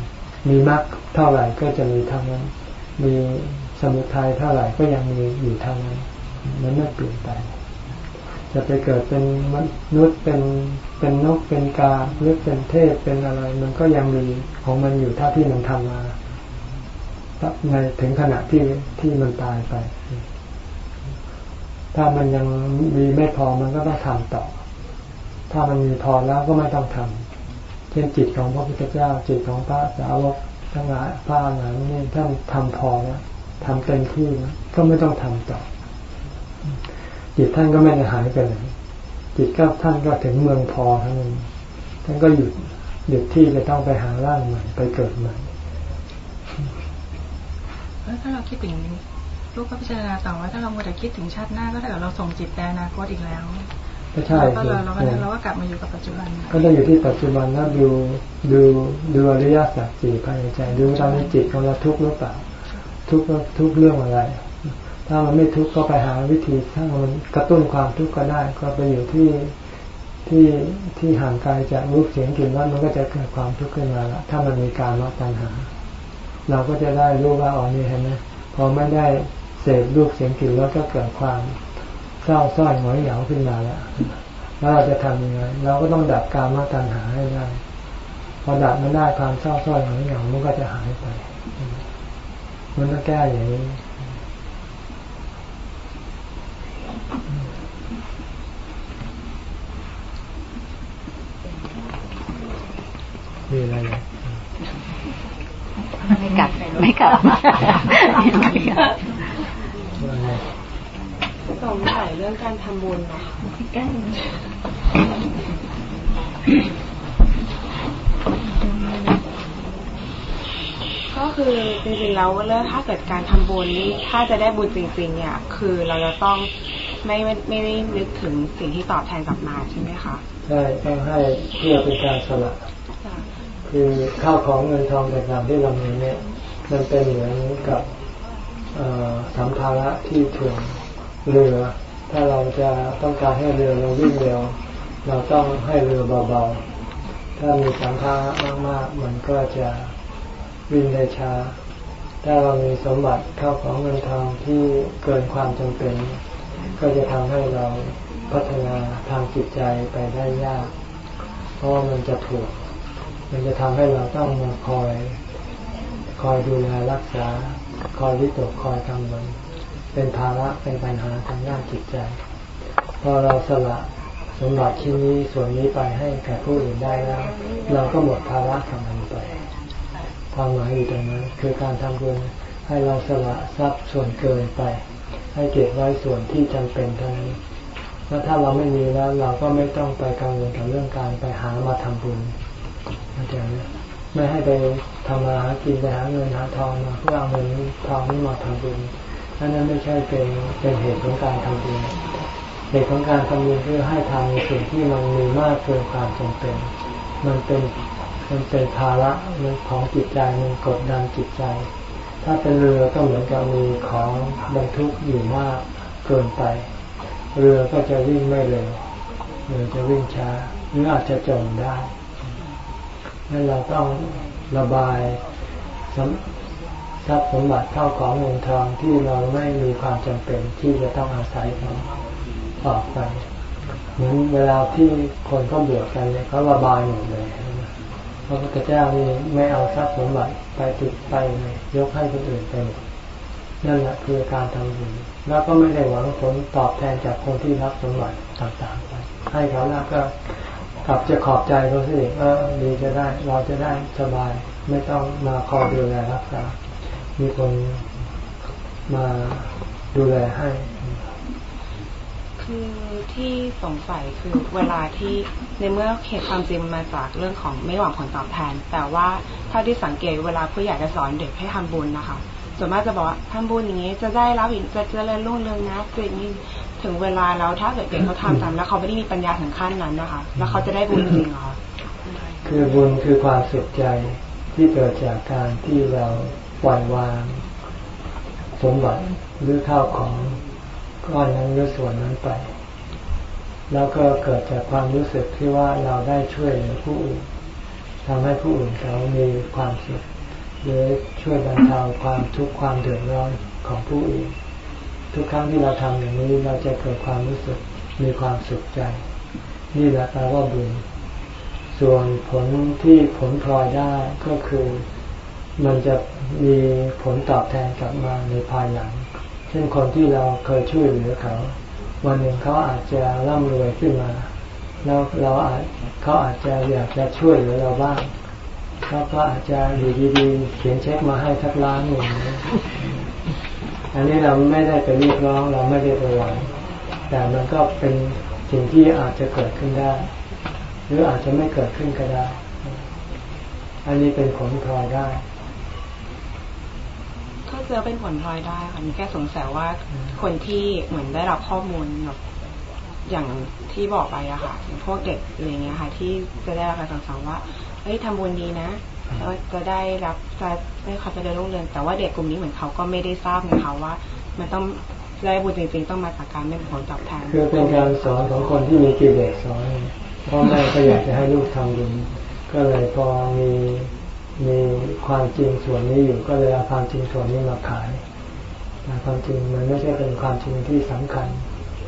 มีมรรคเท่าไหร่ก็จะมีท่านั้น มีสมุทัยเท่าไหร่ก็ยังมีอยู่ท่านั้นมันไม่เปลี่ยนแปลง จะไปเกิดเป็นมนุษย์เป็นเป็นนกเป็นกาหรือเป็นเทพเป็นอะไร มันก็ยังมีของมันอยู่เท่าที่มันทำมาในถึงขณะที่ที่มันตายไป ถ้ามันยังมีไม่พอมันก็ต้องทำต่อ ถ้ามันมีพอแล้วก็ไม่ต้องทำเช่นจิตของพระพุทธเจ้า จิตของพระสาวกทั้งหลายพระอรหันต์นี่ท่านทำพอแล้วทำเต็มที่แล้วก็ไม่ต้องทำต่อ จิตท่านก็ไม่ได้หายไปไหนจิตก็ท่านก็ถึงเมืองพอท่านท่านก็หยุดหยุดที่จะต้องไปหาร่างใหม่ไปเกิดใหม่แล้วถ้าเราคิดถึงลูกก็พิจารณาต่อว่าถ้าเราโมแต่คิดถึงชาติหน้าก็ถ้าเกิดเราส่งจิตไปอนาคตอีกแล้วก็ใช่ก็เราเราก็เราก็กลับมาอยู่กับปัจจุบัน ก็ต้องอยู่ที่ปัจจุบันนะดูดูดูอริยสัจสี่ภายในใจดูตอนนี้จิตของเราทุกข์หรือเปล่าทุกข์ทุกเรื่องอะไร ถ้ามันไม่ทุกข์ก็ไปหาวิธีถ้ามันกระตุ้นความทุกข์ก็ได้ ก็ไปอยู่ที่ที่ที่ห่างไกลจากรูปเสียงกลิ่นรสมันก็จะเกิดความทุกข์ขึ้นมาละถ้ามันมีการมาตัญหา เราก็จะได้รู้ว่าอ๋อนี่เห็นไหมพอไม่ได้เสพรูปเสียงกลิ่นรสก็เกิดความเศร้าส้อยหงอยเหงาขึ้นมาแล้วแล้วเราจะทำยังไงเราก็ต้องดับการมาตัญหาให้ได้พอดับมันได้ความเศร้าส้อยหงอยเหงามันก็จะหายไป มันต้องแก้อย่างนี้ มีอะไรไม่กลับไม่กลับไม่กลับสงสัยเรื่องการทำบุญเนาะก็คือจริงๆแล้วเรื่องถ้าเกิดการทำบุญนี่ถ้าจะได้บุญจริง ๆ เนี่ย คือเราจะต้องไม่ไม่ไม่ได้นึกถึงสิ่งที่ตอบแทนกลับมาใช่ไหมคะใช่ต้องให้เพื่อเป็นการสละ คือข้าวของเงินทองต่างๆที่เรามีเนี่ย มันเป็นเหมือนกับสัมภาระที่ถ่วงเรือ ถ้าเราจะต้องการให้เรือเราวิ่งเร็ว เราต้องให้เรือเบาๆ ถ้ามีสัมภาระมากๆ มันก็จะวิ่งได้ช้า ถ้าเรามีสมบัติข้าวของเงินทองที่เกินความจำเป็น ก็จะทำให้เราพัฒนาทางจิตใจไปได้ยาก เพราะมันจะถูก มันจะทำให้เราต้องมาคอย คอยดูแลรักษา คอยวิตกคอยกังวลเป็นภาระเป็นปัญหาทางด้านจิตใจ พอเราสละสมบัติชิ้นนี้ส่วนนี้ไปให้แก่ผู้อื่นได้แล้ว เราก็หมดภาระทางนั้นไปความหมายอยู่ตรงนั้น คือการทำบุญให้เราสละทรัพย์ส่วนเกินไป ให้เก็บไว้ส่วนที่จำเป็นเท่านั้นแล้วถ้าเราไม่มีแล้วเราก็ไม่ต้องไปกังวลกับเรื่องการไปหามาทำบุญ เข้าใจไหมไม่ให้ไปทำมาหากินไปหาเงินหาทองมาเพื่อเอาเงินทองนี้มาทำบุญนั่นนั้นไม่ใช่เป็นเป็นเหตุของการทำบุญเหตุของการทำบุญคือให้ทำในสิ่งที่มันมีมากเกินความจำเป็น มันเป็นมันเป็นภาระของจิตใจมันกดดันจิตใจ ถ้าเป็นเรือก็เหมือนกับมีของบรรทุกอยู่มากเกินไป เรือก็จะวิ่งไม่เร็วเรือจะวิ่งช้าหรืออาจจะจมได้ นั่นเราต้องระบายทรัพย์สมบัติเข้าของเงินทองที่เราไม่มีความจำเป็นที่จะต้องอาศัยเขาออกไปเหมือนเวลาที่คนเขาเบื่อกันเนี่ยเขาระบายหมดเลยพระพุทธเจ้านี่ไม่เอาทรัพย์สมบัติไปติดไปเลยยกให้คนอื่นไปนั่นแหละคือการทำบุญแล้วก็ไม่ได้หวังผลตอบแทนจากคนที่รับสมบัติต่างๆไปให้เขาแล้วก็ ลับจะขอบใจเขาสิเออดีจะได้ เราจะได้สบาย ไม่ต้องมาคอยดูแลรักษา มีคนมาดูแลให้ คือที่สงสัยคือเวลาที่ในเมื่อเหตุความจริงมาจากเรื่องของไม่หวังผลตอบแทน แต่ว่าถ้าที่สังเกตเวลาผู้ใหญ่จะสอนเด็กให้ทำบุญนะคะ ส่วนมากจะบอกว่าทำบุญอย่างนี้จะได้รับอีกจะเจริญรุ่งเรืองนะเกิดนี้ถึงเวลาแล้วถ้าเกิดเด็กเขาทำตามแล้วเขาไม่ได้มีปัญญาถึงขั้นนั้นนะคะ แล้วเขาจะได้บุญจริงเหรอคือบุญคือความสุขใจที่เกิดจากการที่เราปล่อยวางสมบัติหรือข้าวของก้อนนั้นหรือส่วนนั้นไป แล้วก็เกิดจากความรู้สึกที่ว่าเราได้ช่วยเหลือผู้อื่นทำให้ผู้อื่นเขามีความสุข หรือช่วยบรรเทาความทุกข์ความเดือดร้อนของผู้อื่น ทุกครั้งที่เราทำอย่างนี้เราจะเกิดความรู้สึกมีความสุขใจ นี่แหละแปลว่าบุญ ส่วนผลที่ผลพลอยได้ก็คือมันจะมีผลตอบแทนกลับมาในภายหลัง เช่นคนที่เราเคยช่วยเหลือเขา วันหนึ่งเขาอาจจะร่ำรวยขึ้นมา แล้วเราอาจเขาอาจจะอยากจะช่วยเหลือเราบ้าง เขาก็อาจจะอยู่ดีๆเขียนเช็คมาให้ทักล้านหนึ่งอันนี้เราไม่ได้ไปเรียกร้องเราไม่ได้ไปหวังแต่มันก็เป็นสิ่งที่อาจจะเกิดขึ้นได้ หรืออาจจะไม่เกิดขึ้นก็ได้ อันนี้เป็นผลพลอยได้ก็เจอเป็นผลพลอยได้ค่ะมีแค่สงสัยว่าคนที่เหมือนได้รับข้อมูลแบบอย่างที่บอกไปอะค่ะพวกเด็กอะไรเงี้ยค่ะ ที่จะได้รับการสั่งสอนว่า เฮ้ยทำบุญดีนะแล้วจะได้รับจะได้เขาจะได้รุ่งเรืองแต่ว่าเด็กกลุ่มนี้เหมือนเขาก็ไม่ได้ทราบไงคะว่า มันต้องได้บุญจริงๆต้องมาจากการไม่ผลตอบแทนคือเป็นการสอนของคนที่มีกิเลสสอนพ่อแม่ก็อยากจะให้ลูกทำบุญก็เลยพอมีมีความจริงส่วนนี้อยู่ก็เลยเอาความจริงส่วนนี้มาขายแต่ความจริงมันไม่ใช่เป็นความจริงที่สำคัญ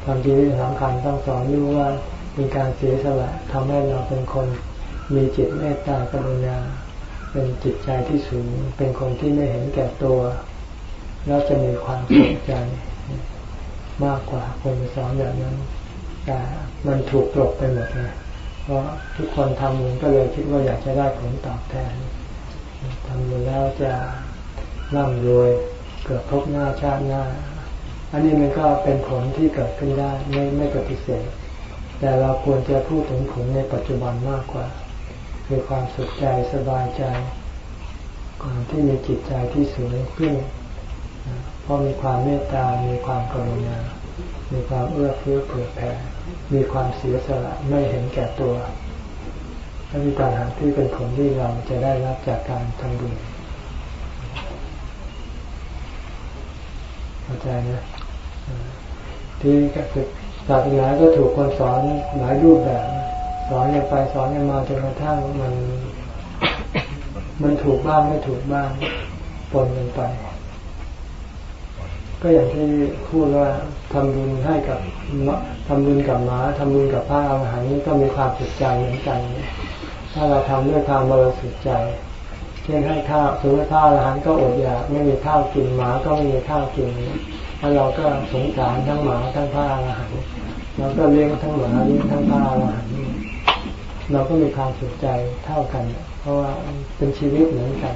ความจริงที่สำคัญต้องสอนลูกว่ามีการเสียสละทำให้เราเป็นคน มีจิตเมตตากรุณา เป็นจิตใจที่สูง เป็นคนที่ไม่เห็นแก่ตัว แล้วจะมีความสุขใจ มากกว่าคนสอนแบบนั้น แต่มันถูกกลบไปหมดเลยเพราะทุกคนทำบุญก็เลยคิดว่าอยากจะได้ผลตอบแทนทำบุญแล้วจะร่ำรวยเกิดพบหน้าชาติหน้า อันนี้มันก็เป็นผลที่เกิดขึ้นได้ไม่ไม่ปฏิเสธแต่เราควรจะพูดถึงผลในปัจจุบันมากกว่า คือความสุขใจสบายใจ ความที่มีจิตใจที่สูงขึ้นเพราะมีความเมตตา มีความกรุณา มีความเอื้อเฟื้อเผื่อแผ่ มีความเสียสละไม่เห็นแก่ตัวและมีการหักที่เป็นผลที่เราจะได้รับจากการทำบุญเข้าใจนะที่ศาสนาก็ถูกคนสอนหลายรูปแบบ สอนกันไปสอนกันมาจนกระทั่งมัน มันถูกบ้างไม่ถูกบ้างปนกันไป ก็อย่างที่พูดว่าทำบุญให้กับทำบุญกับหมาทำบุญกับพระอาหารนี้ก็มีความสุขใจเหมือนกัน ถ้าเราทำด้วยความบริสุทธิ์ใจเช่นให้ข้าวสมมติข้าวอาหารก็อดอยากไม่มีข้าวกินหมาก็ไม่มีข้าวกินแล้วเราก็สงสารทั้งหมาทั้งผ้าอาหารเราก็เลี้ยงทั้งหมาเลี้ยงทั้งผ้าอาหาร เราก็มีความสุขใจเท่ากัน เพราะว่าเป็นชีวิตเหมือนกัน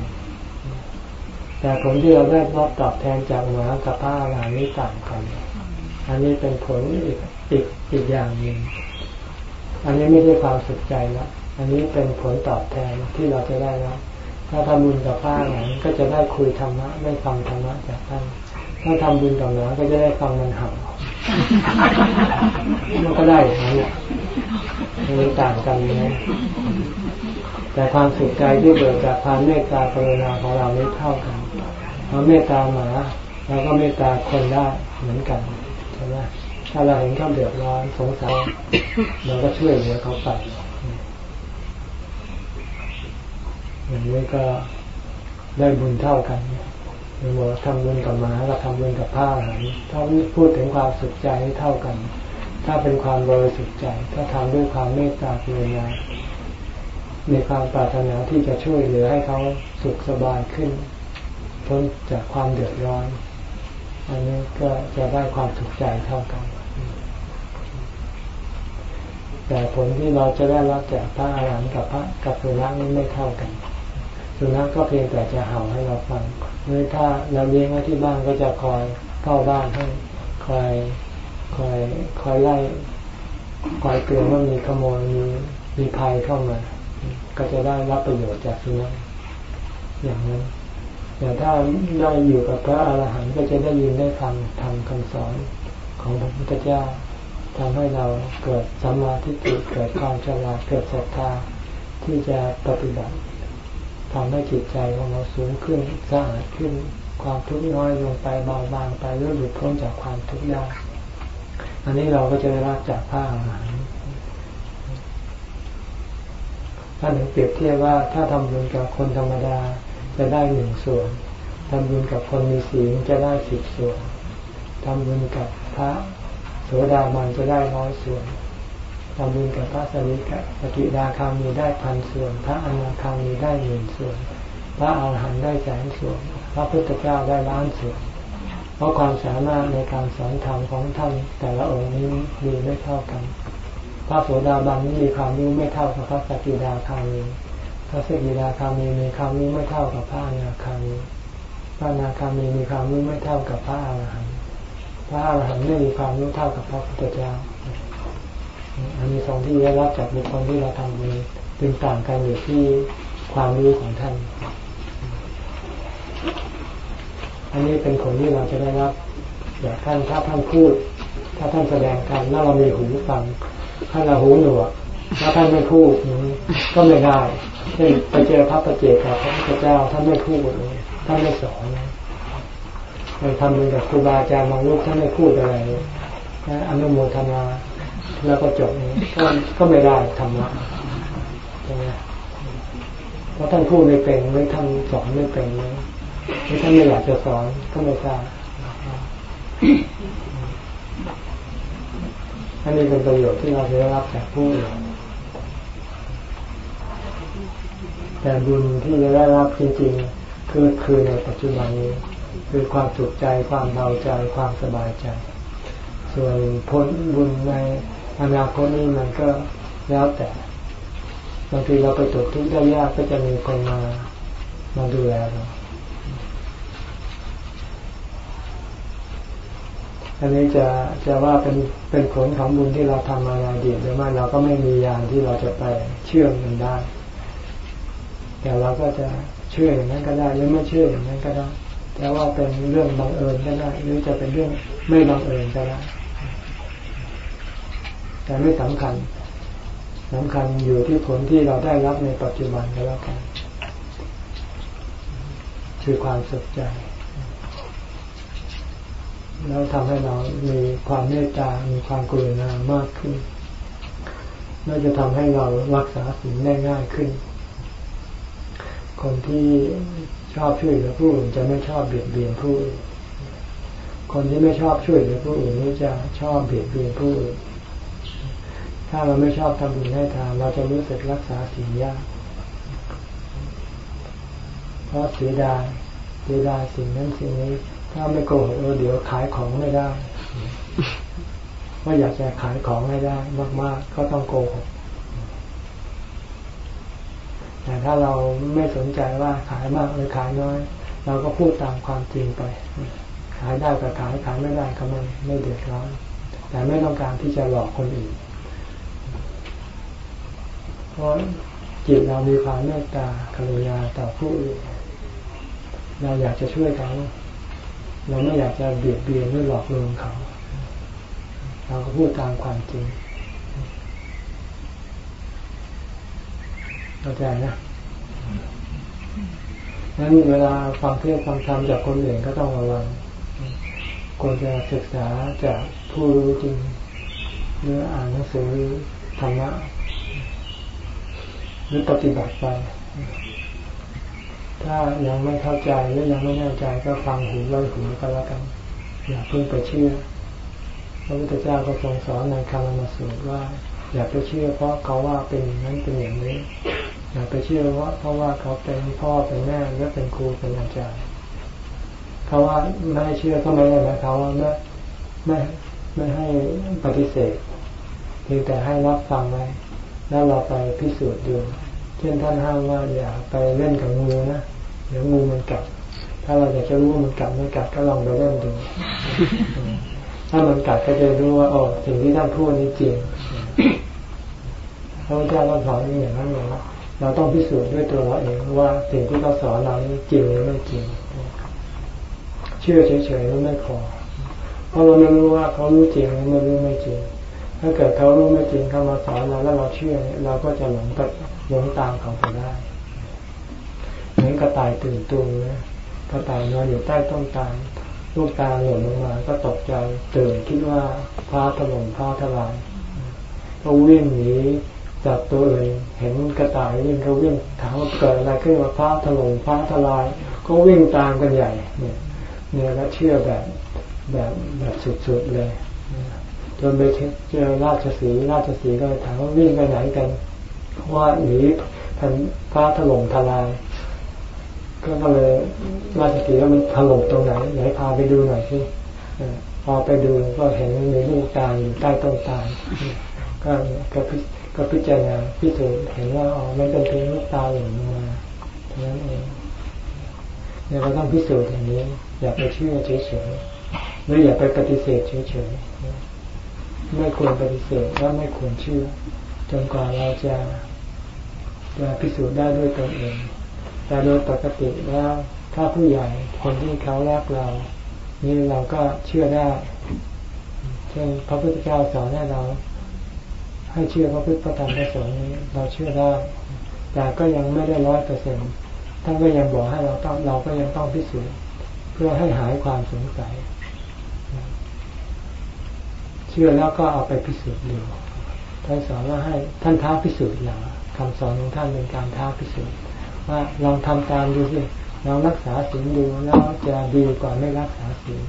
แต่ผลที่เราได้รับตอบแทนจากหมากับผ้าอาหารนี้ต่างกัน อันนี้เป็นผลอีกอีกอีกอย่างหนึ่งอันนี้ไม่ใช่ความสุขใจละอันนี้เป็นผลตอบแทนที่เราจะได้รับถ้าทำบุญกับผ้าหนังก็จะได้คุยธรรมะได้ฟังธรรมะจากท่านถ้าทำบุญกับหนังก็จะได้ฟังมันห่ามันก็ได้อย่างนี้ มันต่างกันนะแต่ความสุขใจที่เกิดจากความเมตตากรุณาของเราไม่เท่ากันเราเมตตาหมาเราก็เมตตาคนได้เหมือนกันใช่ไหมถ้าเราเห็นเขาเดือดร้อนสงสารเราก็ช่วยเหลือเขาไปอย่างนี้ก็ได้บุญเท่ากันหรือว่าทำบุญกับหมากับทำบุญกับผ้าอะไรถ้าพูดถึงความสุขใจให้เท่ากัน ถ้าเป็นความบริสุทธิ์ใจ ถ้าทำด้วยความเมตตากรุณามีความปรารถนาที่จะช่วยเหลือให้เขาสุขสบายขึ้นพ้นจากความเดือดร้อน อันนี้ก็จะได้ความสุขใจเท่ากัน แต่ผลที่เราจะได้รับจากพระอาหารหันต์กับพระกับสุนัขนี้ไม่เท่ากัน สุนัขก็เพียงแต่จะเห่าให้เราฟังหรือถ้าเราเลี้ยงไว้ที่บ้านก็จะคอยเฝ้าบ้านให้คอย คอยคอยไล่คอยเตือนว่ามีขโมยมีมีภัยเข้ามา ก็จะได้รับประโยชน์จากสุนัขอย่างนั้นแต่ถ้าได้อยู่กับพระอรหันต์ก็จะได้ยินได้ฟังทำคำสอนของพระพุทธเจ้าทำให้เราเกิดสัมมาทิฏฐิเกิดความฉลาดเกิดศรัทธาที่จะปฏิบัติทำให้จิตใจของเราสูงขึ้นสะอาดขึ้นความทุกข์น้อยลงไปเบาบางไปเรื่อหลุดพ้นจากความทุกข์ยาก อันนี้เราก็จะได้รับจากผ้าอาหารถ้าหนึ่งเปรียบเทียบว่าถ้าทำบุญกับคนธรรมดาจะได้หนึ่งส่วนทำบุญกับคนมีศีลจะได้สิบส่วนทำบุญกับพระโสดาบันจะได้ร้อยส่วนทำบุญกับพระสริกะสกิดาคามีได้พันส่วน พระอนาคามีได้หมื่นส่วน พระอาหารหันต์ได้แสนส่วน พระพุทธเจ้าได้ล้านส่วน เพราะความสามารถในการสอนธรรมของท่านแต่ละองค์นี้มีไม่เท่ากัน พระโสดาบันนี้มีความรู้ไม่เท่ากับพระสกิดาคามีพระสกิดาคามีมีความรู้ไม่เท่ากับพระอนาคามีพระอนาคามีมีความรู้ไม่เท่ากับพระอรหันต์พระอรหันต์ไม่มีความรู้เท่ากับพระพุทธเจ้าอันนี้สองที่ได้รับจากบุคคลที่เราทำบุญจึงต่างกันอยู่ที่ความรู้ของท่าน อันนี้เป็นผลที่เราจะได้รับจากท่านถ้าท่านพูด ถ้าท่านแสดงธรรมแล้วเรามีหูฟัง ถ้าเราหูหนวกถ้าท่านไม่พูดก็ไม่ได้เช่นไปเจอพระประเจกับพระพุทธเจ้าท่านไม่พูดเลยท่านไม่สอนไปทำบุญกับครูบาอาจารย์บางรูปท่านไม่พูดอะไรอนุโมทนาแล้วก็จบนี้ก็ก็ไม่ได้ธรรมะเพราะท่านพูดไม่เป็นไม่ท่านสอนไม่เป็น เลยไม่ท่านไม่อยากจะสอนก็ไม่ทราบอันนี้เป็นประโยชน์ที่เราได้รับจากผู้อื่นแต่บุญที่จะได้รับจริงๆคือคือในปัจจุบันนี้คือความสุขใจความเบาใจความสบายใจ ส่วนผลบุญในอนาคตนี้มันก็แล้วแต่บางทีเราไปตกทุกข์ได้ยากก็จะมีคนมามาดูแลเรา อันนี้จะจะว่าเป็นเป็นผลของบุญที่เราทำมาในอดีตหรือไม่เราก็ไม่มียานที่เราจะไปเชื่อมมันได้ แต่เราก็จะเชื่ออย่างนั้นก็ได้หรือไม่เชื่ออย่างนั้นก็ได้แต่ว่าเป็นเรื่องบังเอิญก็ได้หรือจะเป็นเรื่องไม่บังเอิญก็ได้แต่ไม่สำคัญสำคัญอยู่ที่ผลที่เราได้รับในปัจจุบันก็แล้วกันคือความสุขใจ แล้วทำให้เรามีความเมตตา มีความกรุณามากขึ้นน่าจะทำให้เรารักษาสิ่งได้ง่ายขึ้น คนที่ชอบช่วยเหลือผู้อื่นจะไม่ชอบเบียดเบียนผู้อื่น คนที่ไม่ชอบช่วยเหลือผู้อื่นนี่จะชอบเบียดเบียนผู้อื่น ถ้าเราไม่ชอบทำบุญให้ทานเราจะรู้สึกรักษาสิ่งยาก เพราะเสียดายเสียดายสิ่งนั้นสิ่งนี้ ถ้าไม่โกหกเออเดี๋ยวขายของไม่ได้ว่าอยากจะขายของให้ได้มาก ๆ ก็ต้องโกหกแต่ถ้าเราไม่สนใจว่าขายมากหรือขายน้อย เราก็พูดตามความจริงไป ขายได้ก็ขายขายไม่ได้ก็ไม่ไม่เดือดร้อน แต่ไม่ต้องการที่จะหลอกคนอื่น เพราะจิตเรามีความเมตตากรุณาต่อผู้อื่นเราอยากจะช่วยเขา เราไม่อยากจะเบียดเบียนหรือหลอกลวงเขา เราก็พูดตามความจริงเข้าใจนะนั้นเวลาฟังเทศฟังธรรมจากคนอื่นก็ต้องระวังควรจะศึกษาจากผู้รู้จริงหรืออ่านหนังสือธรรมะหรือปฏิบัติไป ถ้ายังไม่เข้าใจหรือยังไม่แน่ใจก็ฟังหูไว้หูก็แล้วกันอย่าเพิ่งไปเชื่อพระพุทธเจ้าก็ทรงสอนในคำมาสูตรว่า อย่าไปเชื่อ เพราะเขาว่าเป็นอย่างนั้นเป็นอย่างนี้ อย่าไปเชื่อว่าเพราะว่าเขาเป็นพ่อเป็นแม่หรือเป็นครูเป็นอาจารย์เขาว่าไม่เชื่อก็ไม่ได้หมายความว่าไม่ไม่ไม่ให้ปฏิเสธเพียงแต่ให้รับฟังไว้แล้วเราไปพิสูจน์ดู เช่นท่านห้ามว่าอย่าไปเล่นกับงูนะเดี๋ยวงูมันกัด ถ้าเราอยากจะรู้ว่ามันกัดไม่กัดก็ลองไปเล่นดู ถ้ามันกัดก็จะรู้ว่าโอ้สิ่งที่ท่านพูดนี้จริงพระพุทธเจ้าสอนอย่างนั้นเลยเราต้องพิสูจน์ด้วยตัวเราเองว่าสิ่งที่เขาสอนเรานี้จริงหรือไม่จริง เชื่อเฉยๆไม่พอเพราะเราไม่รู้ว่าเขารู้จริงหรือไม่รู้ไม่จริง ถ้าเกิดเขารู้ไม่จริงเขามาสอนเราแล้วเราเชื่อเราก็จะหลงกับ หลงตามเขาไปได้เหมือนกระต่ายตื่นตูมนะกระต่ายนอนอยู่ใต้ต้นตาลลูกตาหล่นลงมา ก็ตกใจตื่นคิดว่าพ้าถล่มพ้าทลายก็วิ่งหนีจากตัวเองเห็นกระต่ายวิ่งเขาวิ่งถามว่าเกิดอะไรขึ้นว่าพ้าถล่มพ้าทลาย ก็วิ่งตามกันใหญ่ เนี่ย เนี่ยก็เชื่อแบบแบบแบบสุดๆเลยจนไปเจอราชสีราชสีก็เลยถามว่าวิ่งไปไหนกัน ว่าหนีพันฟ้าถล่มทลาย ก็เลยราชสีว่ามันถล่มตรงไหนไหนพาไปดูหน่อยสิพอไปดูก็เห็นมีลูกตาอยู่ใต้ต้นตาลก็ก็พิก็พิจารณาพิสูจน์เห็นว่าอ๋อมันเป็นเพียงลูกตาหล่นมาเท่านั้นเองเนี่ยเราต้องพิสูจน์อย่างนี้ อย่าไปเชื่อเฉยๆหรืออย่าไปปฏิเสธเฉยๆไม่ควรปฏิเสธและไม่ควรเชื่อ จนกว่าเราจะ จะพิสูจน์ได้ด้วยตนเอง แต่โดยปกติแล้วถ้าผู้ใหญ่คนที่เขารักเรา นี่เราก็เชื่อได้ เช่นพระพุทธเจ้าสอนให้เรา ให้เชื่อพระพุทธธรรมพระสงฆ์นี้เราเชื่อได้ แต่ก็ยังไม่ได้ร้อยเปอร์เซ็นต์ท่านก็ยังบอกให้เราต้องเราก็ยังต้องพิสูจน์เพื่อให้หายความสงสัย เชื่อแล้วก็เอาไปพิสูจน์ดูท่านสอนว่าให้ท่านท้าพิสูจน์อย่า คำสอนของท่านเป็นการท้าพิสูจน์ว่าลองทำตามดูสิลองรักษาศีลดูแล้วจะดีกว่าไม่รักษาศีล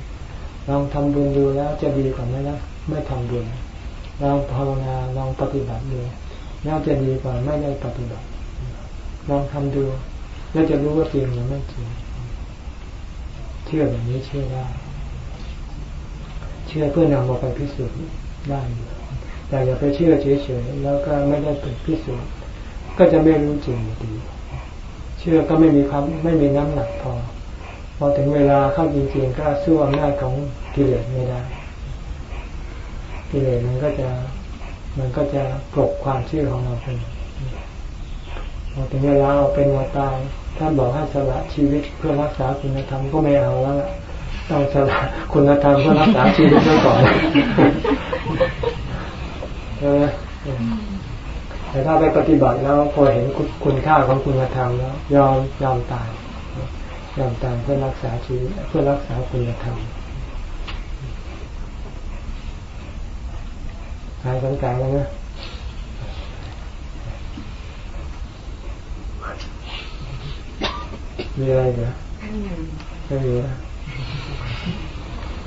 ลองทำบุญดูแล้วจะดีกว่าไม่รักไม่ทำบุญลองภาวนาลองปฏิบัติดูแล้วจะดีกว่าไม่ได้ปฏิบัติ ลองทำดูแล้วจะรู้ว่าจริงหรือไม่จริงเชื่อแบบนี้เชื่อได้ เชื่อเพื่อนำมาไปพิสูจน์ได้แต่อย่าไปเชื่อเฉยๆแล้วก็ไม่ได้เป็นพิสูจน์ ก็จะไม่รู้จริงดีเชื่อก็ไม่มีความไม่มีน้ำหนักพอพอถึงเวลาเข้าจริงๆก็สู้อำนาจของกิเลสไม่ได้กิเลสมันก็จะมันก็จะกลบความเชื่อของเราไปพอถึงเวลาเอาเป็นเราตายท่านบอกให้สละชีวิตเพื่อรักษาคุณธรรมก็ไม่เอาแล้วต้องสละคุณธรรมเพื่อรักษาชีวิตก่อนใช่ไหม แต่ถ้าไปปฏิบัติแล้วพอเห็นคุณค่าของคุณธรรมแล้ว ยอมยอมตาย ยอมตายเพื่อรักษาชีวิตเพื่อรักษาคุณธรรมหายสงสัยแล้วนะมีอะไรเหรอไม่มีไม่มี